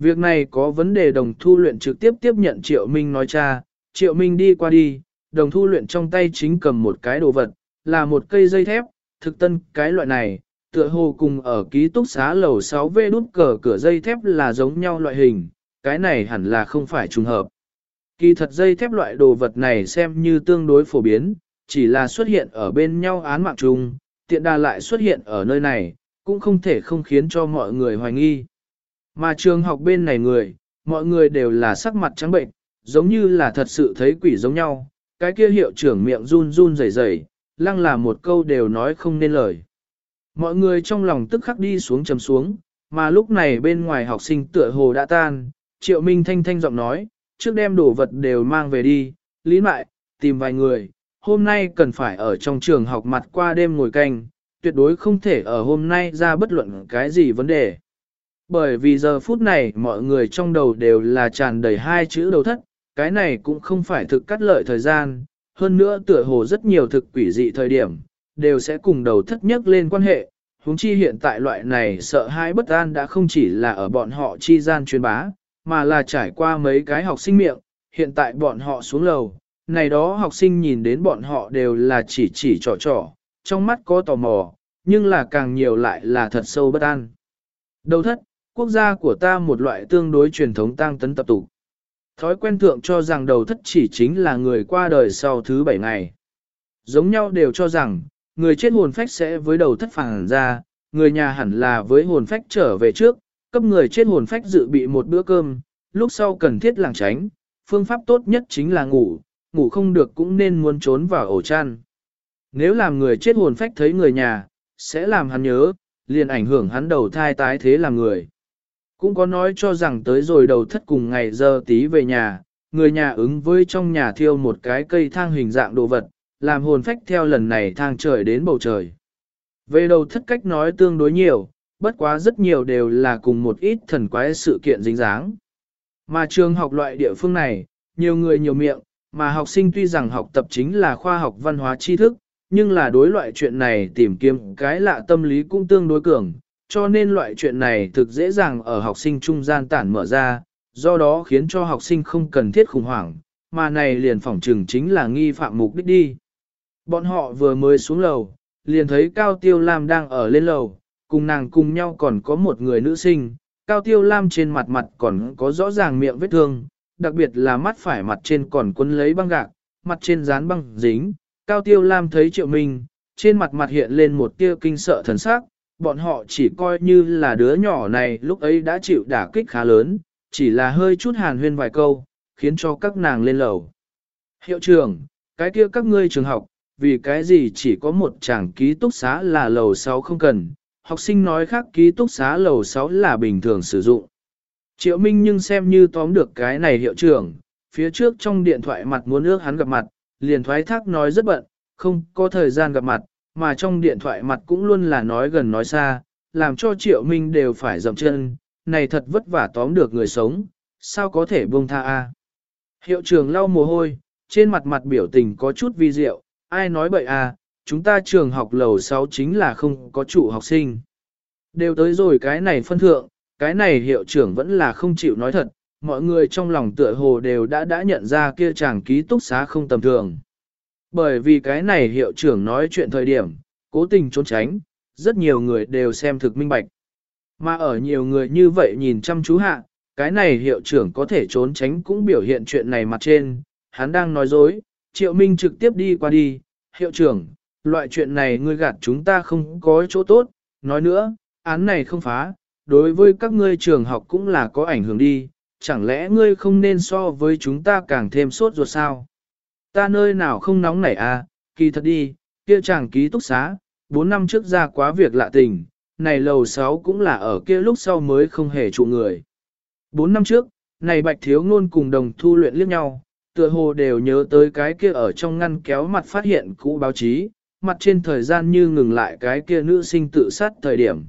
Việc này có vấn đề đồng thu luyện trực tiếp tiếp nhận Triệu Minh nói cha, Triệu Minh đi qua đi, đồng thu luyện trong tay chính cầm một cái đồ vật, là một cây dây thép, thực tân cái loại này, tựa hồ cùng ở ký túc xá lầu 6V đút cờ cửa dây thép là giống nhau loại hình, cái này hẳn là không phải trùng hợp. Kỳ thật dây thép loại đồ vật này xem như tương đối phổ biến, chỉ là xuất hiện ở bên nhau án mạng chung, tiện đà lại xuất hiện ở nơi này, cũng không thể không khiến cho mọi người hoài nghi. Mà trường học bên này người, mọi người đều là sắc mặt trắng bệnh, giống như là thật sự thấy quỷ giống nhau, cái kia hiệu trưởng miệng run run rẩy rẩy, lăng là một câu đều nói không nên lời. Mọi người trong lòng tức khắc đi xuống trầm xuống, mà lúc này bên ngoài học sinh tựa hồ đã tan, Triệu Minh thanh thanh giọng nói, trước đem đồ vật đều mang về đi, lý mại, tìm vài người, hôm nay cần phải ở trong trường học mặt qua đêm ngồi canh, tuyệt đối không thể ở hôm nay ra bất luận cái gì vấn đề. Bởi vì giờ phút này mọi người trong đầu đều là tràn đầy hai chữ đầu thất, cái này cũng không phải thực cắt lợi thời gian, hơn nữa tựa hồ rất nhiều thực quỷ dị thời điểm, đều sẽ cùng đầu thất nhất lên quan hệ. Húng chi hiện tại loại này sợ hãi bất an đã không chỉ là ở bọn họ chi gian truyền bá, mà là trải qua mấy cái học sinh miệng, hiện tại bọn họ xuống lầu, này đó học sinh nhìn đến bọn họ đều là chỉ chỉ trò trò, trong mắt có tò mò, nhưng là càng nhiều lại là thật sâu bất an. Đầu thất, quốc gia của ta một loại tương đối truyền thống tăng tấn tập tụ. Thói quen thượng cho rằng đầu thất chỉ chính là người qua đời sau thứ bảy ngày. Giống nhau đều cho rằng, người chết hồn phách sẽ với đầu thất phản ra, người nhà hẳn là với hồn phách trở về trước, cấp người chết hồn phách dự bị một bữa cơm, lúc sau cần thiết làng tránh, phương pháp tốt nhất chính là ngủ, ngủ không được cũng nên muốn trốn vào ổ chăn. Nếu làm người chết hồn phách thấy người nhà, sẽ làm hắn nhớ, liền ảnh hưởng hắn đầu thai tái thế làm người. Cũng có nói cho rằng tới rồi đầu thất cùng ngày giờ tí về nhà, người nhà ứng với trong nhà thiêu một cái cây thang hình dạng đồ vật, làm hồn phách theo lần này thang trời đến bầu trời. Về đầu thất cách nói tương đối nhiều, bất quá rất nhiều đều là cùng một ít thần quái sự kiện dính dáng. Mà trường học loại địa phương này, nhiều người nhiều miệng, mà học sinh tuy rằng học tập chính là khoa học văn hóa tri thức, nhưng là đối loại chuyện này tìm kiếm cái lạ tâm lý cũng tương đối cường, cho nên loại chuyện này thực dễ dàng ở học sinh trung gian tản mở ra, do đó khiến cho học sinh không cần thiết khủng hoảng, mà này liền phỏng trừng chính là nghi phạm mục đích đi. Bọn họ vừa mới xuống lầu, liền thấy Cao Tiêu Lam đang ở lên lầu, cùng nàng cùng nhau còn có một người nữ sinh, Cao Tiêu Lam trên mặt mặt còn có rõ ràng miệng vết thương, đặc biệt là mắt phải mặt trên còn quấn lấy băng gạc, mặt trên dán băng dính. Cao Tiêu Lam thấy Triệu Minh, trên mặt mặt hiện lên một tia kinh sợ thần sắc, bọn họ chỉ coi như là đứa nhỏ này lúc ấy đã chịu đả kích khá lớn, chỉ là hơi chút hàn huyên vài câu, khiến cho các nàng lên lầu. Hiệu trưởng, cái kia các ngươi trường học, vì cái gì chỉ có một chàng ký túc xá là lầu 6 không cần, học sinh nói khác ký túc xá lầu 6 là bình thường sử dụng. Triệu Minh nhưng xem như tóm được cái này hiệu trưởng, phía trước trong điện thoại mặt muốn ước hắn gặp mặt, liền thoái thác nói rất bận, không có thời gian gặp mặt, mà trong điện thoại mặt cũng luôn là nói gần nói xa, làm cho Triệu Minh đều phải dậm chân, này thật vất vả tóm được người sống, sao có thể buông tha a? Hiệu trưởng lau mồ hôi, trên mặt mặt biểu tình có chút vi diệu, ai nói bậy à, chúng ta trường học lầu 6 chính là không có chủ học sinh. Đều tới rồi cái này phân thượng, cái này hiệu trưởng vẫn là không chịu nói thật, mọi người trong lòng tựa hồ đều đã đã nhận ra kia chàng ký túc xá không tầm thường. Bởi vì cái này hiệu trưởng nói chuyện thời điểm, cố tình trốn tránh, rất nhiều người đều xem thực minh bạch. Mà ở nhiều người như vậy nhìn chăm chú hạ, cái này hiệu trưởng có thể trốn tránh cũng biểu hiện chuyện này mặt trên, hắn đang nói dối, triệu minh trực tiếp đi qua đi, hiệu trưởng, loại chuyện này ngươi gạt chúng ta không có chỗ tốt, nói nữa, án này không phá, đối với các ngươi trường học cũng là có ảnh hưởng đi, chẳng lẽ ngươi không nên so với chúng ta càng thêm sốt ruột sao? Ta nơi nào không nóng nảy à, kỳ thật đi, kia chàng ký túc xá, 4 năm trước ra quá việc lạ tình, này lầu 6 cũng là ở kia lúc sau mới không hề trụ người. 4 năm trước, này bạch thiếu ngôn cùng đồng thu luyện liếc nhau, tựa hồ đều nhớ tới cái kia ở trong ngăn kéo mặt phát hiện cũ báo chí, mặt trên thời gian như ngừng lại cái kia nữ sinh tự sát thời điểm.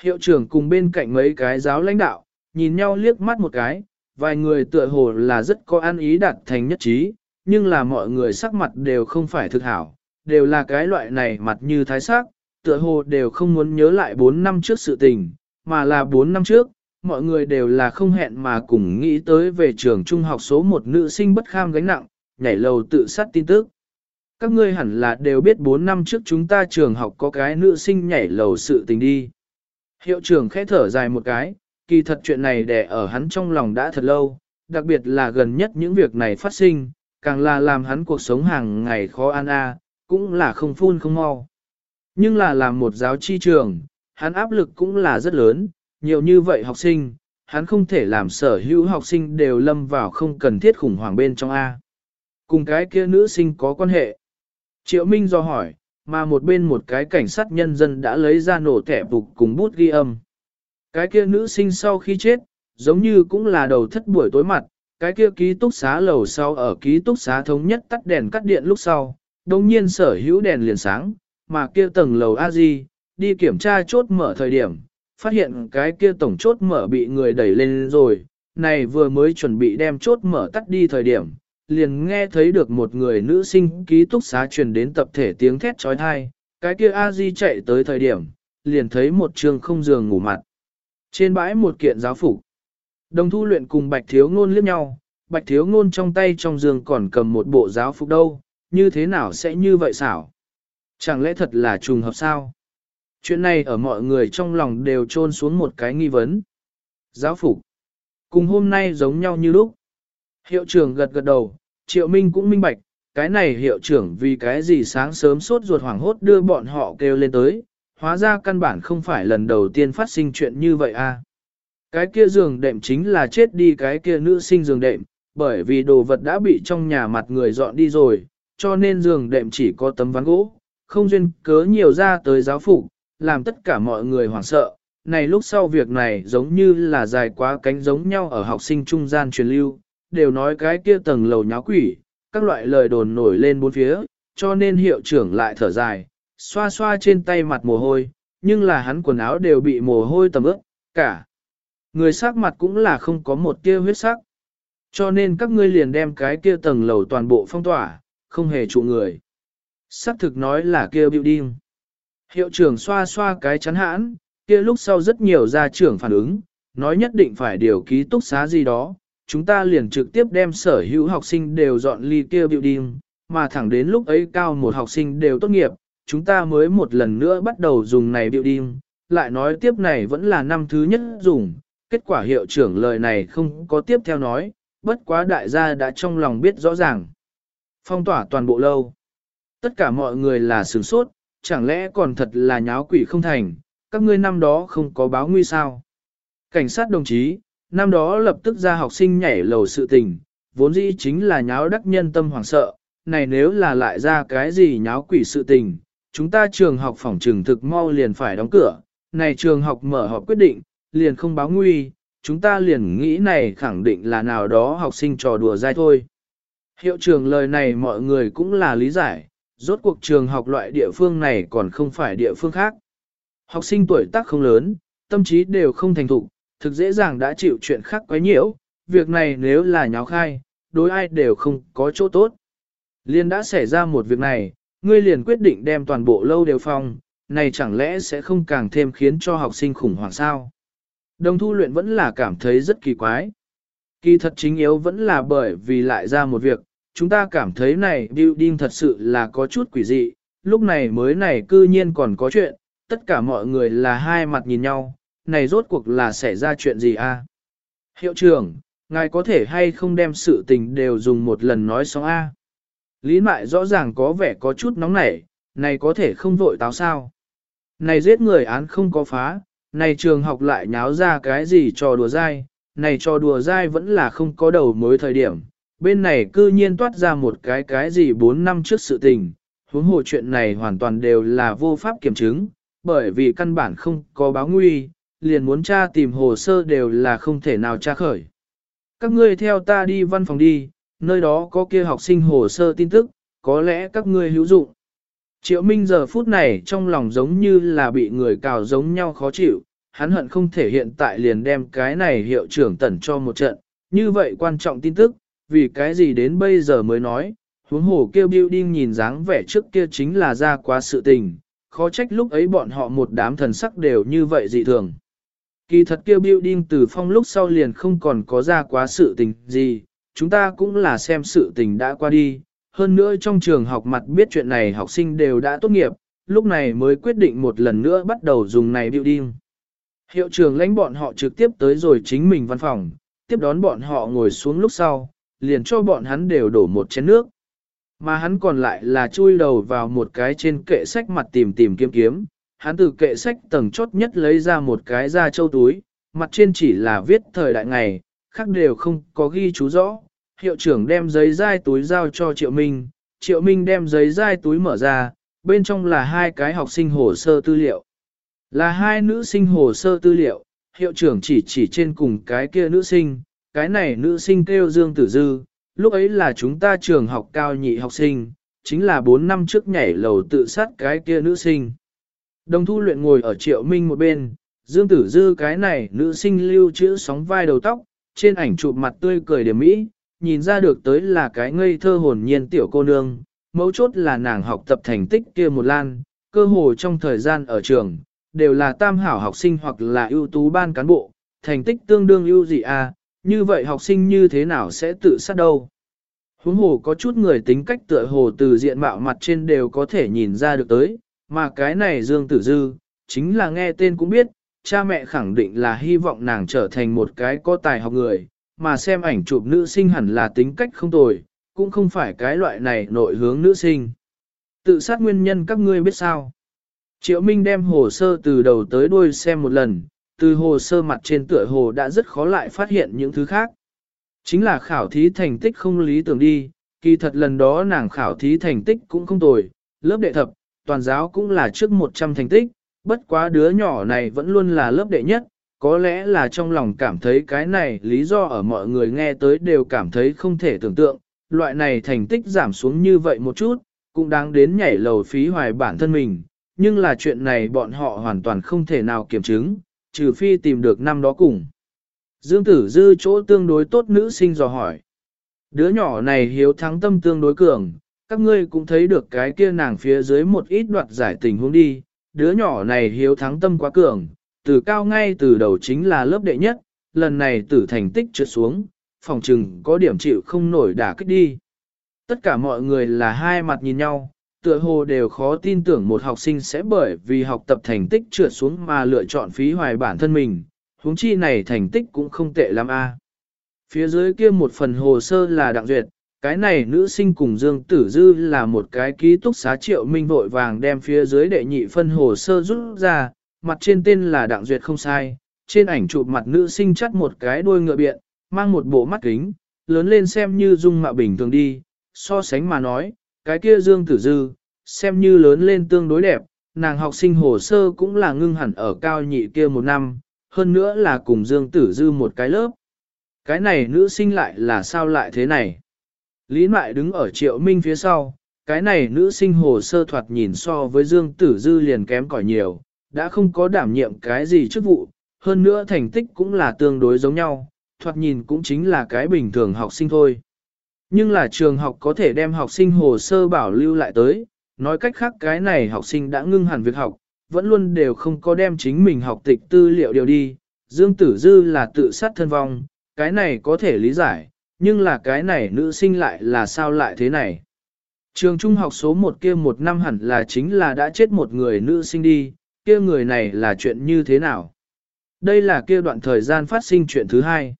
Hiệu trưởng cùng bên cạnh mấy cái giáo lãnh đạo, nhìn nhau liếc mắt một cái, vài người tựa hồ là rất có ăn ý đạt thành nhất trí, nhưng là mọi người sắc mặt đều không phải thực hảo, đều là cái loại này mặt như thái sắc, tựa hồ đều không muốn nhớ lại 4 năm trước sự tình, mà là 4 năm trước, mọi người đều là không hẹn mà cùng nghĩ tới về trường trung học số một nữ sinh bất kham gánh nặng, nhảy lầu tự sát tin tức. Các ngươi hẳn là đều biết 4 năm trước chúng ta trường học có cái nữ sinh nhảy lầu sự tình đi. Hiệu trưởng khẽ thở dài một cái, kỳ thật chuyện này đè ở hắn trong lòng đã thật lâu, đặc biệt là gần nhất những việc này phát sinh, càng là làm hắn cuộc sống hàng ngày khó an a, cũng là không phun không mau. Nhưng là làm một giáo chi trường, hắn áp lực cũng là rất lớn, nhiều như vậy học sinh, hắn không thể làm sở hữu học sinh đều lâm vào không cần thiết khủng hoảng bên trong A. Cùng cái kia nữ sinh có quan hệ. Triệu Minh do hỏi, mà một bên một cái cảnh sát nhân dân đã lấy ra nổ thẻ bục cùng bút ghi âm. Cái kia nữ sinh sau khi chết, giống như cũng là đầu thất buổi tối mặt, cái kia ký túc xá lầu sau ở ký túc xá thống nhất tắt đèn cắt điện lúc sau, đồng nhiên sở hữu đèn liền sáng, mà kia tầng lầu a di đi kiểm tra chốt mở thời điểm, phát hiện cái kia tổng chốt mở bị người đẩy lên rồi, này vừa mới chuẩn bị đem chốt mở tắt đi thời điểm, liền nghe thấy được một người nữ sinh ký túc xá truyền đến tập thể tiếng thét trói thai, cái kia a di chạy tới thời điểm, liền thấy một trường không giường ngủ mặt. Trên bãi một kiện giáo phục, đồng thu luyện cùng bạch thiếu ngôn liếc nhau, bạch thiếu ngôn trong tay trong giường còn cầm một bộ giáo phục đâu, như thế nào sẽ như vậy xảo? Chẳng lẽ thật là trùng hợp sao? Chuyện này ở mọi người trong lòng đều trôn xuống một cái nghi vấn. Giáo phục. Cùng hôm nay giống nhau như lúc. Hiệu trưởng gật gật đầu, Triệu Minh cũng minh bạch, cái này hiệu trưởng vì cái gì sáng sớm sốt ruột hoảng hốt đưa bọn họ kêu lên tới, hóa ra căn bản không phải lần đầu tiên phát sinh chuyện như vậy a. À. Cái kia giường đệm chính là chết đi cái kia nữ sinh giường đệm, bởi vì đồ vật đã bị trong nhà mặt người dọn đi rồi, cho nên giường đệm chỉ có tấm ván gỗ, không duyên cớ nhiều ra tới giáo phục, làm tất cả mọi người hoảng sợ. Này lúc sau việc này giống như là dài quá cánh giống nhau ở học sinh trung gian truyền lưu, đều nói cái kia tầng lầu nháo quỷ, các loại lời đồn nổi lên bốn phía, cho nên hiệu trưởng lại thở dài, xoa xoa trên tay mặt mồ hôi, nhưng là hắn quần áo đều bị mồ hôi tầm ướt, cả. Người sắc mặt cũng là không có một tia huyết sắc. Cho nên các ngươi liền đem cái kia tầng lầu toàn bộ phong tỏa, không hề trụ người. Sắc thực nói là kia building. Hiệu trưởng xoa xoa cái chắn hãn, kia lúc sau rất nhiều gia trưởng phản ứng, nói nhất định phải điều ký túc xá gì đó, chúng ta liền trực tiếp đem sở hữu học sinh đều dọn ly kia biểu building, mà thẳng đến lúc ấy cao một học sinh đều tốt nghiệp, chúng ta mới một lần nữa bắt đầu dùng này biểu building, lại nói tiếp này vẫn là năm thứ nhất dùng, kết quả hiệu trưởng lời này không có tiếp theo nói, bất quá đại gia đã trong lòng biết rõ ràng. Phong tỏa toàn bộ lâu. Tất cả mọi người là sửng sốt, chẳng lẽ còn thật là nháo quỷ không thành, các ngươi năm đó không có báo nguy sao. Cảnh sát đồng chí, năm đó lập tức ra học sinh nhảy lầu sự tình, vốn dĩ chính là nháo đắc nhân tâm hoảng sợ, này nếu là lại ra cái gì nháo quỷ sự tình, chúng ta trường học phòng trường thực mau liền phải đóng cửa, này trường học mở họp quyết định, liền không báo nguy, chúng ta liền nghĩ này khẳng định là nào đó học sinh trò đùa dai thôi. Hiệu trưởng lời này mọi người cũng là lý giải, rốt cuộc trường học loại địa phương này còn không phải địa phương khác. Học sinh tuổi tác không lớn, tâm trí đều không thành thục, thực dễ dàng đã chịu chuyện khác quấy nhiễu, việc này nếu là nháo khai, đối ai đều không có chỗ tốt. Liên đã xảy ra một việc này, ngươi liền quyết định đem toàn bộ lâu đều phong, này chẳng lẽ sẽ không càng thêm khiến cho học sinh khủng hoảng sao? Đồng thu luyện vẫn là cảm thấy rất kỳ quái. Kỳ thật chính yếu vẫn là bởi vì lại ra một việc, chúng ta cảm thấy này building thật sự là có chút quỷ dị, lúc này mới này cư nhiên còn có chuyện, tất cả mọi người là hai mặt nhìn nhau, này rốt cuộc là xảy ra chuyện gì a? Hiệu trưởng, ngài có thể hay không đem sự tình đều dùng một lần nói xong a? Lý mại rõ ràng có vẻ có chút nóng nảy, này có thể không vội táo sao? Này giết người án không có phá, này trường học lại nháo ra cái gì trò đùa dai, này trò đùa dai vẫn là không có đầu mối thời điểm. Bên này cư nhiên toát ra một cái cái gì 4 năm trước sự tình, huống hồ chuyện này hoàn toàn đều là vô pháp kiểm chứng, bởi vì căn bản không có báo nguy, liền muốn tra tìm hồ sơ đều là không thể nào tra khởi. Các ngươi theo ta đi văn phòng đi, nơi đó có kia học sinh hồ sơ tin tức, có lẽ các ngươi hữu dụng. Triệu Minh giờ phút này trong lòng giống như là bị người cào giống nhau khó chịu, hắn hận không thể hiện tại liền đem cái này hiệu trưởng tẩn cho một trận, như vậy quan trọng tin tức, vì cái gì đến bây giờ mới nói, huống hồ kêu building nhìn dáng vẻ trước kia chính là ra quá sự tình, khó trách lúc ấy bọn họ một đám thần sắc đều như vậy dị thường. Kỳ thật kêu building từ phong lúc sau liền không còn có ra quá sự tình gì, chúng ta cũng là xem sự tình đã qua đi, hơn nữa trong trường học mặt biết chuyện này học sinh đều đã tốt nghiệp, lúc này mới quyết định một lần nữa bắt đầu dùng này building. Hiệu trưởng lãnh bọn họ trực tiếp tới rồi chính mình văn phòng, tiếp đón bọn họ ngồi xuống lúc sau, liền cho bọn hắn đều đổ một chén nước. Mà hắn còn lại là chui đầu vào một cái trên kệ sách mặt tìm tìm kiếm kiếm, hắn từ kệ sách tầng chốt nhất lấy ra một cái da châu túi, mặt trên chỉ là viết thời đại ngày, khác đều không có ghi chú rõ, hiệu trưởng đem giấy dai túi giao cho Triệu Minh, Triệu Minh đem giấy dai túi mở ra, bên trong là hai cái học sinh hồ sơ tư liệu. Là hai nữ sinh hồ sơ tư liệu, hiệu trưởng chỉ chỉ trên cùng cái kia nữ sinh, cái này nữ sinh kêu Dương Tử Dư, lúc ấy là chúng ta trường học cao nhị học sinh, chính là 4 năm trước nhảy lầu tự sát cái kia nữ sinh. Đồng thu luyện ngồi ở Triệu Minh một bên, Dương Tử Dư cái này nữ sinh lưu chữ sóng vai đầu tóc, trên ảnh chụp mặt tươi cười điểm mỹ, nhìn ra được tới là cái ngây thơ hồn nhiên tiểu cô nương, mấu chốt là nàng học tập thành tích kia một lan, cơ hồ trong thời gian ở trường, đều là tam hảo học sinh hoặc là ưu tú ban cán bộ, thành tích tương đương ưu dị a, à, như vậy học sinh như thế nào sẽ tự sát đâu. Huống hồ có chút người tính cách tựa hồ từ diện mạo mặt trên đều có thể nhìn ra được tới, mà cái này Dương Tử Dư, chính là nghe tên cũng biết, cha mẹ khẳng định là hy vọng nàng trở thành một cái có tài học người, mà xem ảnh chụp nữ sinh hẳn là tính cách không tồi, cũng không phải cái loại này nội hướng nữ sinh. Tự sát nguyên nhân các ngươi biết sao? Triệu Minh đem hồ sơ từ đầu tới đuôi xem một lần, từ hồ sơ mặt trên tựa hồ đã rất khó lại phát hiện những thứ khác. Chính là khảo thí thành tích không lý tưởng đi, kỳ thật lần đó nàng khảo thí thành tích cũng không tồi, lớp đệ thập, toàn giáo cũng là trước 100 thành tích, bất quá đứa nhỏ này vẫn luôn là lớp đệ nhất, có lẽ là trong lòng cảm thấy cái này lý do ở mọi người nghe tới đều cảm thấy không thể tưởng tượng, loại này thành tích giảm xuống như vậy một chút, cũng đáng đến nhảy lầu phí hoài bản thân mình, nhưng là chuyện này bọn họ hoàn toàn không thể nào kiểm chứng, trừ phi tìm được năm đó cùng. Dương Tử Dư chỗ tương đối tốt nữ sinh dò hỏi. Đứa nhỏ này hiếu thắng tâm tương đối cường, các ngươi cũng thấy được cái kia nàng phía dưới một ít đoạt giải tình huống đi. Đứa nhỏ này hiếu thắng tâm quá cường, từ cao ngay từ đầu chính là lớp đệ nhất, lần này tử thành tích trượt xuống, phòng trừng có điểm chịu không nổi đả kích đi. Tất cả mọi người là hai mặt nhìn nhau, tựa hồ đều khó tin tưởng một học sinh sẽ bởi vì học tập thành tích trượt xuống mà lựa chọn phí hoài bản thân mình, huống chi này thành tích cũng không tệ lắm a. Phía dưới kia một phần hồ sơ là đặng duyệt, cái này nữ sinh cùng Dương Tử Dư là một cái ký túc xá triệu minh vội vàng đem phía dưới đệ nhị phân hồ sơ rút ra, mặt trên tên là đặng duyệt không sai, trên ảnh chụp mặt nữ sinh chắt một cái đuôi ngựa biện, mang một bộ mắt kính, lớn lên xem như dung mạo bình thường đi, so sánh mà nói, cái kia Dương Tử Dư, xem như lớn lên tương đối đẹp, nàng học sinh hồ sơ cũng là ngưng hẳn ở cao nhị kia một năm, hơn nữa là cùng Dương Tử Dư một cái lớp. Cái này nữ sinh lại là sao lại thế này? Lý Mại đứng ở triệu minh phía sau, cái này nữ sinh hồ sơ thoạt nhìn so với Dương Tử Dư liền kém cỏi nhiều, đã không có đảm nhiệm cái gì chức vụ, hơn nữa thành tích cũng là tương đối giống nhau, thoạt nhìn cũng chính là cái bình thường học sinh thôi. Nhưng là trường học có thể đem học sinh hồ sơ bảo lưu lại tới, nói cách khác cái này học sinh đã ngưng hẳn việc học, vẫn luôn đều không có đem chính mình học tịch tư liệu điều đi. Dương Tử Dư là tự sát thân vong, cái này có thể lý giải, nhưng là cái này nữ sinh lại là sao lại thế này. Trường trung học số một kia một năm hẳn là chính là đã chết một người nữ sinh đi, kia người này là chuyện như thế nào? Đây là kia đoạn thời gian phát sinh chuyện thứ hai.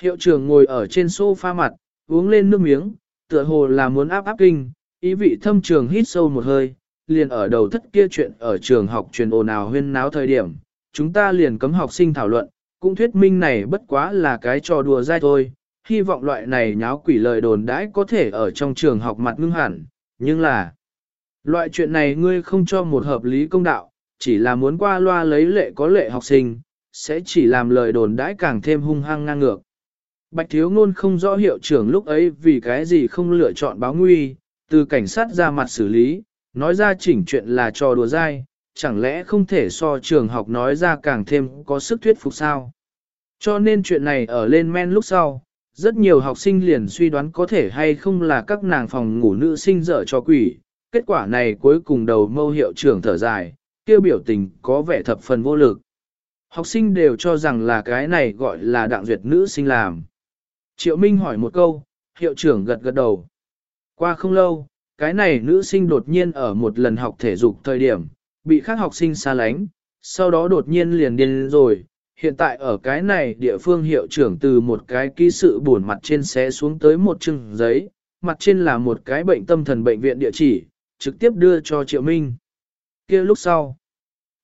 Hiệu trưởng ngồi ở trên sofa mặt, uống lên nước miếng, tựa hồ là muốn áp áp kinh, ý vị thâm trường hít sâu một hơi, liền ở đầu thất kia chuyện ở trường học truyền ồn ào huyên náo thời điểm, chúng ta liền cấm học sinh thảo luận, cũng thuyết minh này bất quá là cái trò đùa dai thôi, hy vọng loại này nháo quỷ lời đồn đãi có thể ở trong trường học mặt ngưng hẳn, nhưng là loại chuyện này ngươi không cho một hợp lý công đạo, chỉ là muốn qua loa lấy lệ có lệ học sinh, sẽ chỉ làm lời đồn đãi càng thêm hung hăng ngang ngược. Bạch thiếu ngôn không rõ hiệu trưởng lúc ấy vì cái gì không lựa chọn báo nguy, từ cảnh sát ra mặt xử lý, nói ra chỉnh chuyện là trò đùa dai, chẳng lẽ không thể so trường học nói ra càng thêm có sức thuyết phục sao? Cho nên chuyện này ở lên men lúc sau, rất nhiều học sinh liền suy đoán có thể hay không là các nàng phòng ngủ nữ sinh dở cho quỷ. Kết quả này cuối cùng đầu mâu hiệu trưởng thở dài, kêu biểu tình có vẻ thập phần vô lực. Học sinh đều cho rằng là cái này gọi là đặng duyệt nữ sinh làm. Triệu Minh hỏi một câu, hiệu trưởng gật gật đầu. Qua không lâu, cái này nữ sinh đột nhiên ở một lần học thể dục thời điểm, bị các học sinh xa lánh, sau đó đột nhiên liền điên rồi. Hiện tại ở cái này địa phương hiệu trưởng từ một cái ký sự buồn mặt trên xé xuống tới một chừng giấy, mặt trên là một cái bệnh tâm thần bệnh viện địa chỉ, trực tiếp đưa cho Triệu Minh. kia lúc sau,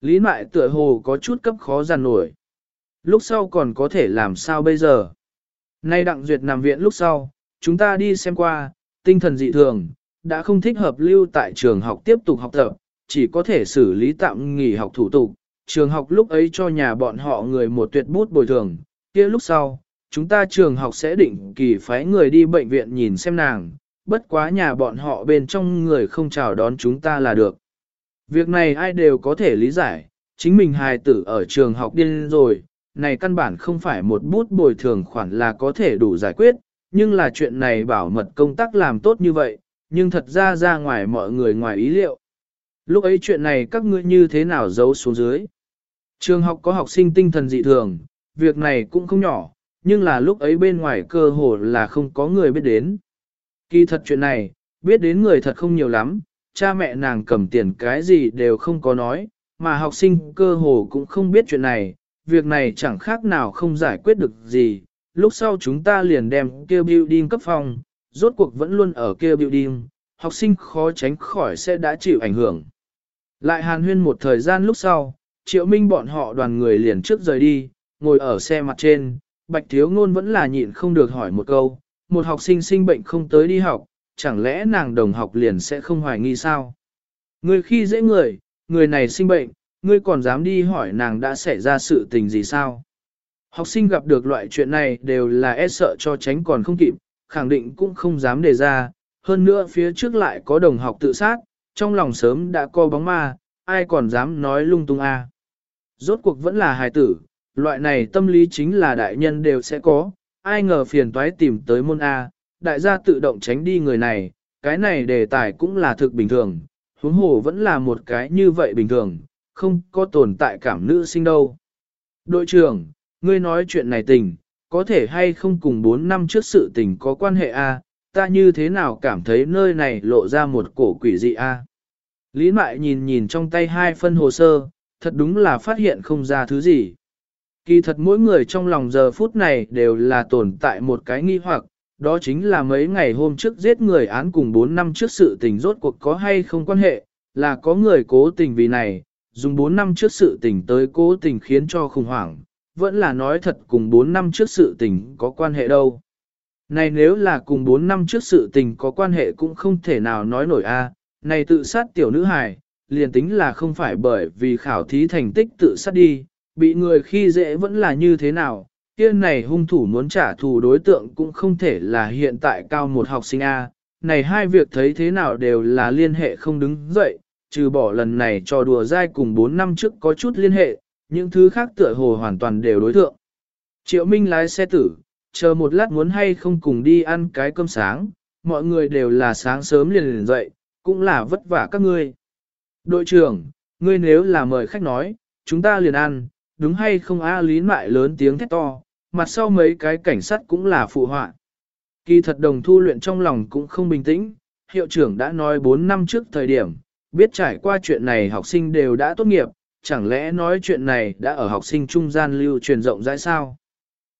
Lý Mại tựa hồ có chút cấp khó giàn nổi. Lúc sau còn có thể làm sao bây giờ? Nay đặng duyệt nằm viện lúc sau, chúng ta đi xem qua, tinh thần dị thường, đã không thích hợp lưu tại trường học tiếp tục học tập, chỉ có thể xử lý tạm nghỉ học thủ tục. Trường học lúc ấy cho nhà bọn họ người một tuyệt bút bồi thường, kia lúc sau, chúng ta trường học sẽ định kỳ phái người đi bệnh viện nhìn xem nàng, bất quá nhà bọn họ bên trong người không chào đón chúng ta là được. Việc này ai đều có thể lý giải, chính mình hài tử ở trường học điên rồi, này căn bản không phải một bút bồi thường khoản là có thể đủ giải quyết, nhưng là chuyện này bảo mật công tác làm tốt như vậy, nhưng thật ra ra ngoài mọi người ngoài ý liệu. Lúc ấy chuyện này các ngươi như thế nào giấu xuống dưới? Trường học có học sinh tinh thần dị thường, việc này cũng không nhỏ, nhưng là lúc ấy bên ngoài cơ hồ là không có người biết đến. Kỳ thật chuyện này, biết đến người thật không nhiều lắm, cha mẹ nàng cầm tiền cái gì đều không có nói, mà học sinh cơ hồ cũng không biết chuyện này, việc này chẳng khác nào không giải quyết được gì. Lúc sau chúng ta liền đem kêu building cấp phòng, rốt cuộc vẫn luôn ở kêu building, học sinh khó tránh khỏi sẽ đã chịu ảnh hưởng. Lại hàn huyên một thời gian lúc sau, triệu minh bọn họ đoàn người liền trước rời đi, ngồi ở xe mặt trên, bạch thiếu ngôn vẫn là nhịn không được hỏi một câu, một học sinh sinh bệnh không tới đi học, chẳng lẽ nàng đồng học liền sẽ không hoài nghi sao? Người khi dễ người, người này sinh bệnh, ngươi còn dám đi hỏi nàng đã xảy ra sự tình gì sao? Học sinh gặp được loại chuyện này đều là e sợ cho tránh còn không kịp, khẳng định cũng không dám đề ra, hơn nữa phía trước lại có đồng học tự sát, trong lòng sớm đã co bóng ma, ai còn dám nói lung tung a? Rốt cuộc vẫn là hài tử, loại này tâm lý chính là đại nhân đều sẽ có, ai ngờ phiền toái tìm tới môn A, đại gia tự động tránh đi người này, cái này đề tài cũng là thực bình thường, huống hồ vẫn là một cái như vậy bình thường, không có tồn tại cảm nữ sinh đâu. Đội trưởng, ngươi nói chuyện này tình, có thể hay không cùng 4 năm trước sự tình có quan hệ A, ta như thế nào cảm thấy nơi này lộ ra một cổ quỷ dị A. Lý Mại nhìn nhìn trong tay hai phân hồ sơ, thật đúng là phát hiện không ra thứ gì. Kỳ thật mỗi người trong lòng giờ phút này đều là tồn tại một cái nghi hoặc, đó chính là mấy ngày hôm trước giết người án cùng 4 năm trước sự tình rốt cuộc có hay không quan hệ, là có người cố tình vì này, dùng 4 năm trước sự tình tới cố tình khiến cho khủng hoảng, vẫn là nói thật cùng 4 năm trước sự tình có quan hệ đâu. Này nếu là cùng 4 năm trước sự tình có quan hệ cũng không thể nào nói nổi a. này tự sát tiểu nữ hài, liền tính là không phải bởi vì khảo thí thành tích tự sát đi, bị người khi dễ vẫn là như thế nào, kia này hung thủ muốn trả thù đối tượng cũng không thể là hiện tại cao một học sinh A, này hai việc thấy thế nào đều là liên hệ không đứng dậy, trừ bỏ lần này cho đùa dai cùng 4 năm trước có chút liên hệ, những thứ khác tựa hồ hoàn toàn đều đối tượng. Triệu Minh lái xe tử, chờ một lát muốn hay không cùng đi ăn cái cơm sáng, mọi người đều là sáng sớm liền liền dậy, cũng là vất vả các ngươi. Đội trưởng, ngươi nếu là mời khách nói, chúng ta liền ăn, đúng hay không a lý mại lớn tiếng thét to, mặt sau mấy cái cảnh sát cũng là phụ họa. Kỳ thật đồng thu luyện trong lòng cũng không bình tĩnh, hiệu trưởng đã nói 4 năm trước thời điểm, biết trải qua chuyện này học sinh đều đã tốt nghiệp, chẳng lẽ nói chuyện này đã ở học sinh trung gian lưu truyền rộng rãi sao?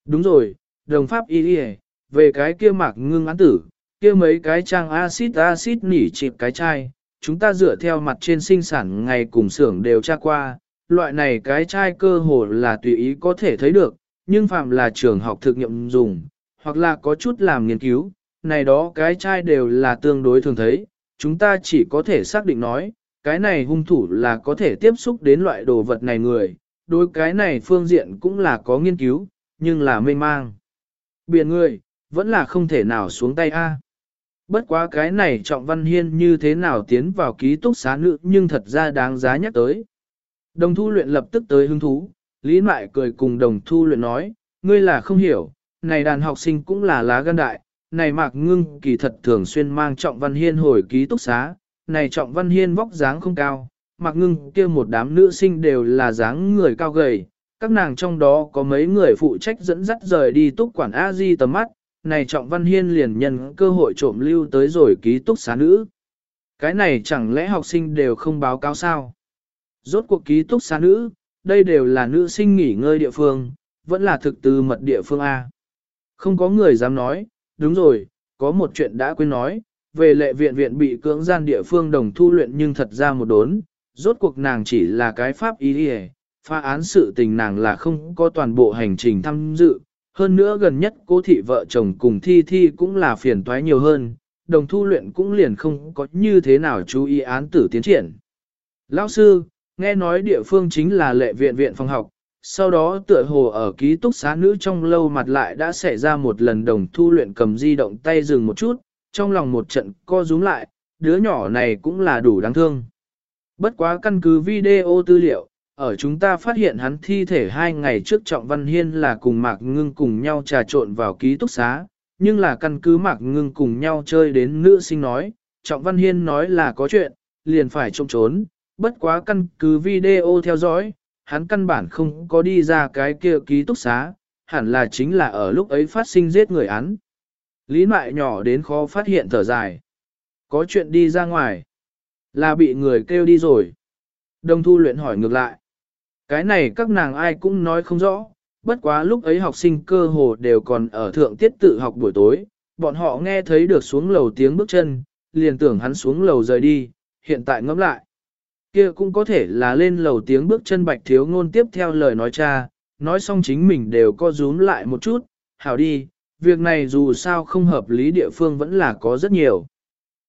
Đúng rồi, đồng pháp y đi về cái kia mạc ngưng án tử, kia mấy cái trang axit axit nỉ chịp cái chai, chúng ta dựa theo mặt trên sinh sản ngày cùng xưởng đều tra qua, loại này cái chai cơ hồ là tùy ý có thể thấy được, nhưng phạm là trường học thực nghiệm dùng, hoặc là có chút làm nghiên cứu, này đó cái chai đều là tương đối thường thấy, chúng ta chỉ có thể xác định nói, cái này hung thủ là có thể tiếp xúc đến loại đồ vật này người, đối cái này phương diện cũng là có nghiên cứu, nhưng là mê mang. Biển người, vẫn là không thể nào xuống tay a. Bất quá cái này trọng văn hiên như thế nào tiến vào ký túc xá nữ nhưng thật ra đáng giá nhắc tới. Đồng thu luyện lập tức tới hứng thú, Lý Mại cười cùng đồng thu luyện nói, ngươi là không hiểu, này đàn học sinh cũng là lá gan đại, này mạc ngưng kỳ thật thường xuyên mang trọng văn hiên hồi ký túc xá, này trọng văn hiên vóc dáng không cao, mạc ngưng kia một đám nữ sinh đều là dáng người cao gầy, các nàng trong đó có mấy người phụ trách dẫn dắt rời đi túc quản a di tầm mắt, này trọng văn hiên liền nhân cơ hội trộm lưu tới rồi ký túc xá nữ. Cái này chẳng lẽ học sinh đều không báo cáo sao? Rốt cuộc ký túc xá nữ, đây đều là nữ sinh nghỉ ngơi địa phương, vẫn là thực từ mật địa phương A. Không có người dám nói, đúng rồi, có một chuyện đã quên nói, về lệ viện viện bị cưỡng gian địa phương đồng thu luyện nhưng thật ra một đốn, rốt cuộc nàng chỉ là cái pháp ý đi phá án sự tình nàng là không có toàn bộ hành trình tham dự, hơn nữa gần nhất cố thị vợ chồng cùng thi thi cũng là phiền toái nhiều hơn, đồng thu luyện cũng liền không có như thế nào chú ý án tử tiến triển. Lão sư, nghe nói địa phương chính là lệ viện viện phòng học, sau đó tựa hồ ở ký túc xá nữ trong lâu mặt lại đã xảy ra một lần đồng thu luyện cầm di động tay dừng một chút, trong lòng một trận co rúm lại, đứa nhỏ này cũng là đủ đáng thương. Bất quá căn cứ video tư liệu, ở chúng ta phát hiện hắn thi thể hai ngày trước Trọng Văn Hiên là cùng Mạc Ngưng cùng nhau trà trộn vào ký túc xá, nhưng là căn cứ Mạc Ngưng cùng nhau chơi đến nữ sinh nói, Trọng Văn Hiên nói là có chuyện, liền phải trông trốn, bất quá căn cứ video theo dõi, hắn căn bản không có đi ra cái kia ký túc xá, hẳn là chính là ở lúc ấy phát sinh giết người án. Lý mại nhỏ đến khó phát hiện thở dài. Có chuyện đi ra ngoài, là bị người kêu đi rồi. đồng thu luyện hỏi ngược lại. Cái này các nàng ai cũng nói không rõ, bất quá lúc ấy học sinh cơ hồ đều còn ở thượng tiết tự học buổi tối, bọn họ nghe thấy được xuống lầu tiếng bước chân, liền tưởng hắn xuống lầu rời đi, hiện tại ngẫm lại. Kia cũng có thể là lên lầu tiếng bước chân bạch thiếu ngôn tiếp theo lời nói cha, nói xong chính mình đều co rúm lại một chút, hảo đi, việc này dù sao không hợp lý địa phương vẫn là có rất nhiều.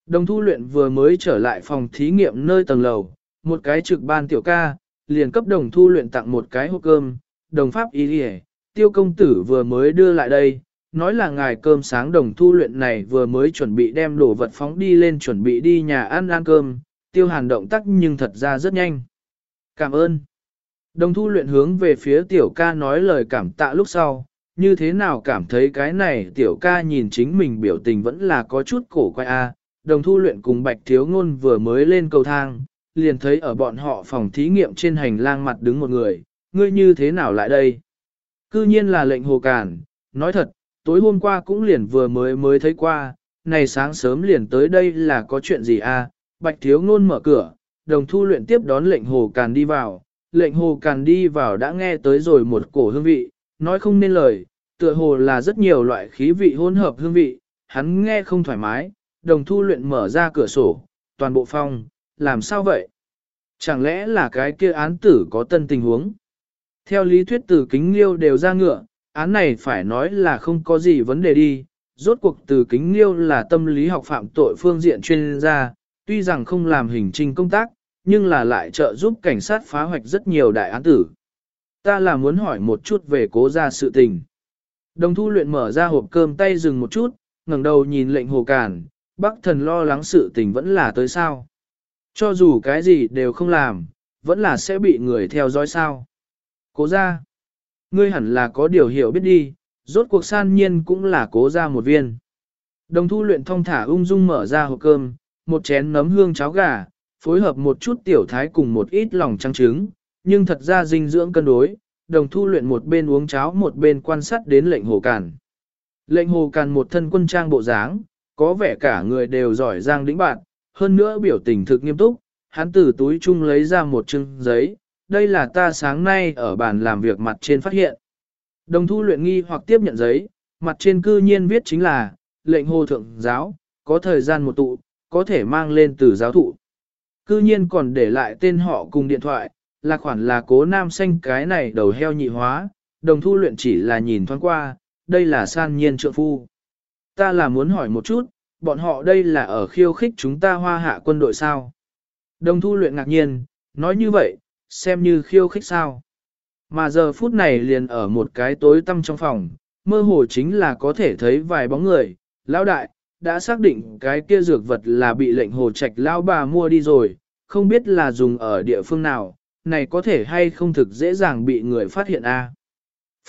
Đồng thu luyện vừa mới trở lại phòng thí nghiệm nơi tầng lầu, một cái trực ban tiểu ca, liền cấp đồng thu luyện tặng một cái hộp cơm, đồng pháp ý đi tiêu công tử vừa mới đưa lại đây, nói là ngài cơm sáng đồng thu luyện này vừa mới chuẩn bị đem đồ vật phóng đi lên chuẩn bị đi nhà ăn ăn cơm, tiêu hàn động tác nhưng thật ra rất nhanh. Cảm ơn. Đồng thu luyện hướng về phía tiểu ca nói lời cảm tạ lúc sau, như thế nào cảm thấy cái này tiểu ca nhìn chính mình biểu tình vẫn là có chút cổ quay a. Đồng thu luyện cùng bạch thiếu ngôn vừa mới lên cầu thang, liền thấy ở bọn họ phòng thí nghiệm trên hành lang mặt đứng một người, ngươi như thế nào lại đây? Cư nhiên là lệnh hồ cản, nói thật, tối hôm qua cũng liền vừa mới mới thấy qua, này sáng sớm liền tới đây là có chuyện gì a? Bạch thiếu ngôn mở cửa, đồng thu luyện tiếp đón lệnh hồ càn đi vào, lệnh hồ càn đi vào đã nghe tới rồi một cổ hương vị, nói không nên lời, tựa hồ là rất nhiều loại khí vị hỗn hợp hương vị, hắn nghe không thoải mái, đồng thu luyện mở ra cửa sổ, toàn bộ phòng, làm sao vậy? Chẳng lẽ là cái kia án tử có tân tình huống? Theo lý thuyết từ kính liêu đều ra ngựa, án này phải nói là không có gì vấn đề đi, rốt cuộc từ kính liêu là tâm lý học phạm tội phương diện chuyên gia, tuy rằng không làm hình trình công tác, nhưng là lại trợ giúp cảnh sát phá hoạch rất nhiều đại án tử. Ta là muốn hỏi một chút về cố gia sự tình. Đồng thu luyện mở ra hộp cơm tay dừng một chút, ngẩng đầu nhìn lệnh hồ cản, bác thần lo lắng sự tình vẫn là tới sao. Cho dù cái gì đều không làm, vẫn là sẽ bị người theo dõi sao. Cố gia, ngươi hẳn là có điều hiểu biết đi, rốt cuộc san nhiên cũng là cố gia một viên. Đồng thu luyện thong thả ung dung mở ra hộp cơm, một chén nấm hương cháo gà, phối hợp một chút tiểu thái cùng một ít lòng trắng trứng, nhưng thật ra dinh dưỡng cân đối, đồng thu luyện một bên uống cháo một bên quan sát đến lệnh hồ càn. Lệnh hồ càn một thân quân trang bộ dáng, có vẻ cả người đều giỏi giang đĩnh bạn, hơn nữa biểu tình thực nghiêm túc, hắn từ túi chung lấy ra một chưng giấy, đây là ta sáng nay ở bàn làm việc mặt trên phát hiện. Đồng thu luyện nghi hoặc tiếp nhận giấy, mặt trên cư nhiên viết chính là, lệnh hồ thượng giáo, có thời gian một tụ, có thể mang lên từ giáo thụ. Cư nhiên còn để lại tên họ cùng điện thoại, là khoản là cố nam xanh cái này đầu heo nhị hóa, đồng thu luyện chỉ là nhìn thoáng qua, đây là san nhiên trượng phu. Ta là muốn hỏi một chút, bọn họ đây là ở khiêu khích chúng ta hoa hạ quân đội sao? Đồng thu luyện ngạc nhiên, nói như vậy, xem như khiêu khích sao? Mà giờ phút này liền ở một cái tối tăm trong phòng, mơ hồ chính là có thể thấy vài bóng người, lão đại, đã xác định cái kia dược vật là bị lệnh hồ trạch lão bà mua đi rồi, không biết là dùng ở địa phương nào, này có thể hay không thực dễ dàng bị người phát hiện a.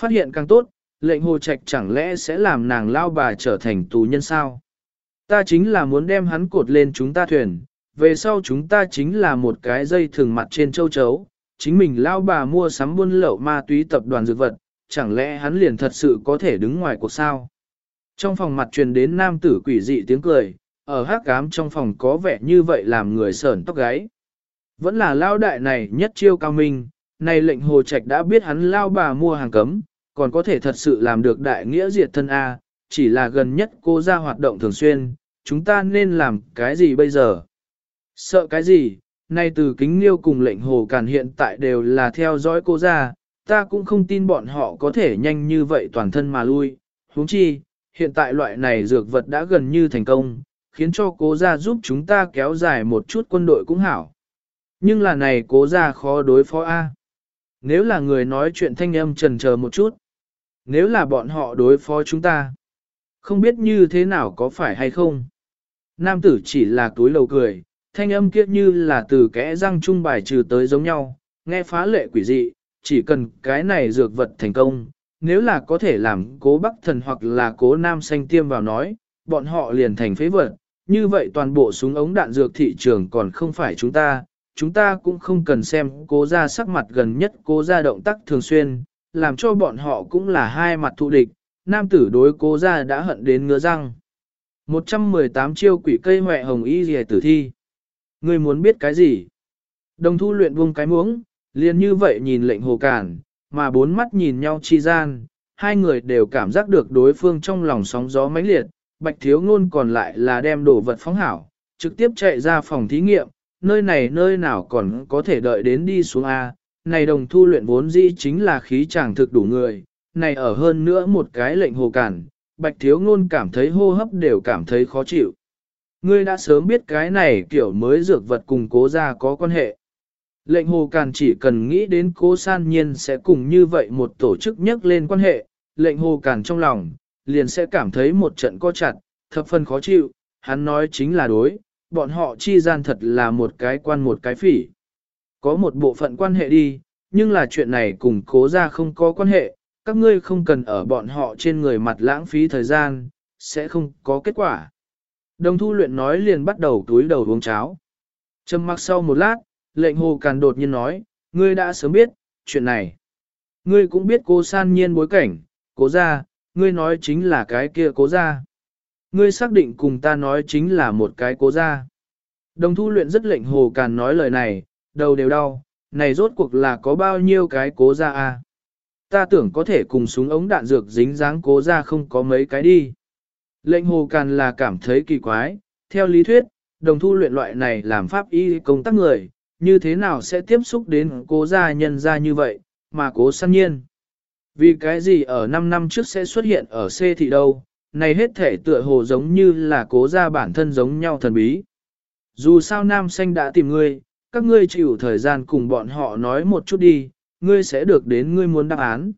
Phát hiện càng tốt, lệnh hồ trạch chẳng lẽ sẽ làm nàng lao bà trở thành tù nhân sao? Ta chính là muốn đem hắn cột lên chúng ta thuyền, về sau chúng ta chính là một cái dây thường mặt trên châu chấu, chính mình lao bà mua sắm buôn lậu ma túy tập đoàn dược vật, chẳng lẽ hắn liền thật sự có thể đứng ngoài cuộc sao? Trong phòng mặt truyền đến nam tử quỷ dị tiếng cười, ở hát cám trong phòng có vẻ như vậy làm người sởn tóc gáy. Vẫn là lao đại này nhất chiêu cao minh, này lệnh hồ trạch đã biết hắn lao bà mua hàng cấm, còn có thể thật sự làm được đại nghĩa diệt thân A, chỉ là gần nhất cô ra hoạt động thường xuyên, chúng ta nên làm cái gì bây giờ? Sợ cái gì? Nay từ kính liêu cùng lệnh hồ càn hiện tại đều là theo dõi cô ra, ta cũng không tin bọn họ có thể nhanh như vậy toàn thân mà lui. huống chi, hiện tại loại này dược vật đã gần như thành công, khiến cho cố gia giúp chúng ta kéo dài một chút quân đội cũng hảo. Nhưng là này cố gia khó đối phó A. Nếu là người nói chuyện thanh âm trần chờ một chút, nếu là bọn họ đối phó chúng ta, không biết như thế nào có phải hay không. Nam tử chỉ là túi lầu cười, thanh âm kiết như là từ kẽ răng trung bài trừ tới giống nhau, nghe phá lệ quỷ dị, chỉ cần cái này dược vật thành công, nếu là có thể làm cố bắc thần hoặc là cố nam xanh tiêm vào nói, bọn họ liền thành phế vật, như vậy toàn bộ súng ống đạn dược thị trường còn không phải chúng ta, chúng ta cũng không cần xem cố ra sắc mặt gần nhất cố ra động tác thường xuyên, làm cho bọn họ cũng là hai mặt thù địch, nam tử đối cố ra đã hận đến ngứa răng. 118 chiêu quỷ cây hoẹ hồng y rìa tử thi. Ngươi muốn biết cái gì? Đồng thu luyện buông cái muống, liền như vậy nhìn lệnh hồ cản, mà bốn mắt nhìn nhau chi gian, hai người đều cảm giác được đối phương trong lòng sóng gió mãnh liệt, bạch thiếu ngôn còn lại là đem đồ vật phóng hảo, trực tiếp chạy ra phòng thí nghiệm, nơi này nơi nào còn có thể đợi đến đi xuống A, này đồng thu luyện vốn dĩ chính là khí chàng thực đủ người, này ở hơn nữa một cái lệnh hồ cản, bạch thiếu ngôn cảm thấy hô hấp đều cảm thấy khó chịu. Ngươi đã sớm biết cái này kiểu mới dược vật cùng cố ra có quan hệ. Lệnh hồ càn chỉ cần nghĩ đến cố san nhiên sẽ cùng như vậy một tổ chức nhắc lên quan hệ, lệnh hồ càn trong lòng, liền sẽ cảm thấy một trận co chặt, thập phần khó chịu, hắn nói chính là đối, bọn họ chi gian thật là một cái quan một cái phỉ. Có một bộ phận quan hệ đi, nhưng là chuyện này cùng cố ra không có quan hệ, các ngươi không cần ở bọn họ trên người mặt lãng phí thời gian, sẽ không có kết quả. Đồng thu luyện nói liền bắt đầu túi đầu uống cháo. Trầm mặc sau một lát, lệnh hồ càn đột nhiên nói, ngươi đã sớm biết, chuyện này. Ngươi cũng biết cô san nhiên bối cảnh, cố ra, ngươi nói chính là cái kia cố ra. Ngươi xác định cùng ta nói chính là một cái cố ra. Đồng thu luyện rất lệnh hồ càn nói lời này, đầu đều đau, này rốt cuộc là có bao nhiêu cái cố ra à? Ta tưởng có thể cùng súng ống đạn dược dính dáng cố ra không có mấy cái đi. Lệnh hồ càn là cảm thấy kỳ quái, theo lý thuyết, đồng thu luyện loại này làm pháp y công tác người, như thế nào sẽ tiếp xúc đến cố gia nhân gia như vậy, mà cố săn nhiên. Vì cái gì ở 5 năm trước sẽ xuất hiện ở C thị đâu, này hết thể tựa hồ giống như là cố gia bản thân giống nhau thần bí. Dù sao nam xanh đã tìm ngươi, các ngươi chịu thời gian cùng bọn họ nói một chút đi, ngươi sẽ được đến ngươi muốn đáp án.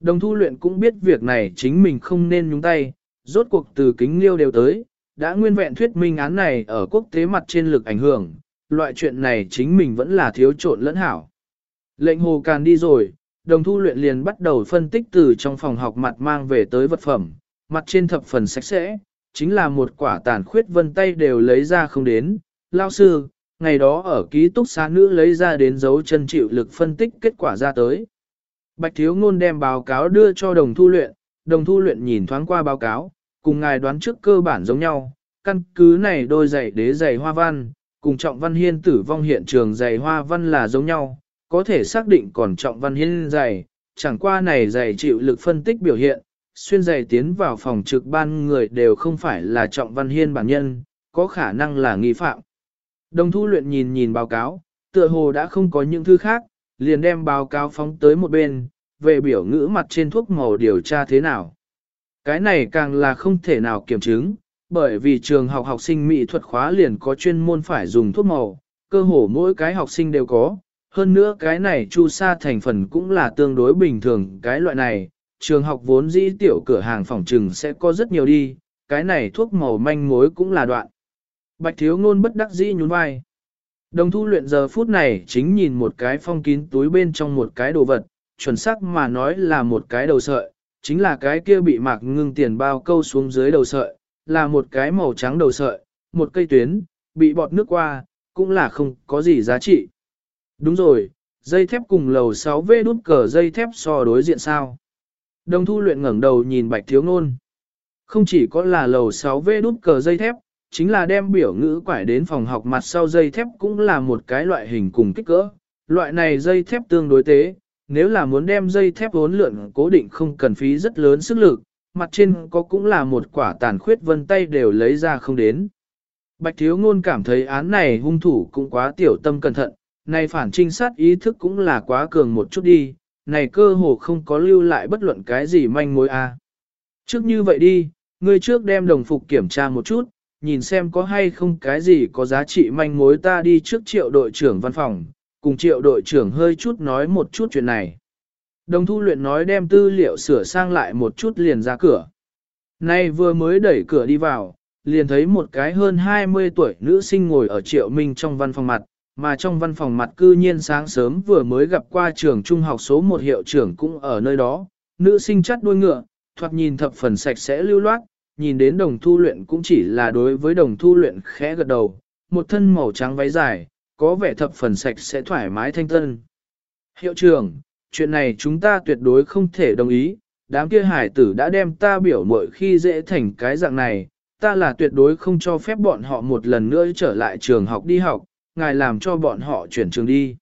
Đồng thu luyện cũng biết việc này chính mình không nên nhúng tay, rốt cuộc từ kính liêu đều tới, đã nguyên vẹn thuyết minh án này ở quốc tế mặt trên lực ảnh hưởng, loại chuyện này chính mình vẫn là thiếu trộn lẫn hảo. Lệnh hồ càn đi rồi, đồng thu luyện liền bắt đầu phân tích từ trong phòng học mặt mang về tới vật phẩm, mặt trên thập phần sạch sẽ, chính là một quả tàn khuyết vân tay đều lấy ra không đến. Lao sư, ngày đó ở ký túc xá nữ lấy ra đến dấu chân chịu lực phân tích kết quả ra tới. Bạch thiếu ngôn đem báo cáo đưa cho đồng thu luyện, đồng thu luyện nhìn thoáng qua báo cáo, cùng ngài đoán trước cơ bản giống nhau, căn cứ này đôi giày đế giày hoa văn, cùng trọng văn hiên tử vong hiện trường giày hoa văn là giống nhau, có thể xác định còn trọng văn hiên giày, chẳng qua này giày chịu lực phân tích biểu hiện, xuyên giày tiến vào phòng trực ban người đều không phải là trọng văn hiên bản nhân, có khả năng là nghi phạm. Đồng thu luyện nhìn nhìn báo cáo, tựa hồ đã không có những thứ khác, liền đem báo cáo phóng tới một bên, về biểu ngữ mặt trên thuốc màu điều tra thế nào. Cái này càng là không thể nào kiểm chứng, bởi vì trường học học sinh mỹ thuật khóa liền có chuyên môn phải dùng thuốc màu, cơ hồ mỗi cái học sinh đều có. Hơn nữa cái này chu sa thành phần cũng là tương đối bình thường cái loại này, trường học vốn dĩ tiểu cửa hàng phòng trừng sẽ có rất nhiều đi, cái này thuốc màu manh mối cũng là đoạn. Bạch thiếu ngôn bất đắc dĩ nhún vai. Đồng thu luyện giờ phút này chính nhìn một cái phong kín túi bên trong một cái đồ vật, chuẩn xác mà nói là một cái đầu sợi, chính là cái kia bị mạc ngưng tiền bao câu xuống dưới đầu sợi, là một cái màu trắng đầu sợi, một cây tuyến, bị bọt nước qua, cũng là không có gì giá trị. Đúng rồi, dây thép cùng lầu 6V đút cờ dây thép so đối diện sao. Đồng thu luyện ngẩng đầu nhìn bạch thiếu ngôn. Không chỉ có là lầu 6V đút cờ dây thép, chính là đem biểu ngữ quải đến phòng học mặt sau dây thép cũng là một cái loại hình cùng kích cỡ. Loại này dây thép tương đối tế, nếu là muốn đem dây thép vốn lượn cố định không cần phí rất lớn sức lực, mặt trên có cũng là một quả tàn khuyết vân tay đều lấy ra không đến. Bạch thiếu ngôn cảm thấy án này hung thủ cũng quá tiểu tâm cẩn thận, này phản trinh sát ý thức cũng là quá cường một chút đi, này cơ hồ không có lưu lại bất luận cái gì manh mối a. À. Trước như vậy đi, ngươi trước đem đồng phục kiểm tra một chút, nhìn xem có hay không cái gì có giá trị manh mối ta đi trước triệu đội trưởng văn phòng, cùng triệu đội trưởng hơi chút nói một chút chuyện này. Đồng thu luyện nói đem tư liệu sửa sang lại một chút liền ra cửa. Nay vừa mới đẩy cửa đi vào, liền thấy một cái hơn 20 tuổi nữ sinh ngồi ở triệu minh trong văn phòng mặt, mà trong văn phòng mặt cư nhiên sáng sớm vừa mới gặp qua trường trung học số một hiệu trưởng cũng ở nơi đó, nữ sinh chắt đuôi ngựa, thoạt nhìn thập phần sạch sẽ lưu loát, nhìn đến đồng thu luyện cũng chỉ là đối với đồng thu luyện khẽ gật đầu, một thân màu trắng váy dài, có vẻ thập phần sạch sẽ thoải mái thanh tân. Hiệu trưởng, chuyện này chúng ta tuyệt đối không thể đồng ý, đám kia hải tử đã đem ta biểu mội khi dễ thành cái dạng này, ta là tuyệt đối không cho phép bọn họ một lần nữa trở lại trường học đi học, ngài làm cho bọn họ chuyển trường đi.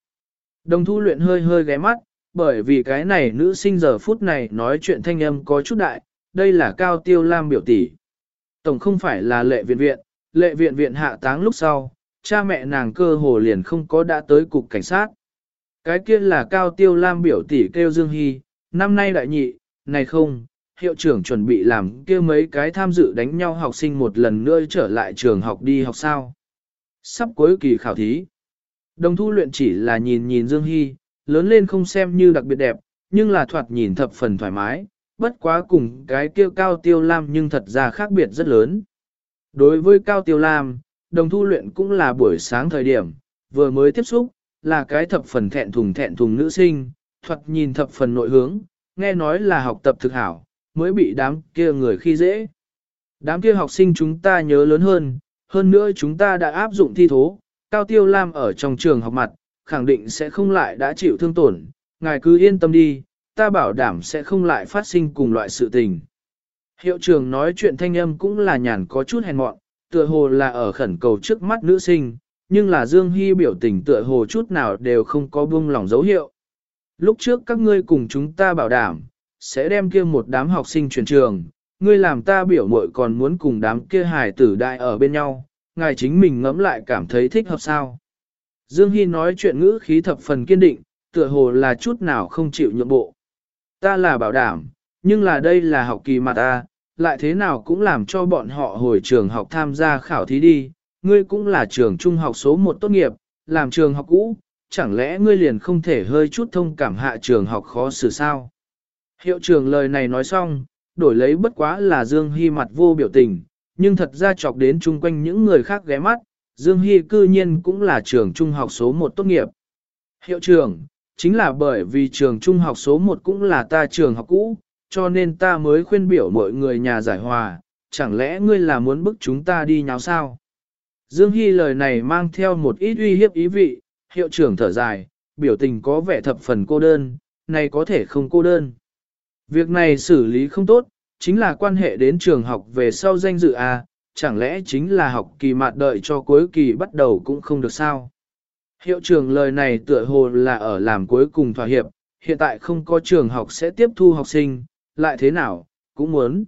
Đồng thu luyện hơi hơi ghé mắt, bởi vì cái này nữ sinh giờ phút này nói chuyện thanh âm có chút đại, đây là cao tiêu lam biểu tỷ. Tổng không phải là lệ viện viện, lệ viện viện hạ táng lúc sau, cha mẹ nàng cơ hồ liền không có đã tới cục cảnh sát. Cái kia là cao tiêu lam biểu tỷ kêu Dương Hy, năm nay đại nhị, này không, hiệu trưởng chuẩn bị làm kia mấy cái tham dự đánh nhau học sinh một lần nữa trở lại trường học đi học sao. Sắp cuối kỳ khảo thí. Đồng thu luyện chỉ là nhìn nhìn Dương Hy, lớn lên không xem như đặc biệt đẹp, nhưng là thoạt nhìn thập phần thoải mái, bất quá cùng cái kia cao tiêu lam nhưng thật ra khác biệt rất lớn. Đối với cao tiêu lam, đồng thu luyện cũng là buổi sáng thời điểm, vừa mới tiếp xúc, là cái thập phần thẹn thùng thẹn thùng nữ sinh, thuật nhìn thập phần nội hướng, nghe nói là học tập thực hảo, mới bị đám kia người khi dễ. Đám kia học sinh chúng ta nhớ lớn hơn, hơn nữa chúng ta đã áp dụng thi thố, Cao Tiêu Lam ở trong trường học mặt, khẳng định sẽ không lại đã chịu thương tổn, ngài cứ yên tâm đi, ta bảo đảm sẽ không lại phát sinh cùng loại sự tình. Hiệu trưởng nói chuyện thanh âm cũng là nhàn có chút hèn mọn, tựa hồ là ở khẩn cầu trước mắt nữ sinh, nhưng là Dương Hy biểu tình tựa hồ chút nào đều không có buông lòng dấu hiệu. Lúc trước các ngươi cùng chúng ta bảo đảm, sẽ đem kia một đám học sinh chuyển trường, ngươi làm ta biểu muội còn muốn cùng đám kia hài tử đại ở bên nhau, ngài chính mình ngẫm lại cảm thấy thích hợp sao. Dương Hy nói chuyện ngữ khí thập phần kiên định, tựa hồ là chút nào không chịu nhượng bộ. Ta là bảo đảm, nhưng là đây là học kỳ mà ta, lại thế nào cũng làm cho bọn họ hồi trường học tham gia khảo thí đi, ngươi cũng là trường trung học số 1 tốt nghiệp, làm trường học cũ, chẳng lẽ ngươi liền không thể hơi chút thông cảm hạ trường học khó xử sao? Hiệu trưởng lời này nói xong, đổi lấy bất quá là Dương Hy mặt vô biểu tình, nhưng thật ra chọc đến chung quanh những người khác ghé mắt, Dương Hy cư nhiên cũng là trường trung học số 1 tốt nghiệp. Hiệu trưởng, chính là bởi vì trường trung học số 1 cũng là ta trường học cũ, cho nên ta mới khuyên biểu mọi người nhà giải hòa, chẳng lẽ ngươi là muốn bức chúng ta đi nháo sao? Dương Hy lời này mang theo một ít uy hiếp ý vị, hiệu trưởng thở dài, biểu tình có vẻ thập phần cô đơn, này có thể không cô đơn. Việc này xử lý không tốt, chính là quan hệ đến trường học về sau danh dự A, chẳng lẽ chính là học kỳ mạt đợi cho cuối kỳ bắt đầu cũng không được sao? Hiệu trưởng lời này tựa hồ là ở làm cuối cùng thỏa hiệp, hiện tại không có trường học sẽ tiếp thu học sinh, lại thế nào, cũng muốn.